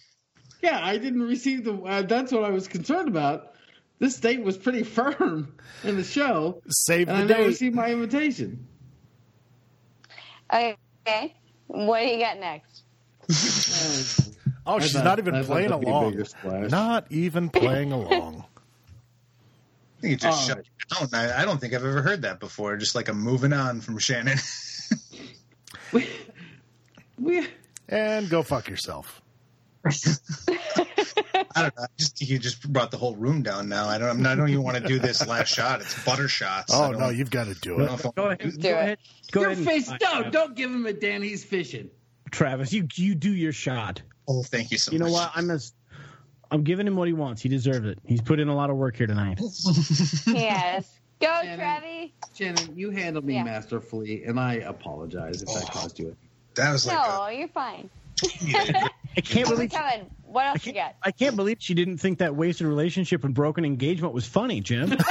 A: Yeah, I didn't receive the. Uh, that's what I was concerned about. This date was pretty firm in the show,
B: Save
A: and I
B: the
A: never
B: date.
A: received my invitation.
C: Okay. What do you got next?
B: Oh,
A: I
B: she's
A: thought-
B: not even playing
A: that'd be a
B: along. Not even playing along.
E: I think it just
A: All
E: shut down. I, I don't think I've ever heard that before. Just like a moving on from Shannon.
A: we, we,
B: And go fuck yourself.
E: I don't know. I Just you just brought the whole room down now. I don't. I'm not, I don't even want to do this last shot. It's butter shots.
B: Oh no, you've got to do it.
E: know if I-
D: Go ahead.
C: Do
D: Go
C: it.
D: ahead. Go
A: your
D: ahead.
A: face. No, don't give him a Dan. He's fishing.
D: Travis, you you do your shot.
E: Oh, thank you so much.
D: You know what? I'm a, I'm giving him what he wants. He deserves it. He's put in a lot of work here tonight.
C: Yes. Go,
A: Shannon.
C: Travi.
A: Shannon, you handled me
C: Yeah.
A: masterfully, and I apologize if that
E: Oh.
A: caused you.
E: That was like
C: No, you're fine.
E: a,
D: I can't
C: We're
D: believe
C: coming. What
D: I
C: else you
D: can't,
C: got?
D: I can't believe she didn't think that wasted relationship and broken engagement was funny, Jim.
E: well,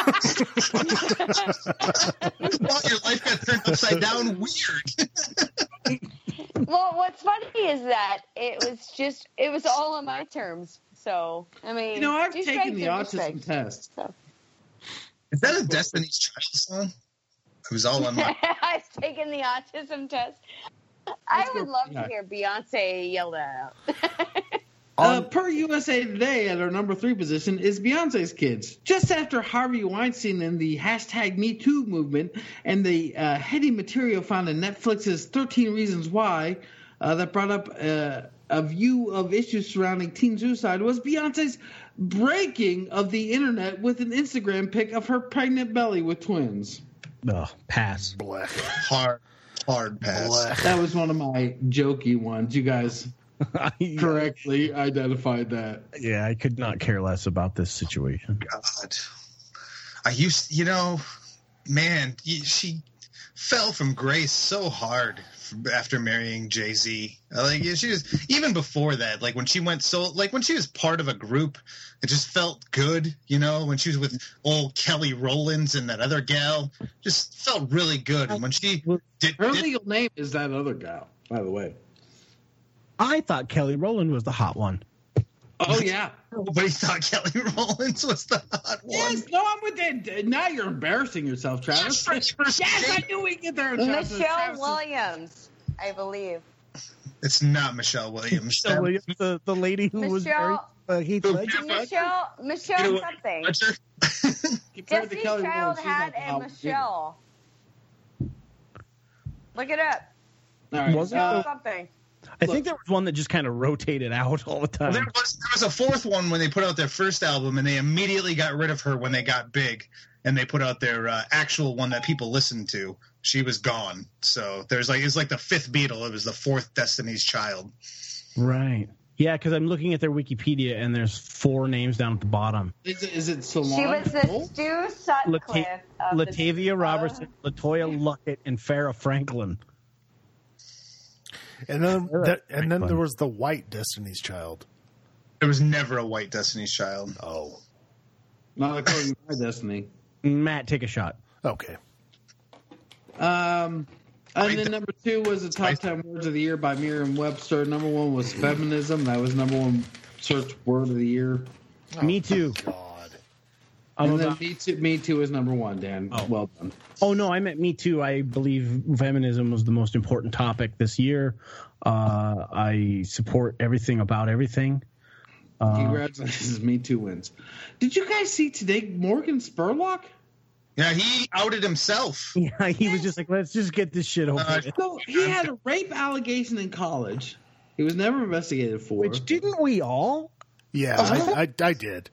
E: your life got turned upside down. Weird.
C: Well, what's funny is that it was just it was all on my terms. So I mean,
A: You know, I've taken the autism
C: douchebags.
A: test.
E: Is that a Destiny's Child song? It was all on my.
C: I've taken the autism test. I would love to hear Beyonce yell that out.
A: Uh, per USA Today, at our number three position is Beyonce's kids. Just after Harvey Weinstein and the hashtag Me Too movement and the uh, heady material found in Netflix's 13 Reasons Why uh, that brought up uh, a view of issues surrounding teen suicide was Beyonce's breaking of the internet with an Instagram pic of her pregnant belly with twins.
D: oh, pass.
B: Blech.
E: Hard, hard pass.
A: That was one of my jokey ones. You guys correctly identified that.
D: Yeah, I could not care less about this situation.
E: God. I used, you know, man, she fell from grace so hard after marrying Jay Z. Uh, like she was even before that. Like when she went so like when she was part of a group, it just felt good. You know, when she was with old Kelly Rowlands and that other gal, just felt really good. And when she did,
A: Her
E: did
A: legal name is that other gal, by the way.
D: I thought Kelly Rowland was the hot one.
A: Oh yeah.
E: nobody thought Kelly Rowlands was the hot one.
A: Yes, no, I'm with that. Now you're embarrassing yourself, Travis.
E: First- first
A: Yes, I knew we'd get there. Travis.
C: Michelle
A: Travis
C: Williams, I believe.
E: It's not Michelle Williams.
D: So Williams, the, the lady who was married
C: Michelle,
D: uh, Heath Ledger.
C: Michelle, Michelle
E: You know
C: something.
E: Roger?
C: Destiny's Child
A: Rowland, she's
C: had
A: not
C: a
A: out.
C: Michelle. Look it up.
A: All right.
D: Was it?
A: Uh,
C: something.
D: I think there was one that just kind of rotated out all the time.
E: There was there was a fourth one when they put out their first album, and they immediately got rid of her when they got big, and they put out their uh, actual one that people listened to. She was gone. So there's like it's like the fifth Beatle. It was the fourth Destiny's Child.
D: Right. Yeah, because I'm looking at their Wikipedia and there's four names down at the bottom:
A: Is it, is it Solange?
C: She was the Stu Sutcliffe. of the-
D: LaTavia Roberson, LeToya Luckett, and Farrah Franklin.
B: And then that, and then
D: Fun.
B: there was the white Destiny's Child.
E: There was never a white Destiny's Child.
B: Oh,
A: Not according to my destiny.
D: Matt, take a shot.
B: okay.
A: Um, and then number two was the top ten words of the year by Merriam-Webster. Number one was feminism. That was number one search word of the year.
D: Me too.
B: God.
D: I'm
A: and then me too. Me too is number one. Dan,
D: Oh.
A: well done.
D: oh no, I meant me too. I believe feminism was the most important topic this year. Uh, I support everything about everything. Uh,
A: Congratulations, me too wins. Did you guys see today Morgan Spurlock?
E: Yeah, he outed himself.
D: yeah, he was just like, let's just get this shit over
E: Uh.
A: So he had a rape allegation in college. He was never investigated for.
D: Which didn't we all?
B: Yeah, I, I, I did.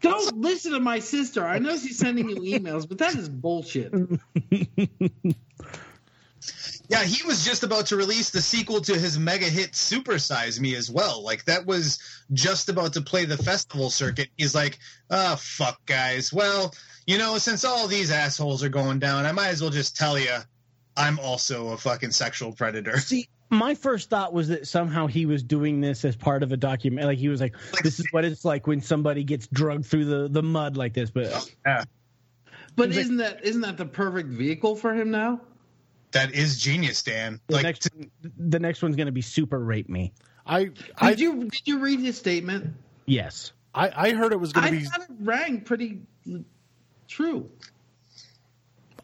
A: Don't listen to my sister. I know she's sending you emails, but that is bullshit.
E: Yeah, he was just about to release the sequel to his mega hit Super Size Me as well. Like that was just about to play the festival circuit. He's like, "Ah, fuck, guys. Well, you know, since all these assholes are going down, I might as well just tell you, I'm also a fucking sexual predator."
D: See, my first thought was that somehow he was doing this as part of a document. Like he was like, "This is what it's like when somebody gets drugged through the, the mud like this." But yeah.
A: But isn't that isn't that the perfect vehicle for him now?
E: That is genius, Dan.
D: the
E: Like,
D: next the next one's going to be super rape me.
B: I, I,
A: Did you did you read his statement?
D: Yes.
B: I, I heard it was going to be.
A: thought it rang pretty true.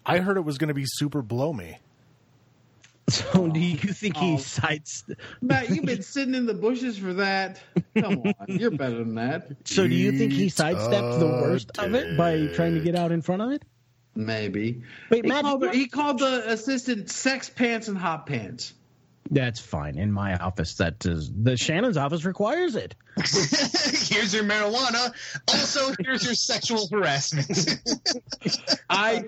B: I heard it was going to be super blow me.
D: So do oh, you think he
A: Oh.
D: cites?
A: Matt, you've been sitting in the bushes for that. Come on, you're better than that.
D: So do you think he sidestepped the worst of it by trying to get out in front of it?
A: Maybe.
D: Wait,
A: He
D: Matt,
A: called, the, he called the assistant sex pants and hot pants.
D: That's fine. In my office, that is the Shannon's office requires it.
E: here's your marijuana. Also, here's your sexual harassment.
A: I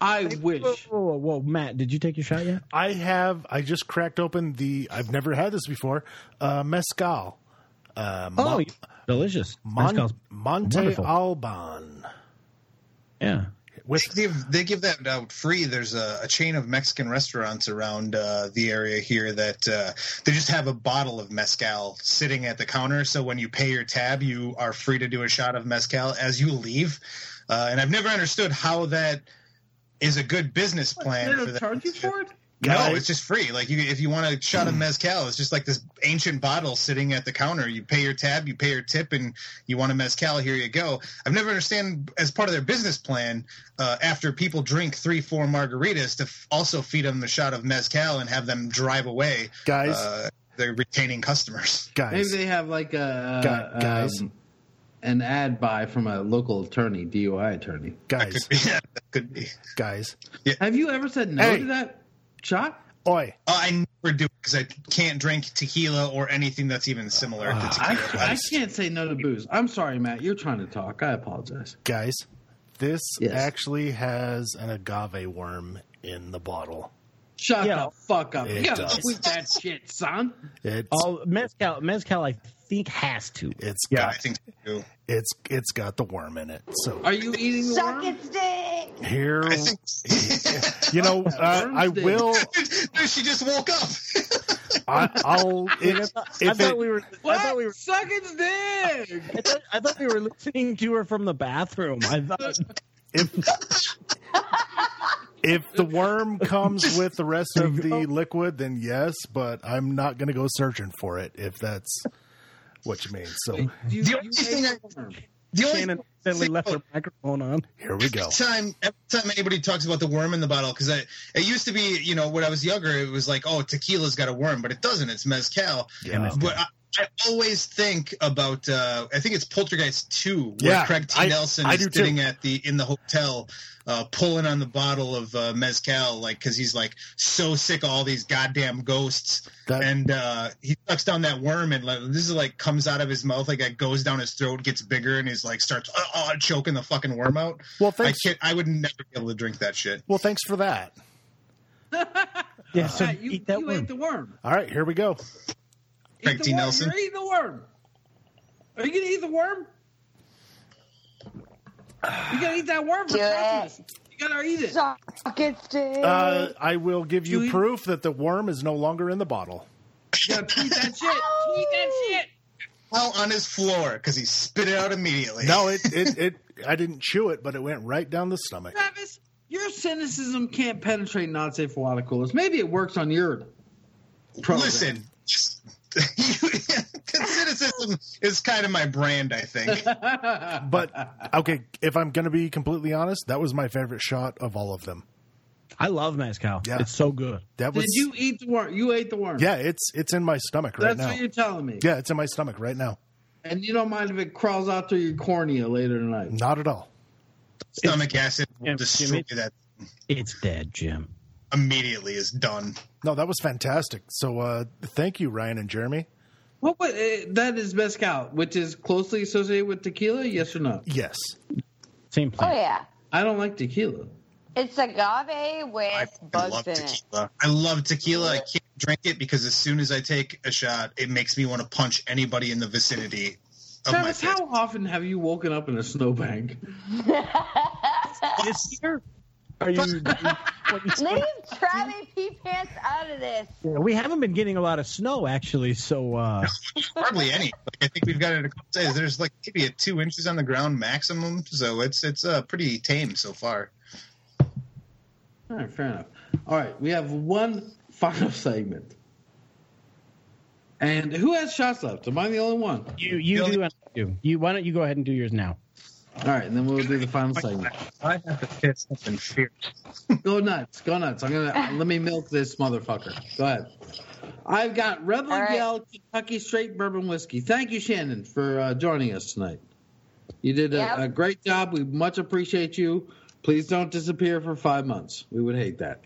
A: I wish.
D: Whoa, whoa, whoa, whoa, Matt, did you take your shot yet?
B: I have. I just cracked open the. I've never had this before. Uh, mezcal. Uh,
D: Oh,
B: Mon-
D: delicious.
B: Mon-
D: Mezcal's
B: Monte
D: wonderful.
B: Alban.
D: Yeah.
B: With
E: they, give, they give that out free. There's a, a chain of Mexican restaurants around uh, the area here that uh, they just have a bottle of mezcal sitting at the counter. So when you pay your tab, you are free to do a shot of mezcal as you leave. Uh, and I've never understood how that is a good business plan
A: They
E: for
A: don't
E: that.
A: charge you for it?
E: No,
B: Guys-
E: it's just free. Like you, if you want a shot of mezcal, it's just like this ancient bottle sitting at the counter. You pay your tab, you pay your tip, and you want a mezcal. Here you go. I've never understand as part of their business plan. Uh, after people drink three, four margaritas, to f- also feed them a shot of mezcal and have them drive away.
B: guys,
E: Uh, they're retaining customers.
B: Guys, maybe
A: they have like a
B: Gu- guys.
A: um, an ad buy from a local attorney, DUI attorney.
E: That
B: guys,
E: could be. Yeah, that could be.
B: guys.
A: Have you ever said no
B: Hey.
A: to that shot?
B: Oi,
E: Uh, I never do because I can't drink tequila or anything that's even similar to
A: I,
E: tequila.
A: I can't say no to booze. I'm sorry, Matt. You're trying to talk. I apologize.
B: guys. This
A: Yes.
B: actually has an agave worm in the bottle.
A: Shut
D: Yeah.
A: the fuck up.
B: It
A: You gotta
B: does.
A: tweet that shit, son.
B: It's
D: Oh, mezcal. Mezcal. I think has to.
B: It's
E: Yeah,
B: got
E: I think so
B: it's it's got the worm in it. So
A: Are you eating the
C: Suck
A: worm?
C: its dick.
B: here,
E: I think
B: you know, uh, I
A: will.
B: will.
E: she just woke up.
B: I, I'll
D: I
B: if,
D: thought, I thought
B: it,
D: we were. I
A: What?
D: thought we were.
A: Suck its dick.
D: I thought, I thought we were listening to her from the bathroom. I thought.
B: if if the worm comes with the rest of the liquid, then yes. But I'm not going to go searching for it if that's what you mean. So
A: You,
E: The only thing
A: the
E: I-
A: worm.
E: The only
D: Shannon accidentally
E: thing-
D: left her microphone on.
B: here we go.
E: Every time every time anybody talks about the worm in the bottle because it used to be you know when I was younger it was like oh tequila's got a worm but it doesn't it's mezcal
B: Yeah.
E: but I, I always think about uh, I think it's Poltergeist two where
B: Yeah,
E: Craig T
B: I-
E: Nelson
B: I
E: is
B: do too.
E: sitting at the in the hotel uh, pulling on the bottle of uh, mezcal like because he's like so sick of all these goddamn ghosts
B: That-
E: and uh, he sucks down that worm and like, this is like comes out of his mouth like it goes down his throat gets bigger and he's like starts uh, uh, choking the fucking worm out.
B: Well,
E: I
B: thanks.
E: can't. I would never be able to drink that shit.
B: Well, thanks for that.
D: Yeah, so
A: Yeah, you,
D: eat that
A: you
D: worm.
A: ate the worm.
B: All right, here we go.
E: Craig T.
A: worm.
E: Nelson?
A: You're eating the worm. Are you gonna eat the worm? You gotta eat that worm for Christmas. You gotta eat it.
C: Suck its.
B: Uh, I will give you
A: You-
B: proof that the worm is no longer in the bottle.
A: You gotta tweet that shit. Tweet that shit.
E: Fell on his floor because he spit it out immediately.
B: No, it, it, it, I didn't chew it, but it went right down the stomach.
A: Travis, your cynicism can't penetrate not safe for water coolers. Maybe it works on your program.
E: listen. cynicism is kind of my brand, I think.
B: But okay, if I'm going to be completely honest, that was my favorite shot of all of them.
D: I love mezcal.
B: Yeah.
D: It's so good.
B: That was
A: Did you eat the worm? You ate the worm.
B: yeah, it's it's in my stomach right now.
A: That's what you're telling me.
B: Yeah, it's in my stomach right now.
A: And you don't mind if it crawls out through your cornea later tonight.
B: Not at all.
E: Stomach acid will
D: Yeah,
E: destroy
D: Jimmy.
E: that
D: It's dead, Jim.
E: Immediately. Is done.
B: No, that was fantastic. So uh thank you, Ryan and Jeremy.
A: What? what uh, that is mezcal, which is closely associated with tequila. Yes or no?
B: Yes.
D: Same
C: place.
D: oh
C: yeah,
A: I don't like tequila.
C: it's agave
E: I,
C: with
E: I
C: bugs
E: love
C: in it.
E: tequila. I love tequila. I can't drink it because as soon as I take a shot, it makes me want to punch anybody in the vicinity of my
A: Travis,
E: face.
A: how often have you woken up in a snowbank?
D: This year? Are you?
C: Leave Travis P pants out of this.
D: we haven't been getting a lot of snow actually, so uh,
E: Hardly any. Like, I think we've got it a couple days. There's like maybe a two inches on the ground maximum, so it's it's uh, pretty tame so far.
A: All right, fair enough. All right, we have one final segment. And who has shots left? Am I the only one?
D: you you
E: The
D: do and I do. You why don't you go ahead and do yours now?
A: All right, and then we'll do the final segment.
E: I have to piss something fierce.
A: Go nuts, go nuts. I'm gonna let me milk this motherfucker. Go ahead. I've got Rebel
C: All right.
A: Yell Kentucky Straight Bourbon Whiskey. Thank you, Shannon, for uh, joining us tonight. You did a,
C: Yep.
A: a great job. We much appreciate you. Please don't disappear for five months. We would hate that.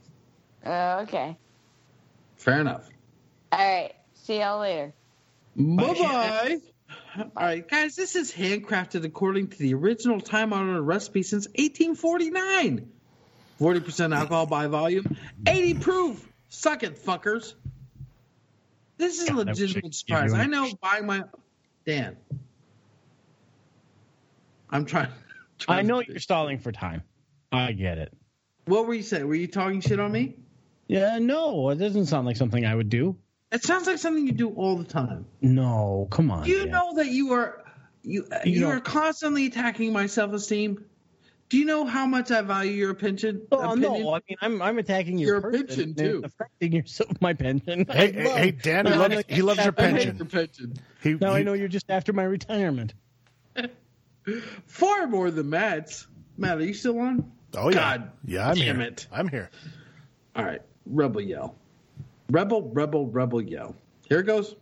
C: Uh, okay.
A: Fair enough.
C: All right. See y'all later.
A: Bye bye. All right, guys, this is handcrafted according to the original time honored recipe since 1849. 40% alcohol by volume, 80 proof. Suck it, fuckers. This is a legitimate surprise. I know buying my. Dan. I'm trying. trying
D: I know you're stalling for time. I get it.
A: What were you saying? Were you talking shit on me?
D: Yeah, no, it doesn't sound like something I would do.
A: It sounds like something you do all the time.
D: No, come on.
A: Do you
D: Dan.
A: know that you are you uh,
D: You
A: you, are constantly attacking my self esteem? Do you know how much I value your opinion?
D: Oh
A: opinion?
D: no, I mean I'm I'm attacking your,
A: Your
D: person
A: pension, too.
D: affecting your my pension.
B: Hey, hey,
D: love-
B: hey, Dan, he loves, he loves your pension.
A: your pension.
B: He,
D: Now I know you're just after my retirement.
A: Far more than Matt's. Matt, are you still on?
B: Oh yeah,
A: God
B: yeah, I'm
A: damn
B: here.
A: it.
B: I'm here.
A: All right, Rebel Yell, Rebel Rebel Rebel Yell. Here it goes.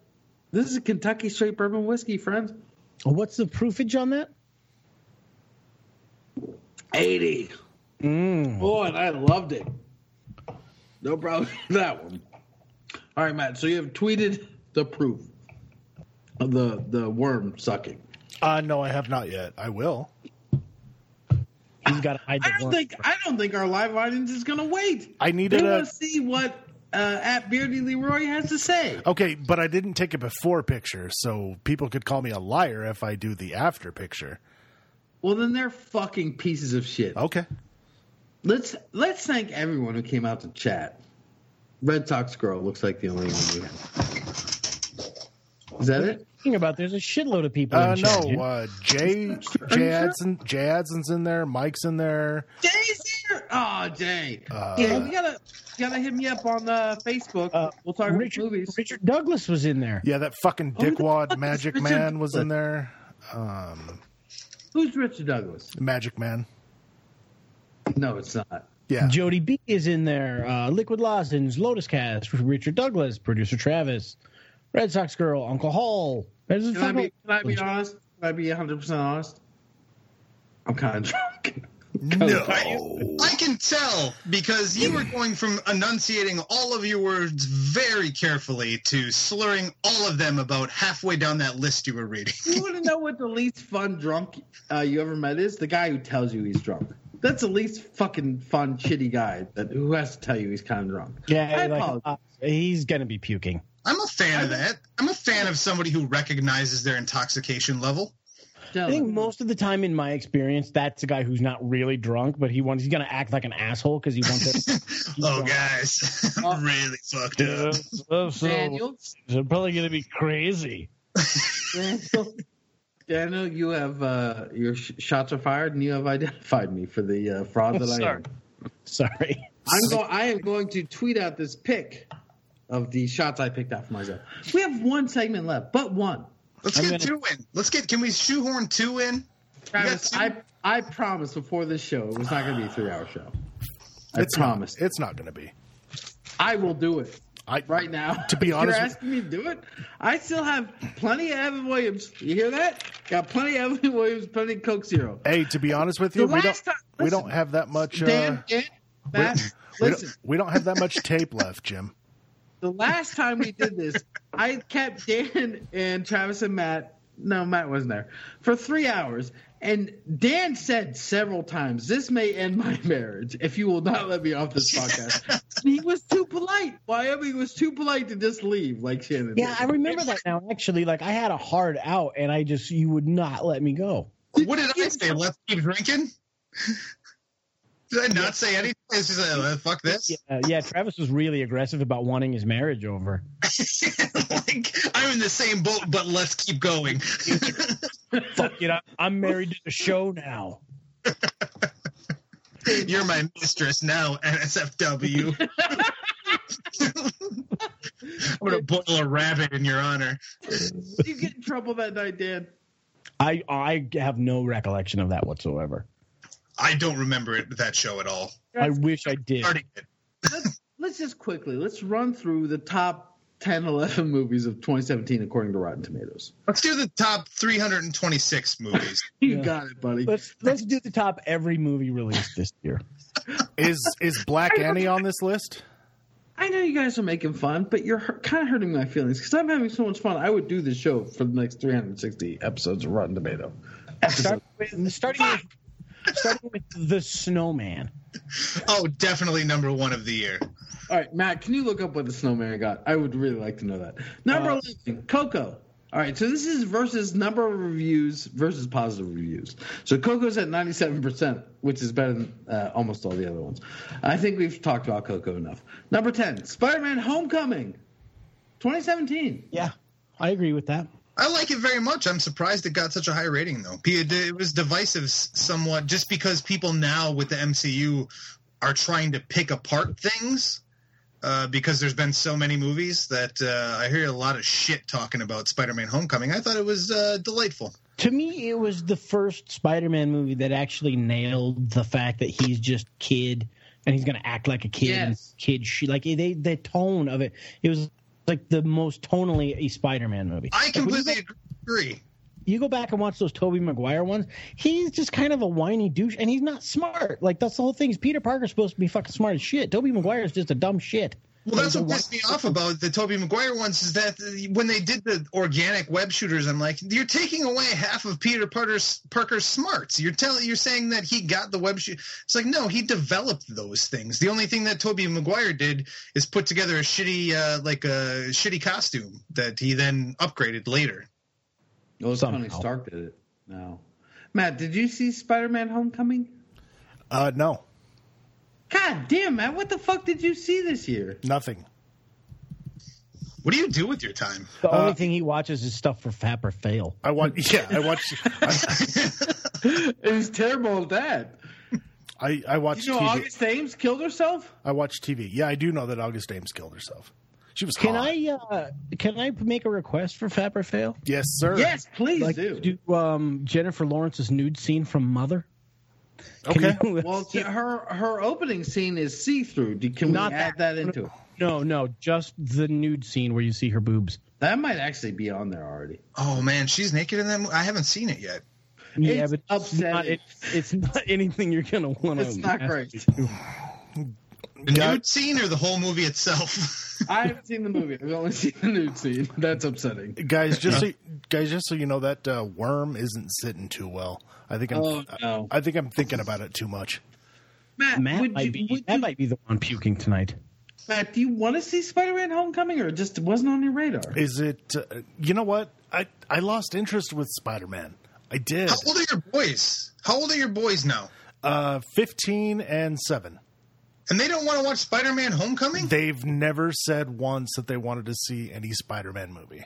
A: This is a Kentucky Straight Bourbon Whiskey, friends.
D: What's the proofage on that?
A: Eighty.
D: Mm.
A: Oh, and I loved it. No problem with that one. All right, Matt. So you have tweeted the proof of the the worm sucking.
B: Uh, no, I have not yet. I will.
D: He's got to hide the
A: I don't
D: worm.
A: think I don't think our live audience is going to wait.
B: I
A: They
B: needed
A: want to see what uh, at Beardy Leroy has to say.
B: Okay, but I didn't take a before picture, so people could call me a liar if I do the after picture.
A: Well, then they're fucking pieces of shit.
B: Okay.
A: Let's let's thank everyone who came out to chat. Red Sox girl looks like the only one we have. Is that it?
D: Thinking about there's a shitload of people.
B: Uh,
D: in chat,
B: no,
D: Jim.
B: uh, Jay,
A: Are you
B: Jay. Adson, Jay Adson's in there. Mike's in there.
A: Jay's here. Oh, Jay.
B: Uh,
A: yeah, you gotta you gotta hit me up on uh, Facebook.
D: Uh,
A: we'll talk
D: Richard,
A: about movies.
D: Richard Douglas was in there.
B: Yeah, that fucking
A: Who the
B: dickwad
A: fuck
B: Magic
A: Richard
B: Man was in there. Um,
A: Who's Richard Douglas?
B: Magic Man.
A: No, it's not.
B: Yeah.
D: Jody B is in there. Uh, Liquid Lozenge, Lotus Cast, Richard Douglas, producer Travis, Red Sox girl, Uncle Hall.
A: Can I be can I be honest? Can I be 100 percent honest? I'm kind of drunk.
B: No.
E: I can tell because you were going from enunciating all of your words very carefully to slurring all of them about halfway down that list you were reading.
A: you want to know what the least fun drunk uh, you ever met is? The guy who tells you he's drunk. That's the least fucking fun, shitty guy that who has to tell you he's kind of drunk.
D: Yeah, like, uh, he's gonna be puking.
E: I'm a fan of that. I'm a fan of somebody who recognizes their intoxication level.
D: I think most of the time, in my experience, that's a guy who's not really drunk, but he wants he's gonna act like an asshole because he wants to.
E: oh, guys, I'm really fucked up.
D: Oh, so
A: Daniel,
D: they're probably gonna be crazy.
A: Daniel, Daniel, you have uh, your sh- shots are fired, and you have identified me for the uh, fraud that I am.
D: Sorry.
A: I'm go- I am going to tweet out this pic of the shots I picked out for myself. We have one segment left, but one.
E: Let's
D: I'm
E: get
D: gonna-
E: two in. Let's get. Can we shoehorn two in?
A: Travis,
E: two-
A: I I promised before this show it was not going to be a three-hour show. I
B: It's
A: promised.
B: not. It's not going to be.
A: I will do it
B: I
A: right now.
B: To be honest
A: you're
B: with-
A: asking me to do it. I still have plenty of Evan Williams. You hear that? Got plenty of Evan Williams, plenty of Coke Zero.
B: Hey, to be honest with you,
A: The
B: we don't.
A: last time-
B: we don't have that much. Uh,
A: Dan, Dan, Matt,
B: we,
A: listen.
B: don't, we don't have that much tape left, Jim.
A: The last time we did this, I kept Dan and Travis and Matt. No, Matt wasn't there for three hours. And Dan said several times, "This may end my marriage if you will not let me off this podcast." He was too polite. Wyoming was too polite to just leave, like Shannon.
D: Yeah, I remember that now. Actually, like I had a hard out, and I just you would not let me go.
E: What did I say? Let's keep drinking. Did I not say anything? It's just uh, fuck this.
D: Yeah, yeah. Travis was really aggressive about wanting his marriage over.
E: like I'm in the same boat, but let's keep going.
D: Fuck it, I- I'm married to the show now.
E: You're my mistress now, NSFW. I'm gonna boil a rabbit in your honor.
A: Did you get in trouble that night, Dan?
D: I I have no recollection of that whatsoever.
E: I don't remember it, that show at all.
D: I wish I did.
A: Let's, let's just quickly let's run through the top 10 11 movies of 2017 according to rotten tomatoes
E: Let's do the top 326 movies.
A: you
D: Yeah.
A: got it buddy
D: Let's let's do the top every movie released this year.
B: Is is Black Annie on this list?
A: i know you guys are making fun but you're kind of hurting my feelings because i'm having so much fun i would do this show for the next 360 episodes of rotten tomato
D: Start with, starting with starting with the Snowman.
E: Oh, definitely number one of the year.
A: all right matt can you look up what the snowman got i would really like to know that number
D: Uh,
A: 11 coco all right, so this is versus number of reviews versus positive reviews. So Coco's at 97%, which is better than uh, almost all the other ones. I think we've talked about Coco enough. Number 10, Spider Man Homecoming, 2017.
D: Yeah, I agree with that.
E: I like it very much. I'm surprised it got such a high rating, though. It it was divisive somewhat just because people now with the MCU are trying to pick apart things uh, because there's been so many movies that uh, I hear a lot of shit talking about Spider-Man: Homecoming. I thought it was uh, delightful.
D: To me, it was the first Spider-Man movie that actually nailed the fact that he's just kid and he's going to act like a kid. and
A: Yes.
D: Kid, she like they the tone of it. It was like the most tonally a Spider-Man movie.
E: I
D: Like,
E: completely
D: go-
E: agree.
D: you go back and watch those Tobey Maguire ones, he's just kind of a whiny douche, and he's not smart. Like that's the whole thing. Is Peter Parker's supposed to be fucking smart as shit. Tobey Maguire is just a dumb shit.
E: Well, that's what pissed me off about the Tobey Maguire ones is that when they did the organic web shooters, I'm like, you're taking away half of Peter Parker's, Parker's smarts. You're telling, you're saying that he got the web shoot. It's like, no, he developed those things. The only thing that Tobey Maguire did is put together a shitty, uh, like a shitty costume that he then upgraded later.
A: Oh, Tony
D: Somehow.
A: Stark did it. No. Matt, did you see Spider-Man: Homecoming?
B: Uh, no,
A: God damn, Matt, what the fuck did you see this year?
B: nothing.
E: What do you do with your time?
D: The
B: Uh,
D: only thing he watches is stuff for Fap or Fail.
B: I watch. Yeah, I watch.
A: It was terrible at that.
B: I I watch
A: Did you know
B: TV.
A: August Ames killed herself?
B: I watch TV. Yeah, I do know that August Ames killed herself. She was.
D: Can
B: hot.
D: I uh, can I make a request for Fap or Fail?
B: Yes, sir.
A: Yes, please
D: Like
A: do.
D: do um, Jennifer Lawrence's nude scene from Mother. Can
B: Okay.
D: you-
A: Well, t- her her opening scene is see through. Can
D: Not
A: we add that into it?
D: no, no, just the nude scene where you see her boobs.
A: That might actually be on there already.
E: Oh man, she's naked in that. mo- I haven't seen it yet.
D: Yeah,
A: It's
D: but it's not, it's, it's not anything you're gonna want to.
A: It's not great.
E: The
B: Got-
E: nude scene or the whole movie itself?
A: I haven't seen the movie. I've only seen the nude scene. That's upsetting.
B: guys, just so, guys, just so you know, that uh, worm isn't sitting too well. I think I'm.
A: Oh, no.
B: I think I'm thinking about it too much.
A: Matt,
D: Matt
A: would
D: might
A: you,
D: be
A: would
D: that
A: you-
D: might be the one puking tonight.
A: Matt, do you want to see Spider-Man: Homecoming, or it just wasn't on your radar?
B: Is it? Uh, you know what? I I lost interest with Spider Man. I did.
E: How old are your boys? How old are your boys now?
B: Uh, fifteen and seven.
E: And they don't want to watch Spider-Man: Homecoming.
B: They've never said once that they wanted to see any Spider Man movie.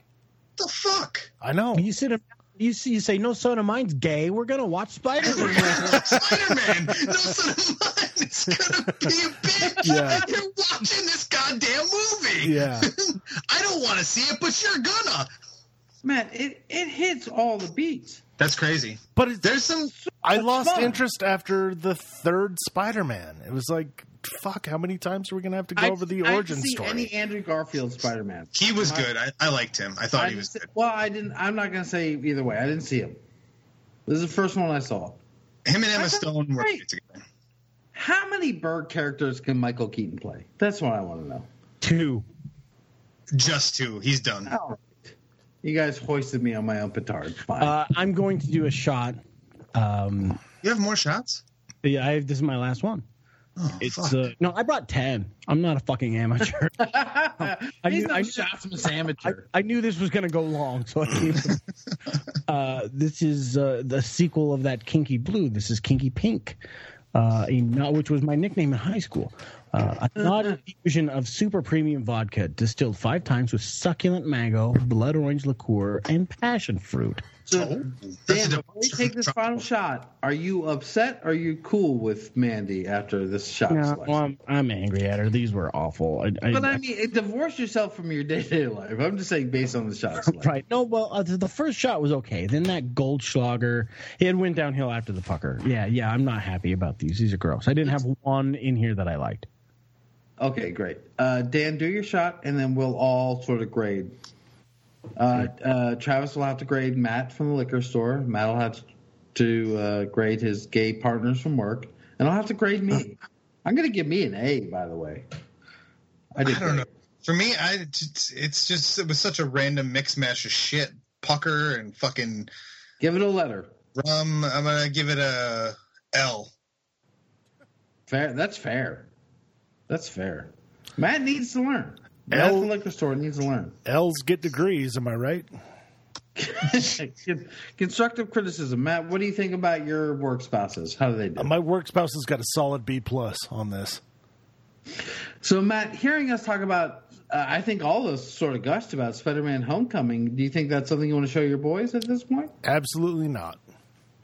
E: the fuck?
B: I know.
D: You sit. You see. You say no son of mine's gay. We're gonna watch Spider Man.
E: Spider-Man, no son of mine is gonna be a bitch.
B: Yeah.
E: You're watching this goddamn movie.
B: Yeah.
E: I don't want to see it, but you're gonna.
A: Matt, it it hits all the beats.
E: That's crazy.
B: But it's,
E: There's some.
B: I lost
A: fun.
B: interest after the third Spider Man. It was like, fuck, how many times are we going to have to go
A: I-
B: over the
A: I
B: origin
A: didn't see
B: story?
A: Any Andrew Garfield Spider-Man?
E: He was good. I, I liked him. I thought
A: I
E: he was good.
A: well, I didn't. I'm not going to say either way. I didn't see him. This is the first one I saw.
E: Him and Emma Stone were together.
A: How many bird characters can Michael Keaton play? That's what I want to know.
D: Two.
E: Just two. He's done.
A: All right. You guys hoisted me on my own petard. Fine.
D: Uh, I'm going to do a shot. Um,
E: You have more shots?
D: yeah, I, this is my last one.
E: Oh,
D: It's
E: fuck.
D: uh, no, I brought ten. I'm not a fucking amateur.
A: He's
D: knew-
A: no
D: I-
A: Shotsmas
D: I,
A: amateur.
D: I knew this was going to go long, so I came. uh, this is uh, the sequel of that Kinky Blue. This is Kinky Pink, uh, not- which was my nickname in high school. Uh, a not infusion of super premium vodka distilled five times with succulent mango, blood orange liqueur, and passion fruit.
A: So,
E: Oh, that's
A: Dan, before we take this final shot, are you upset? Or are you cool with Mandy after this shot
D: No, well, I'm, I'm angry at her. These were awful. I, I,
A: but I mean, it- divorce yourself from your day-to-day life. I'm just saying, based on the shots.
D: Right. No, well, uh, the first shot was okay. Then that Goldschlager, it went downhill after the pucker. Yeah, yeah, I'm not happy about these. These are gross. I didn't have one in here that I liked.
A: Okay, great. Uh, Dan, do your shot, and then we'll all sort of grade. Uh, uh, Travis will have to grade Matt from the liquor store. Matt will have to uh, grade his gay partners from work, and I'll have to grade me. I'm going to give me an A, by the way. I,
E: I don't
A: great.
E: know. For me, I it's, it's just it was such a random mix mash of shit. Pucker and fucking
A: Give it a letter.
E: rum. I'm gonna give it a L.
A: Fair. That's fair. That's fair. Matt needs to learn. Matt
B: L-
A: the liquor store needs to learn.
B: L's get degrees, am I right?
A: Constructive criticism. Matt, what do you think about your work spouses? How do they do?
B: My work spouse has got a solid B plus on this.
A: So, Matt, hearing us talk about, uh, I think all those sort of gushed about Spider-Man: Homecoming. Do you think that's something you want to show your boys at this point?
B: Absolutely not.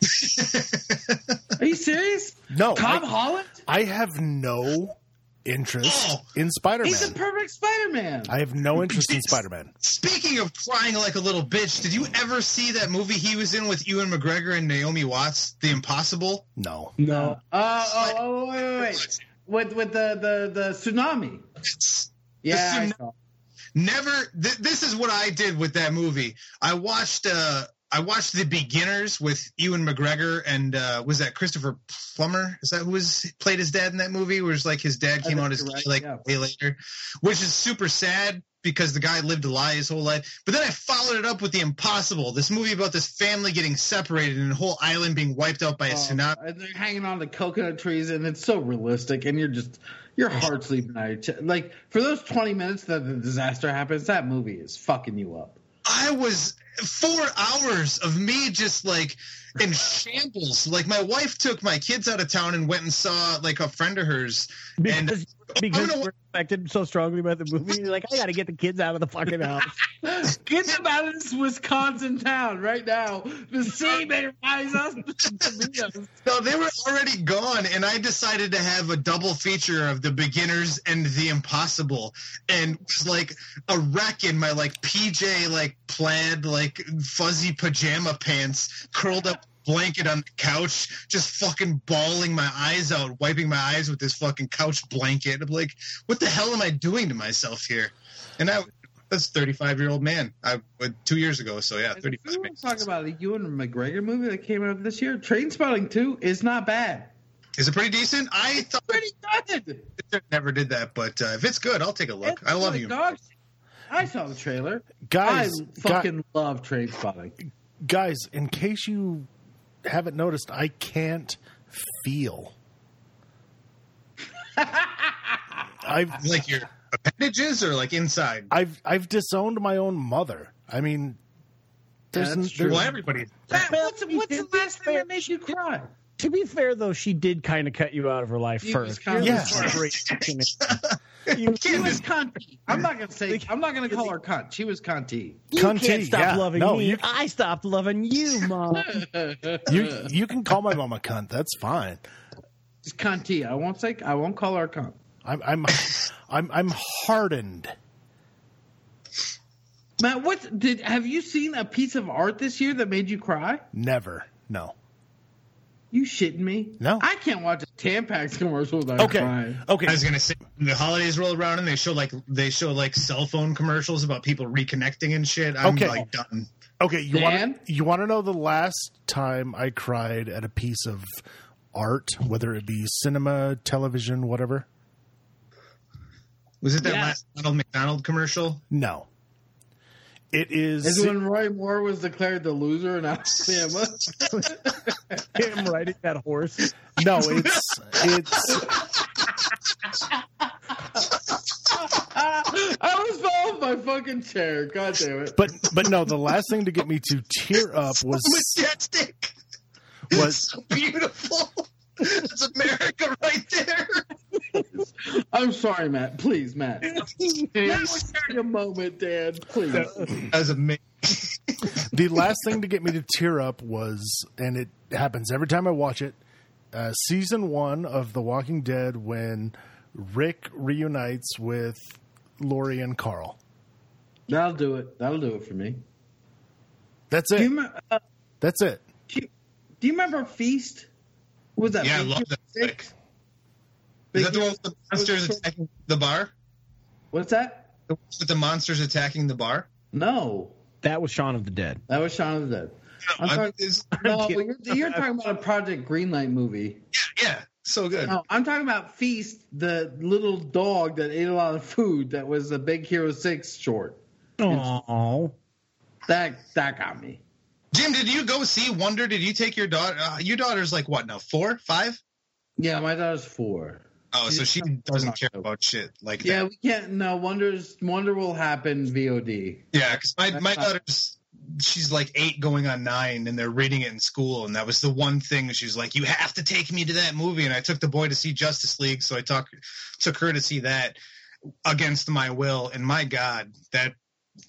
A: Are you serious?
B: No,
A: Tom
B: I-
A: Holland?
B: I have no interest
E: Oh,
B: in Spider Man.
A: He's a perfect Spider-Man.
B: I have no interest in Spider Man.
E: Speaking of crying like a little bitch, did you ever see that movie he was in with Ewan McGregor and Naomi Watts, The Impossible?
B: No.
D: No.
A: Uh, oh, oh, wait, wait, wait. With with the the the tsunami. Yeah, I
E: tsunami-
A: saw.
E: never. Th- this is what I did with that movie. I watched uh, I watched The Beginners with Ewan McGregor and uh, was that Christopher Plummer? Is that who was played his dad in that movie? Where it's like his dad came out as
A: right,
E: like
A: yeah.
E: way later, which is super sad because the guy lived a lie his whole life. But then I followed it up with The Impossible, this movie about this family getting separated and a whole island being wiped out by a
A: Oh,
E: tsunami.
A: and they're hanging on to coconut trees, and it's so realistic, and you're just your heart's leaving out. your ch- Like for those twenty minutes that the disaster happens, that movie is fucking you up.
E: I was four hours of me just like in shambles. Like my wife took my kids out of town and went and saw like a friend of hers. And
D: Because, because we're affected so strongly by the movie. You're like, I got to get the kids out of the fucking house.
A: Get them out of this Wisconsin town right now. The sea may rise up to meet us.
E: no, they were already gone, and I decided to have a double feature of the beginners and the impossible, and was like a wreck in my like PJ like plaid like fuzzy pajama pants, curled up blanket on the couch, just fucking bawling my eyes out, wiping my eyes with this fucking couch blanket. I'm like, what the hell am I doing to myself here? And I. That's a 35 year old man. I uh, two years ago, so yeah, 35.
A: we want to talk about the Ewan McGregor movie that came out this year, Trainspotting 2 is not bad.
E: Is it pretty decent? I thought
A: Pretty good.
E: I never did that, but uh, if it's good, I'll take a look. I love you.
A: Dogs. I saw the trailer.
B: Guys,
A: I fucking love Trainspotting.
B: guys, in case you haven't noticed, I can't feel. I've
E: Like your appendages or like inside?
B: I've I've disowned my own mother. I mean, there's,
A: Yeah, that's
B: there's
A: true.
E: Well, everybody.
A: Matt,
D: Well,
A: what's, what's the last thing that made you cry?
D: To be fair, though, she did kind of cut you out of her life
A: She was
D: first.
A: kinda-
D: You're
B: Yeah.
D: you,
A: She was cunty. I'm not gonna say. I'm not gonna call her cunt. She was cunty.
D: you
B: Cunty,
D: can't stop
B: yeah.
D: loving
B: No,
D: me.
B: you-
D: I stopped loving you, mom.
B: you you can call my mom a cunt. That's fine.
A: She's cunty. I won't say. I won't call her a cunt.
B: I'm I'm I'm I'm hardened.
A: Matt, what did have you seen a piece of art this year that made you cry?
B: Never. No.
A: You shitting me?
B: No.
A: I can't watch a Tampax commercial without
B: Okay.
A: crying.
B: Okay.
E: I was gonna say the holidays roll around and they show like they show like cell phone commercials about people reconnecting and shit. I'm
B: Okay.
E: like done.
B: Okay, you
A: Dan?
B: want you want to know the last time I cried at a piece of art, whether it be cinema, television, whatever?
E: Was it that
A: Yeah.
E: last Ronald McDonald commercial?
B: No. It is
A: Is when Roy Moore was declared the loser and in Alabama.
D: Him riding that horse.
B: no, it's it's
A: I was falling off my fucking chair. God damn it.
B: but but no, the last thing to get me to tear up was
E: Majestic.
B: was
E: so beautiful. That's America right there.
A: I'm sorry, Matt. Please, Matt. Matt, take a moment, Dan. Please.
E: That was amazing.
B: the last thing to get me to tear up was, and it happens every time I watch it. Uh, season one of The Walking Dead when Rick reunites with Lori and Carl.
A: That'll do it. That'll do it for me.
B: That's
A: Do you,
B: it.
A: uh,
B: That's it.
A: do you remember Feast? What was that?
E: Yeah, I love
A: Hero
E: that
A: Six?
E: flick. Is that the one with the monsters attacking the bar?
A: What's that?
E: The one with the monsters attacking the bar?
A: No,
D: That was Shaun of the Dead.
A: that was Shaun of the Dead. I'm
E: I-
A: talking-
E: it's-
A: No, you're, you're talking about a Project Greenlight movie.
E: yeah, so good.
A: No, I'm talking about Feast, the little dog that ate a lot of food. That was a Big Hero Six short.
D: Oh,
A: That that got me.
E: Jim, did you go see Wonder? Did you take your daughter? Uh, your daughter's like what now? Four, five?
A: Yeah, my daughter's four.
E: Oh, so she doesn't care about shit like
A: Yeah,
E: that.
A: we can't. No, Wonders Wonder will happen VOD.
E: Yeah, because my my
A: That's
E: daughter's she's like eight going on nine, and they're reading it in school, and that was the one thing she's like, "You have to take me to that movie." And I took the boy to see Justice League, so I took took her to see that against my will, and my God, that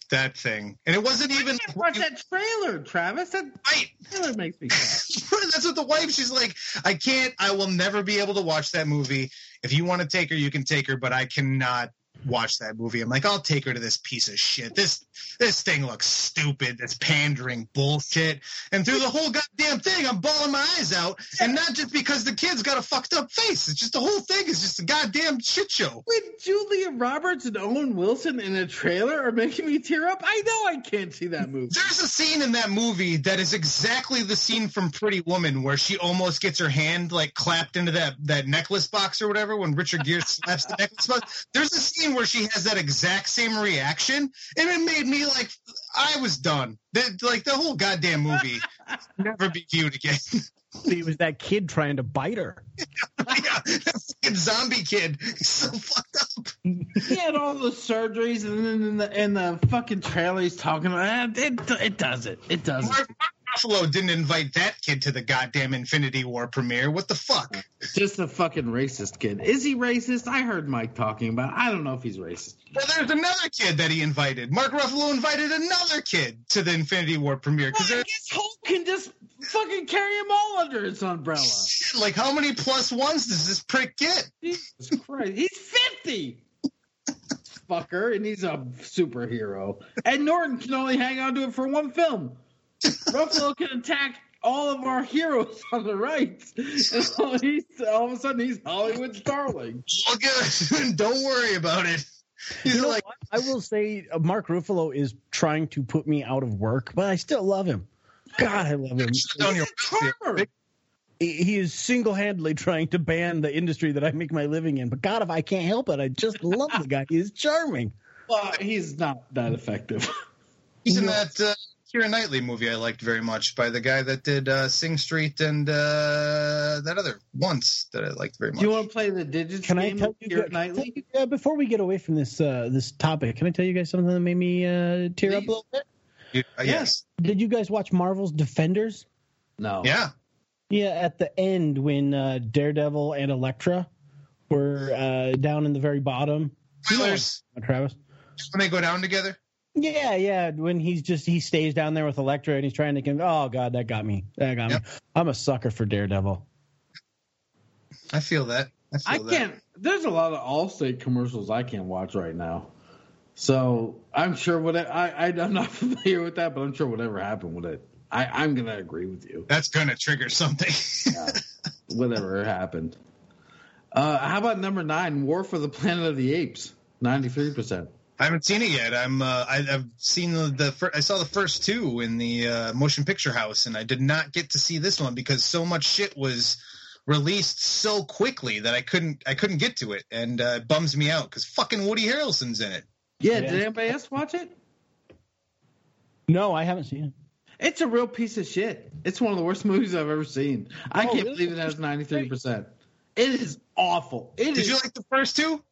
E: that thing, and it wasn't even
A: can't watch that trailer, Travis. That
E: right.
A: trailer makes me.
E: That's what the wife. She's like, I can't. I will never be able to watch that movie. If you want to take her, you can take her, but I cannot watch that movie. I'm like, I'll take her to this piece of shit. This this thing looks stupid. It's pandering bullshit. And through the whole goddamn thing, I'm bawling my eyes out. And not just because the kid's got a fucked up face. It's just the whole thing is just a goddamn shit show.
A: With Julia Roberts and Owen Wilson in a trailer are making me tear up. I know I can't see that movie.
E: There's a scene in that movie that is exactly the scene from Pretty Woman where she almost gets her hand like clapped into that that necklace box or whatever when Richard Gere slaps the necklace box. There's a scene where she has that exact same reaction, and it made me like I was done. The, like the whole goddamn movie never be viewed again.
D: It was that kid trying to bite her.
E: yeah, that fucking zombie kid, he's so fucked up.
A: He had all the surgeries, and then in the, in the fucking trailer, he's talking about eh, it. It does it. It does it.
E: Mark Ruffalo didn't invite that kid to the goddamn Infinity War premiere. What the fuck?
A: Just a fucking racist kid. Is he racist? I heard Mike talking about. It. I don't know if he's racist.
E: Well, there's another kid that he invited. Mark Ruffalo invited another kid to the Infinity War premiere
A: Well,
E: because
A: I guess Hulk can just fucking carry them all under his umbrella.
E: like how many plus ones does this prick get?
A: Jesus Christ, he's fifty. Fucker, and he's a superhero. And Norton can only hang on to it for one film. Ruffalo can attack all of our heroes on the right. And all, he's, all of a sudden, he's Hollywood's darling.
E: All good. Don't worry about it. He's
D: You know
E: like,
D: what? I will say uh, Mark Ruffalo is trying to put me out of work, but I still love him. God, I love him.
E: shut down your
A: Charmer.
D: He he is single handedly trying to ban the industry that I make my living in. But God, if I can't help it, I just love the guy. He is charming.
A: Well, he's not that effective.
E: He's in that uh, Keira Knightley movie I liked very much by the guy that did uh, Sing Street and uh, that other once that I liked very much.
A: Do you want to play the digits
D: Can I tell
A: with
D: you,
A: Keira
D: can tell
A: Knightley?
D: you uh, before we get away from this uh, this topic? Can I tell you guys something that made me uh, tear up a little bit?
E: You- uh, yes.
D: Did you guys watch Marvel's Defenders?
A: No.
E: Yeah.
D: Yeah, at the end when uh, Daredevil and Elektra were uh, down in the very bottom. You know
E: Spoilers.
D: Travis.
E: When they go down together.
D: Yeah, yeah. When he's just he stays down there with Elektra and he's trying to. Con- oh God, that got me. That got
E: Yep.
D: me. I'm a sucker for Daredevil.
E: I feel that. I feel
A: I
E: that.
A: can't. There's a lot of Allstate commercials I can't watch right now. So I'm sure what I, I I'm not familiar with that, but I'm sure whatever happened with it, I I'm gonna agree with you.
E: That's gonna trigger something.
A: Whatever happened. Uh, how about number nine, War for the Planet of the Apes, ninety three percent.
E: I haven't seen it yet. I'm. Uh, I, I've seen the. the fir- I saw the first two in the uh, motion picture house, and I did not get to see this one because so much shit was released so quickly that I couldn't. I couldn't get to it, and uh, it bums me out because fucking Woody Harrelson's in it.
A: Yeah,
D: Yeah.
A: did anybody else watch it?
D: No, I haven't seen it.
A: It's a real piece of shit. It's one of the worst movies I've ever seen. I
D: Oh,
A: can't
D: really?
A: believe it has ninety three percent. It is awful. It
E: Did
A: is-
E: you like the first two?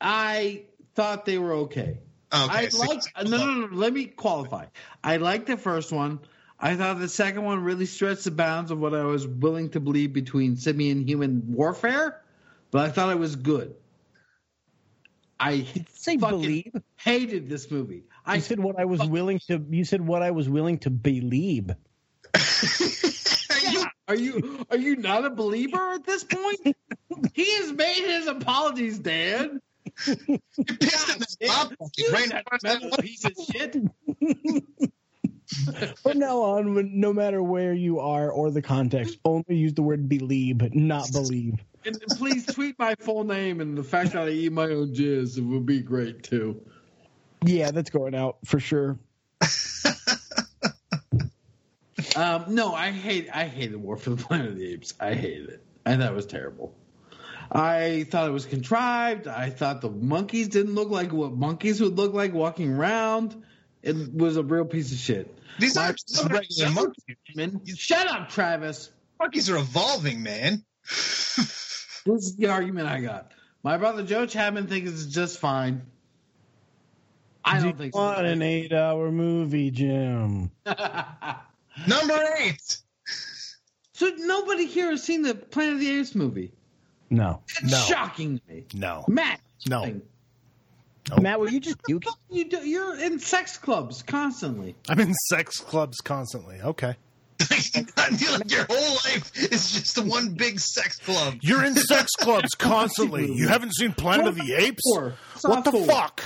A: I thought they were okay.
E: Okay,
A: I
E: so-
A: like no, no, no. Let me qualify. I liked the first one. I thought the second one really stretched the bounds of what I was willing to believe between simian human warfare, but I thought it was good. I
D: Say believe.
A: hated this movie. I
D: I said what I was willing to. You said what I was willing to believe.
A: Yeah. Are you are you not a believer at this point? he has made his apologies, Dan.
E: You pissed in the
A: damn.
E: top bucket
A: You
E: right in
A: that
E: front of
A: metal
E: that-
A: piece of shit.
D: From now on, no matter where you are or the context, only use the word believe, not believe.
A: And please tweet my full name and the fact that I eat my own jizz. It would be great too.
D: Yeah, that's going out for sure.
A: Um, no, I hate I hated War for the Planet of the Apes. I hated it. I thought it was terrible. I thought it was contrived. I thought the monkeys didn't look like what monkeys would look like walking around. It was a real piece of shit.
E: These
A: My
E: aren't just regular
A: Joe
E: monkeys.
A: Chapman- Shut up, Travis.
E: Monkeys are evolving, man.
A: This is the argument I got. My brother Joe Chapman thinks it's just fine. I
D: Do
A: don't
D: you
A: think
D: want
A: so.
D: an eight-hour movie, Jim?
E: Number eight.
A: so nobody here has seen the Planet of the Apes movie.
D: No.
A: It's
B: No.
A: shocking to me.
B: No.
A: Matt.
B: No.
A: thing.
D: Matt, were you just puking?
A: You do, you're in sex clubs constantly.
B: I'm in sex clubs constantly. Okay.
E: like your whole life is just one big sex club.
B: You're in sex clubs constantly. You haven't seen Planet of the Apes? What the fuck?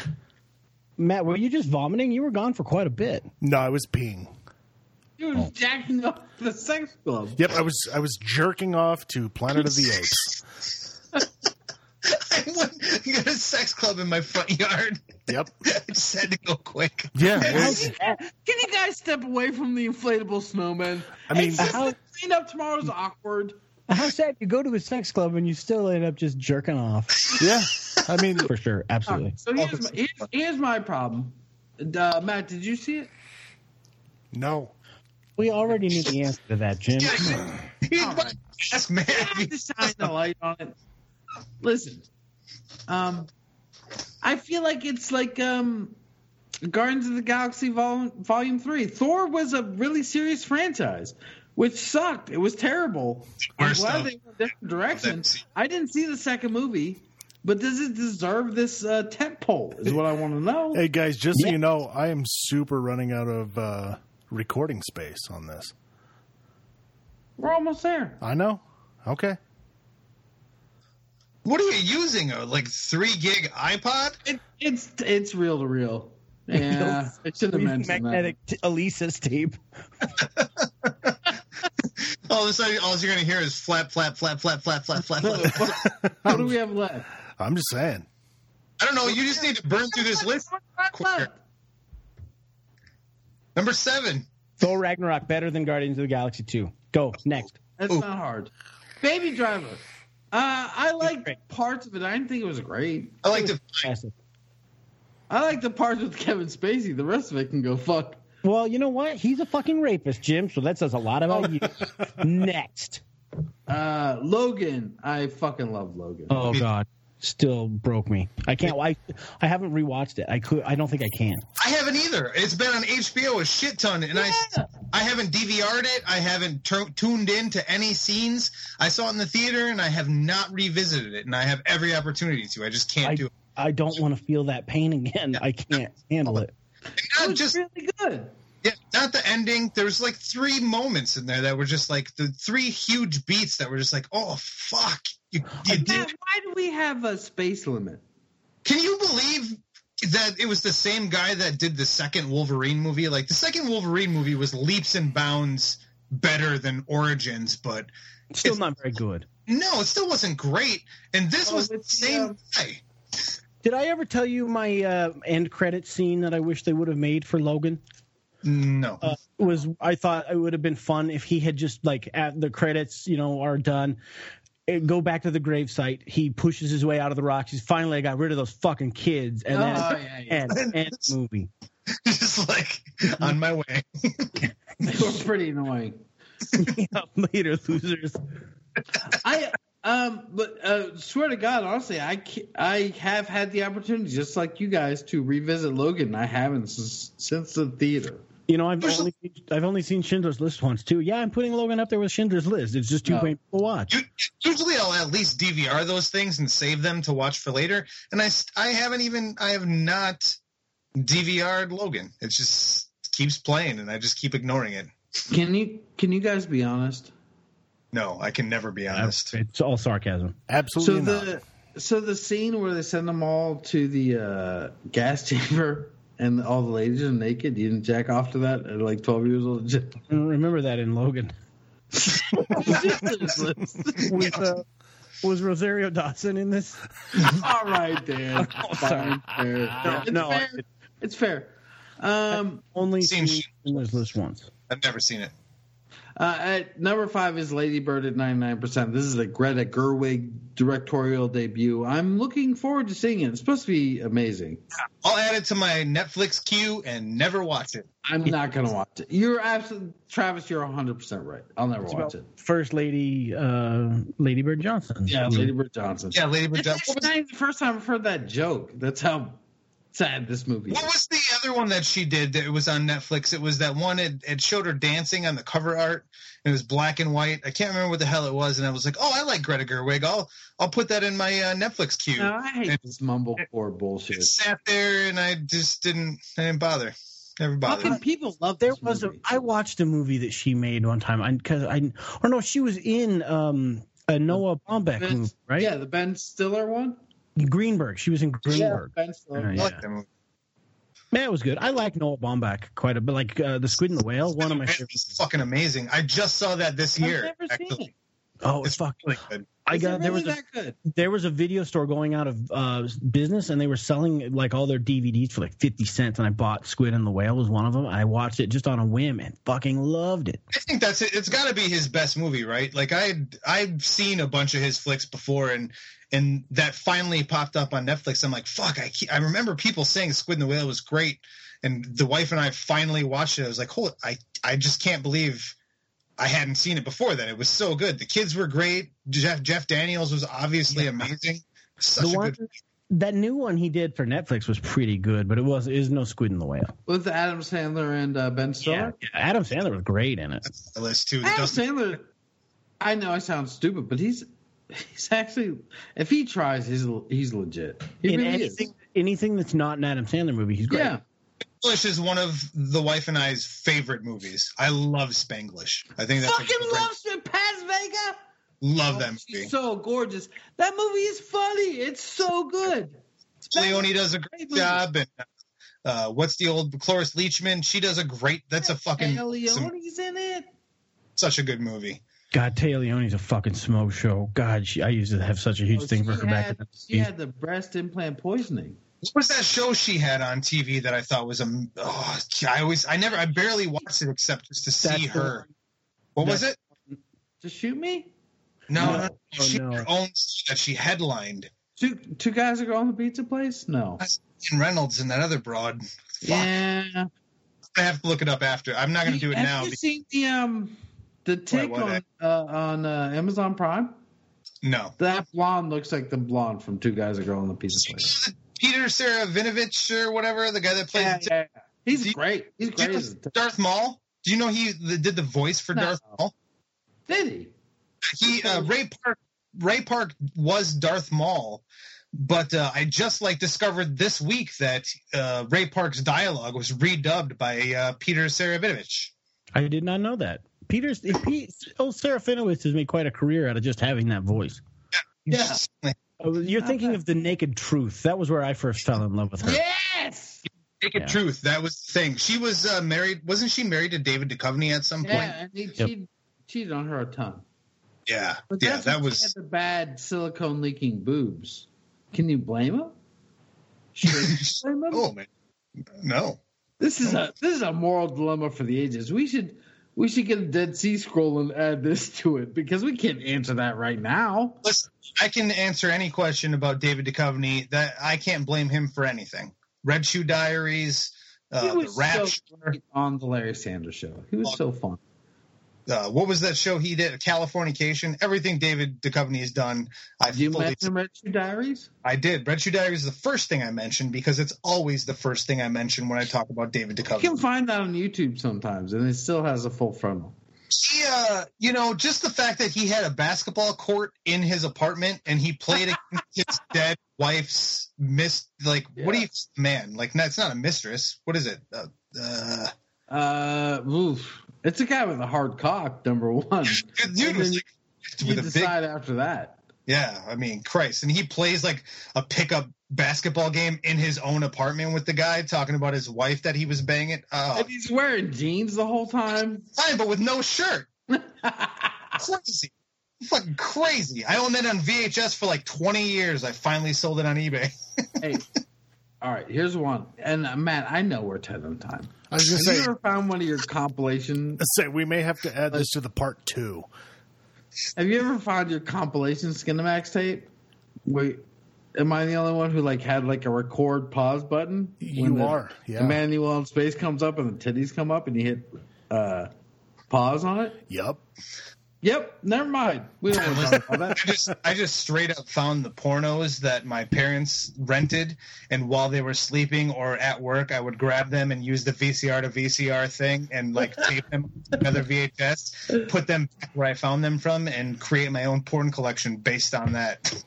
D: Matt, were you just vomiting? You were gone for quite a bit.
B: No, I was peeing.
A: You were oh. jacking off the sex club.
B: Yep, I was I was jerking off to Planet of the Apes.
E: I went, got a sex club in my front yard.
B: Yep.
E: I just had to go quick.
B: Yeah.
A: Can you, can you guys step away from the inflatable snowman?
B: I mean,
A: It's just
D: how-
A: the clean up tomorrow's awkward.
D: How sad you go to a sex club and you still end up just jerking off.
B: yeah. I mean,
D: For sure, absolutely.
A: So here's my, here's, here's my problem. Uh, Matt, did you see it?
B: no.
D: We already knew the answer to that, Jim.
E: All right. Ask man.
A: I have to shine the light on it. Listen, um, I feel like it's like um, Guardians of the Galaxy Vol- Volume Three. Thor was a really serious franchise, which sucked. It was terrible. I'm
E: Worst
A: glad they went a different direction. I didn't see the second movie, but does it deserve this uh, tent pole? Is what I want to know.
B: Hey guys, just so
D: Yeah.
B: you know, I am super running out of uh, recording space on this.
A: We're almost there.
B: I know. Okay.
E: What are you using? A like three gig iPod?
A: It, it's it's reel to reel. Yeah, I should have mentioned that.
D: magnetic t- Elisa's tape.
E: All of a sudden, all you're going to hear is flap, flap, flap, flap, flap, flap, flap, flap.
A: What do we have left?
B: I'm just saying.
E: I don't know. You just need to burn through this list. quicker. Number seven.
D: Thor Ragnarok better than Guardians of the Galaxy 2. Go, next.
A: That's
E: Ooh.
A: not hard. Baby Driver. Uh, I like parts of it. I didn't think it was great.
E: I like to.
D: Fantastic.
A: I like the parts with Kevin Spacey. The rest of it can go fuck.
D: Well, you know what? He's a fucking rapist, Jim, so that says a lot about you. next.
A: Uh, Logan. I fucking love Logan.
D: Oh, God. Still broke me. I can't. I, I haven't rewatched it. I could. I don't think I can.
E: I haven't either. It's been on HBO a shit ton, and I I haven't DVR'd it. I haven't tur- tuned in to any scenes. I saw it in the theater, and I have not revisited it. And I have every opportunity to. I just can't
D: I,
E: do it.
D: I don't want to feel that pain again. I can't handle it.
A: it
E: Not
A: was
E: just
A: really good.
E: yeah, not the ending. There was like three moments in there that were just like the three huge beats that were just like, oh fuck, you, you did.
A: Matt, why do we have a space limit?
E: Can you believe that it was the same guy that did the second Wolverine movie? Like the second Wolverine movie was leaps and bounds better than Origins, but
D: Still
E: It's-
D: not very good.
E: no, it still wasn't great. And this
A: Oh,
E: was the same
A: um,
E: guy.
D: Did I ever tell you my uh, end credit scene that I wish they would have made for Logan?
E: No.
D: uh, was I thought it would have been fun if he had just like at the credits, you know, are done. Eh, Go back to the gravesite. He pushes his way out of the rocks. He's finally I got rid of those fucking kids, and then
A: oh yeah, yeah.
D: end, end movie.
E: just like on my way.
A: they were pretty annoying.
D: Yeah, Later, losers.
A: I um, but uh, swear to God, honestly, I I have had the opportunity, just like you guys, to revisit Logan. I haven't since, since the theater.
D: You know, I've
E: There's
D: only I've only seen Schindler's List once too. Yeah, I'm putting Logan up there with Schindler's List. It's just too painful to watch.
E: Usually, I'll at least DVR those things and save them to watch for later. And I, I haven't even, I have not DVR'd Logan. It just keeps playing, and I just keep ignoring it.
A: Can you can you guys be honest?
E: No, I can never be honest.
D: It's all sarcasm.
B: Absolutely
A: So
B: not.
A: the so the scene where they send them all to the uh, gas chamber and all the ladies are naked. You didn't jack off to that at like twelve years old.
D: I don't remember that in Logan. Was, uh, was Rosario Dawson in this?
A: all right, Dan.
D: Oh, sorry.
A: Fine, fair. It's
D: no,
A: fair. It's fair. Um,
D: Only
E: Seen
D: seen Schindler's List once.
E: I've never seen it.
A: Uh, at number five is Lady Bird at ninety nine percent. This is the Greta Gerwig directorial debut. I'm looking forward to seeing it. It's supposed to be amazing.
E: I'll add it to my Netflix queue and never watch it.
A: I'm not gonna watch it. You're absolutely Travis. You're 100 percent right. I'll never watch it.
D: First Lady, uh, Lady Bird Johnson.
A: Yeah, Lady Bird Johnson.
E: Yeah, Lady Bird.
A: It's
E: What was,
A: not even the first time I've heard that joke. That's how sad this movie
E: what
A: is.
E: was the other one that she did that was on Netflix? It was that one. It, it showed her dancing on the cover art. It was black and white. I can't remember what the hell it was, and I was like, "Oh, I like Greta Gerwig. I'll I'll put that in my uh, Netflix queue."
A: No, I hate this mumblecore bullshit.
E: It sat there, and I just didn't. I didn't bother. Never
D: How
E: bothered.
D: can
A: people love
D: There was a,
A: movie.
D: I watched a movie that she made one time because I or no she was in um a Noah Baumbach
A: Ben-
D: movie right
A: Yeah, the Ben Stiller one.
D: Greenberg she was in Greenberg
A: Ben Stiller.
D: Yeah,
E: I
D: yeah.
E: like that movie.
D: man it was good I like Noah Baumbach quite a bit like uh, the Squid and the Whale one of my
E: It's
D: favorites
E: fucking amazing. I just saw that this
A: I've
E: year.
A: never seen it.
D: Oh it's
E: It's
D: fuck
E: really good.
D: I
A: Is
D: got
A: it
D: there
A: really
D: was a
A: that good.
D: there was a video store going out of uh, business and they were selling like all their DVDs for like 50 cents and I bought Squid and the Whale was one of them I watched it just on a whim and fucking loved it
E: I think that's it. It's got to be his best movie, right? Like I, I've seen a bunch of his flicks before, and and that finally popped up on Netflix. I'm like, fuck! I ke- I remember people saying Squid and the Whale was great, and the wife and I finally watched it. I was like, holy! I I just can't believe I hadn't seen it before. That it was so good. The kids were great. Jeff Jeff Daniels was obviously amazing. Such
D: the
E: a
D: one
E: good.
D: that new one he did for Netflix was pretty good but it was is no Squid in the Whale
A: With Adam Sandler and uh, Ben Stiller.
D: yeah, Adam Sandler was great in it
E: That's the list too.
A: Adam
E: Dustin-
A: Sandler. I know I sound stupid, but he's he's actually if he tries, he's he's legit. He
D: in
A: really
D: anything
A: is.
D: anything that's not an Adam Sandler movie he's great
A: Yeah,
E: Spanglish is one of the wife and I's favorite movies. I love Spanglish. I think that's
A: fucking
E: great-
A: loves me, Paz Vega.
E: love
A: Oh,
E: that movie.
A: so gorgeous. That movie is funny. It's so good.
E: Leoni does a great
A: Great
E: job, and uh, what's the old Cloris Leachman? She does a great. That's a fucking
A: Taylor
E: some-
A: Leoni's in it.
E: such a good movie.
D: God Téa Leoni's a fucking smoke show God she, I used to have such a huge
A: Oh,
D: thing for her back in
A: had,
D: the
A: she had the breast implant poisoning.
E: What was that show she had on TV that I thought was a? Oh, I always, I never, I barely watched it except just to see
D: That's the
E: her.
D: one-
E: What was it?
A: To shoot me?
E: No,
D: No.
E: no,
D: Oh,
E: she
D: no.
E: had her own that she headlined.
A: Two two guys are going to the pizza place? No.
E: Ryan Reynolds and that other broad. Fuck.
A: Yeah.
E: I have to look it up after. I'm not going to do it
A: Have
E: now.
A: you
E: because-
A: seen the um the Tick
E: what,
A: on uh, on uh, Amazon Prime?
E: no.
A: That blonde looks like the blonde from Two Guys, a Girl in the Pizza Place.
E: Peter Serafinowicz or whatever, the guy that plays.
A: Yeah, yeah, yeah. He's
E: Do you-
A: great. He's
E: Do you
A: great.
E: know Darth Maul? Do you know he the, did the voice for
A: No.
E: Darth Maul?
A: Did he?
E: He uh, Ray Park Ray Park was Darth Maul, but uh, I just like discovered this week that uh, Ray Park's dialogue was redubbed by uh, Peter Serafinowicz.
D: I did not know that. Peter's he, old Serafinowicz has made quite a career out of just having that voice.
A: Yeah.
D: Oh, You're thinking of the Naked Truth. That was where I first fell in love with her.
A: Yes.
E: Naked
D: Yeah.
E: Truth. That was the thing. She was uh, married. Wasn't she married to David Duchovny at some point?
A: Yeah, and he cheated, cheated on her a ton.
E: Yeah,
A: But
E: yeah. That
A: when she
E: was.
A: had the bad silicone leaking boobs. Can you blame him? Should you blame him?
E: oh man, no.
A: This is a this is a moral dilemma for the ages. We should we should get a Dead Sea Scroll and add this to it because we can't answer that right now.
E: Listen, I can answer any question about David Duchovny. That I can't blame him for anything. Red Shoe Diaries, uh, the
A: so
E: Rapture.
A: great on the Larry Sanders Show. He was so fun.
E: Uh, what was that show he did? Californication. Everything David Duchovny has done, I
A: you
E: fully,
A: mention Red Shoe Diaries?
E: I did. Red Shoe Diaries is the first thing I mentioned because it's always the first thing I mention when I talk about David Duchovny.
A: You can find that on YouTube sometimes, and it still has a full frontal.
E: He, uh, you know, just the fact that he had a basketball court in his apartment and he played against his dead wife's miss. Like, what do you, man? Like, that's not a mistress. What is it? Uh, uh,
A: Uh, oof. It's a guy with a hard cock, number one.
E: dude was
A: You
E: a big
A: decide after that.
E: Yeah, I mean, Christ. And he plays like a pickup basketball game in his own apartment with the guy talking about his wife that he was banging. Oh,
A: And he's wearing jeans the whole time.
E: fine, but with no shirt. Crazy. Fucking crazy. I owned that on VHS for like 20 years. I finally sold it on eBay.
A: hey, all right, here's one. And uh, Matt, I know we're 10 on time.
B: I was
A: Have
B: gonna
A: you
B: say,
A: ever found one of your compilation?
B: let's say we may have to add this to the part two.
A: Have you ever found your compilation Skinamax tape? Wait, am I the only one who like had like a record pause button?
B: You
A: the
B: are, yeah.
A: Emmanuelle in space comes up and the titties come up and you hit uh, pause on it.
B: Yep.
A: Yep, never mind. We don't want to talk about
E: I
A: that.
E: just I just straight up found the pornos that my parents rented, and while they were sleeping or at work, I would grab them and use the VCR to VCR thing and like tape them to another VHS, put them back where I found them from, and create my own porn collection based on that.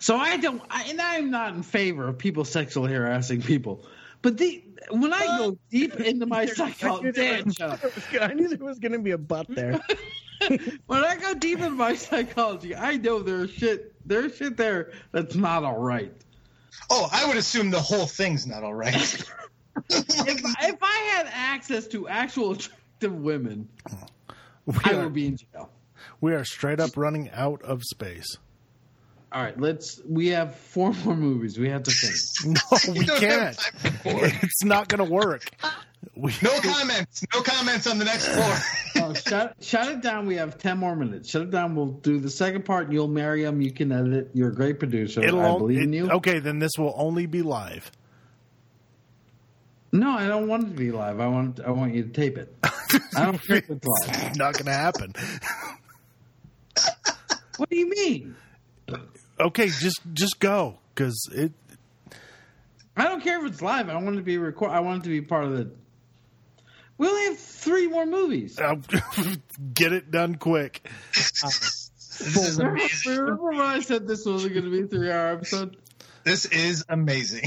A: So I don't, I, and I'm not in favor of people sexually harassing people, but the when I go deep into my psychology, Dan, shut up.
D: I knew there was going to be a butt there.
A: when I go deep in my psychology, I know there's shit there's shit there that's not all right.
E: Oh, I would assume the whole thing's not all right.
A: If, if I had access to actual attractive women,
B: We
A: I
B: are,
A: would be in jail.
B: we are straight up running out of space.
A: All right, let's. We have four more movies we have to finish.
B: No, we
E: You don't have
B: can't.
E: time for more.
B: It's not going to work. Uh, We,
E: No comments. No comments on the next floor.
A: Oh, shut, shut it down. We have ten more minutes. Shut it down. We'll do the second part. You'll marry him. You can edit it. You're a great producer.
B: it'll
A: I
B: on-
A: believe in you.
B: Okay, then this will only be live.
A: No, I don't want it to be live. I want. I want you to tape it. I don't care if it's live.
B: Not going to happen.
A: What do you mean?
B: Okay, just just go because it.
A: I don't care if it's live. I want it to be record. I want it to be part of the. We only have three more movies.
B: Uh, get it done quick.
E: this is amazing.
A: Remember when I said this wasn't going to be a three-hour episode?
E: This is amazing.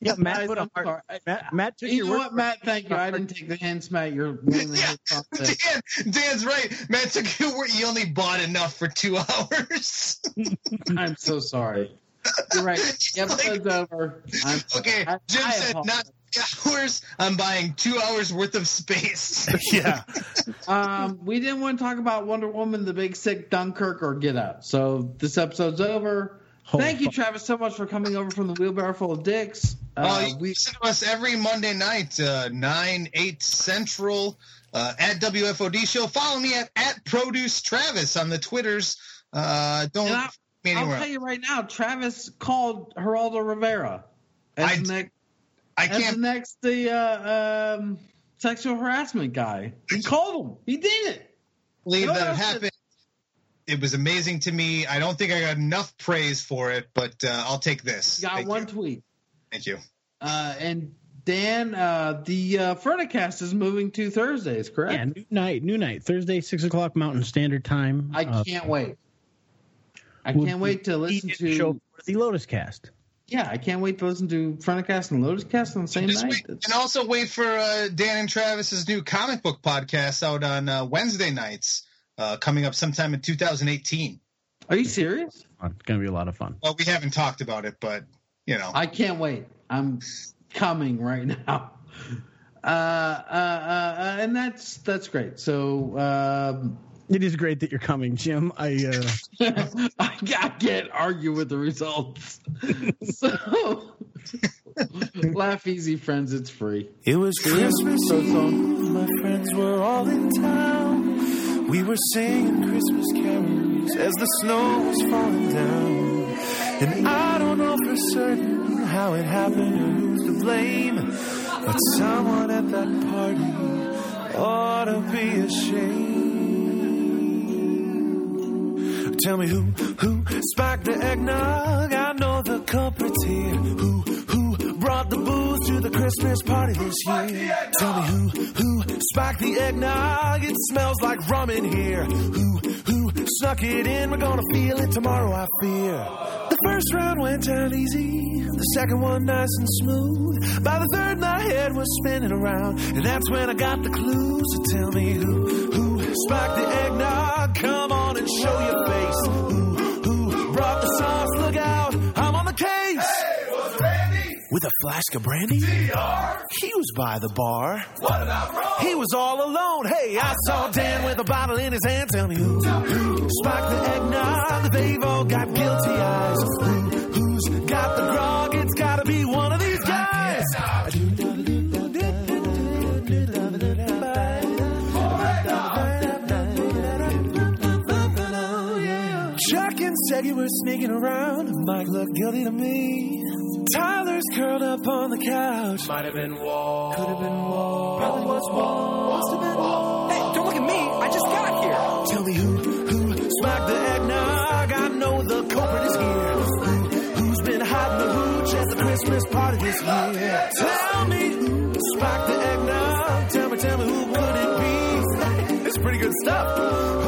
D: Yeah, Matt put a
A: I'm
D: heart. Matt, Matt took
A: You
D: your
A: know what, Matt? Thank you. I didn't take the hints, Matt. You're willing to hit.
E: Dan, Dan's right. Matt took you where you only bought enough for two hours.
A: I'm so sorry. You're right. The episode's over. I'm
E: okay,
A: I-
E: Jim
A: I
E: said
A: apologize.
E: not three hours. I'm buying two hours worth of space.
B: Yeah,
A: Um, we didn't want to talk about Wonder Woman, The Big Sick, Dunkirk, or Get Out. So this episode's over.
D: Oh,
A: Thank you,
D: fuck.
A: Travis, so much for coming over from the wheelbarrow full of dicks.
E: Uh,
A: Uh,
E: you
A: we
E: listen to us every Monday night, uh, 9, 8 Central uh, at WFOD Show. Follow me at, at Produce Travis on the Twitters. Uh, don't
A: I-
E: follow me
A: I'll tell you right now, Travis called Geraldo Rivera as
E: I-
A: next,
E: I
A: as the
E: can't
A: next the uh, um, sexual harassment guy. He called him. He did it.
E: believe
A: You
E: that it
A: what
E: happened. It was amazing to me. I don't think I got enough praise for it, but uh, I'll take this.
A: Got
E: Thank
A: one
E: You.
A: tweet.
E: Thank you.
A: Uh, and Dan, uh, the uh, Furnicast is moving to Thursdays, correct?
D: Yeah, new night, new night, Thursday, six o'clock Mountain Standard Time.
A: I
D: Uh,
A: can't wait. I
D: would
A: can't wait to listen to.
D: the show for the Lotus Cast.
A: Yeah, I can't wait to listen to Fronticast and Lotus Cast on the same
E: Just
A: night.
E: wait, and also wait for uh, Dan and Travis's new comic book podcast out on uh, Wednesday nights, uh, coming up sometime in 2018.
A: Are you serious?
D: It's gonna be a lot of fun.
E: Well, we haven't talked about it, but you know,
A: I can't wait. I'm coming right now. Uh, uh, uh, uh, and that's that's great. So um,
D: It is great that you're coming, Jim. I uh,
A: I, I can't argue with the results. so laugh easy, friends. It's free.
G: It was Christmas
A: So
G: Eve, my friends were all in town. We were singing Christmas carols as the snow was falling down. And I don't know for certain how it happened or who's to blame, but someone at that party ought to be ashamed. Tell me who, who spiked the eggnog? I know the culprit's here. Who, who brought the booze to the Christmas party this year? Tell me who, who spiked the eggnog? It smells like rum in here. Who, who snuck it in? We're gonna feel it tomorrow, I fear. The first round went down easy, the second one nice and smooth. By the third, my head was spinning around, and that's when I got the clue. So tell me who, who spiked the eggnog? Come on show your face. Who, who brought the sauce? Look out, I'm on the case. With a flask of brandy? He was by the bar. What about Ron? He was all alone. Hey, I saw Dan with a bottle in his hand. Tell me who, who spiked the eggnog? They've all got guilty eyes. Who, who's got the grog? It's gotta be one of these were sneaking around. Mike looked guilty to me. Tyler's curled up on the couch. Might have been Wall. Could have been Wall. Probably was Wall. Must have been Wall.
H: Hey, don't look at me. I just got here.
G: Tell me who, who smacked the eggnog? I know the culprit is here. Who, who's been hiding the hooch at the Christmas party this year? Tell me who smacked the eggnog? Tell me, tell me who would it be? It's pretty good stuff. Who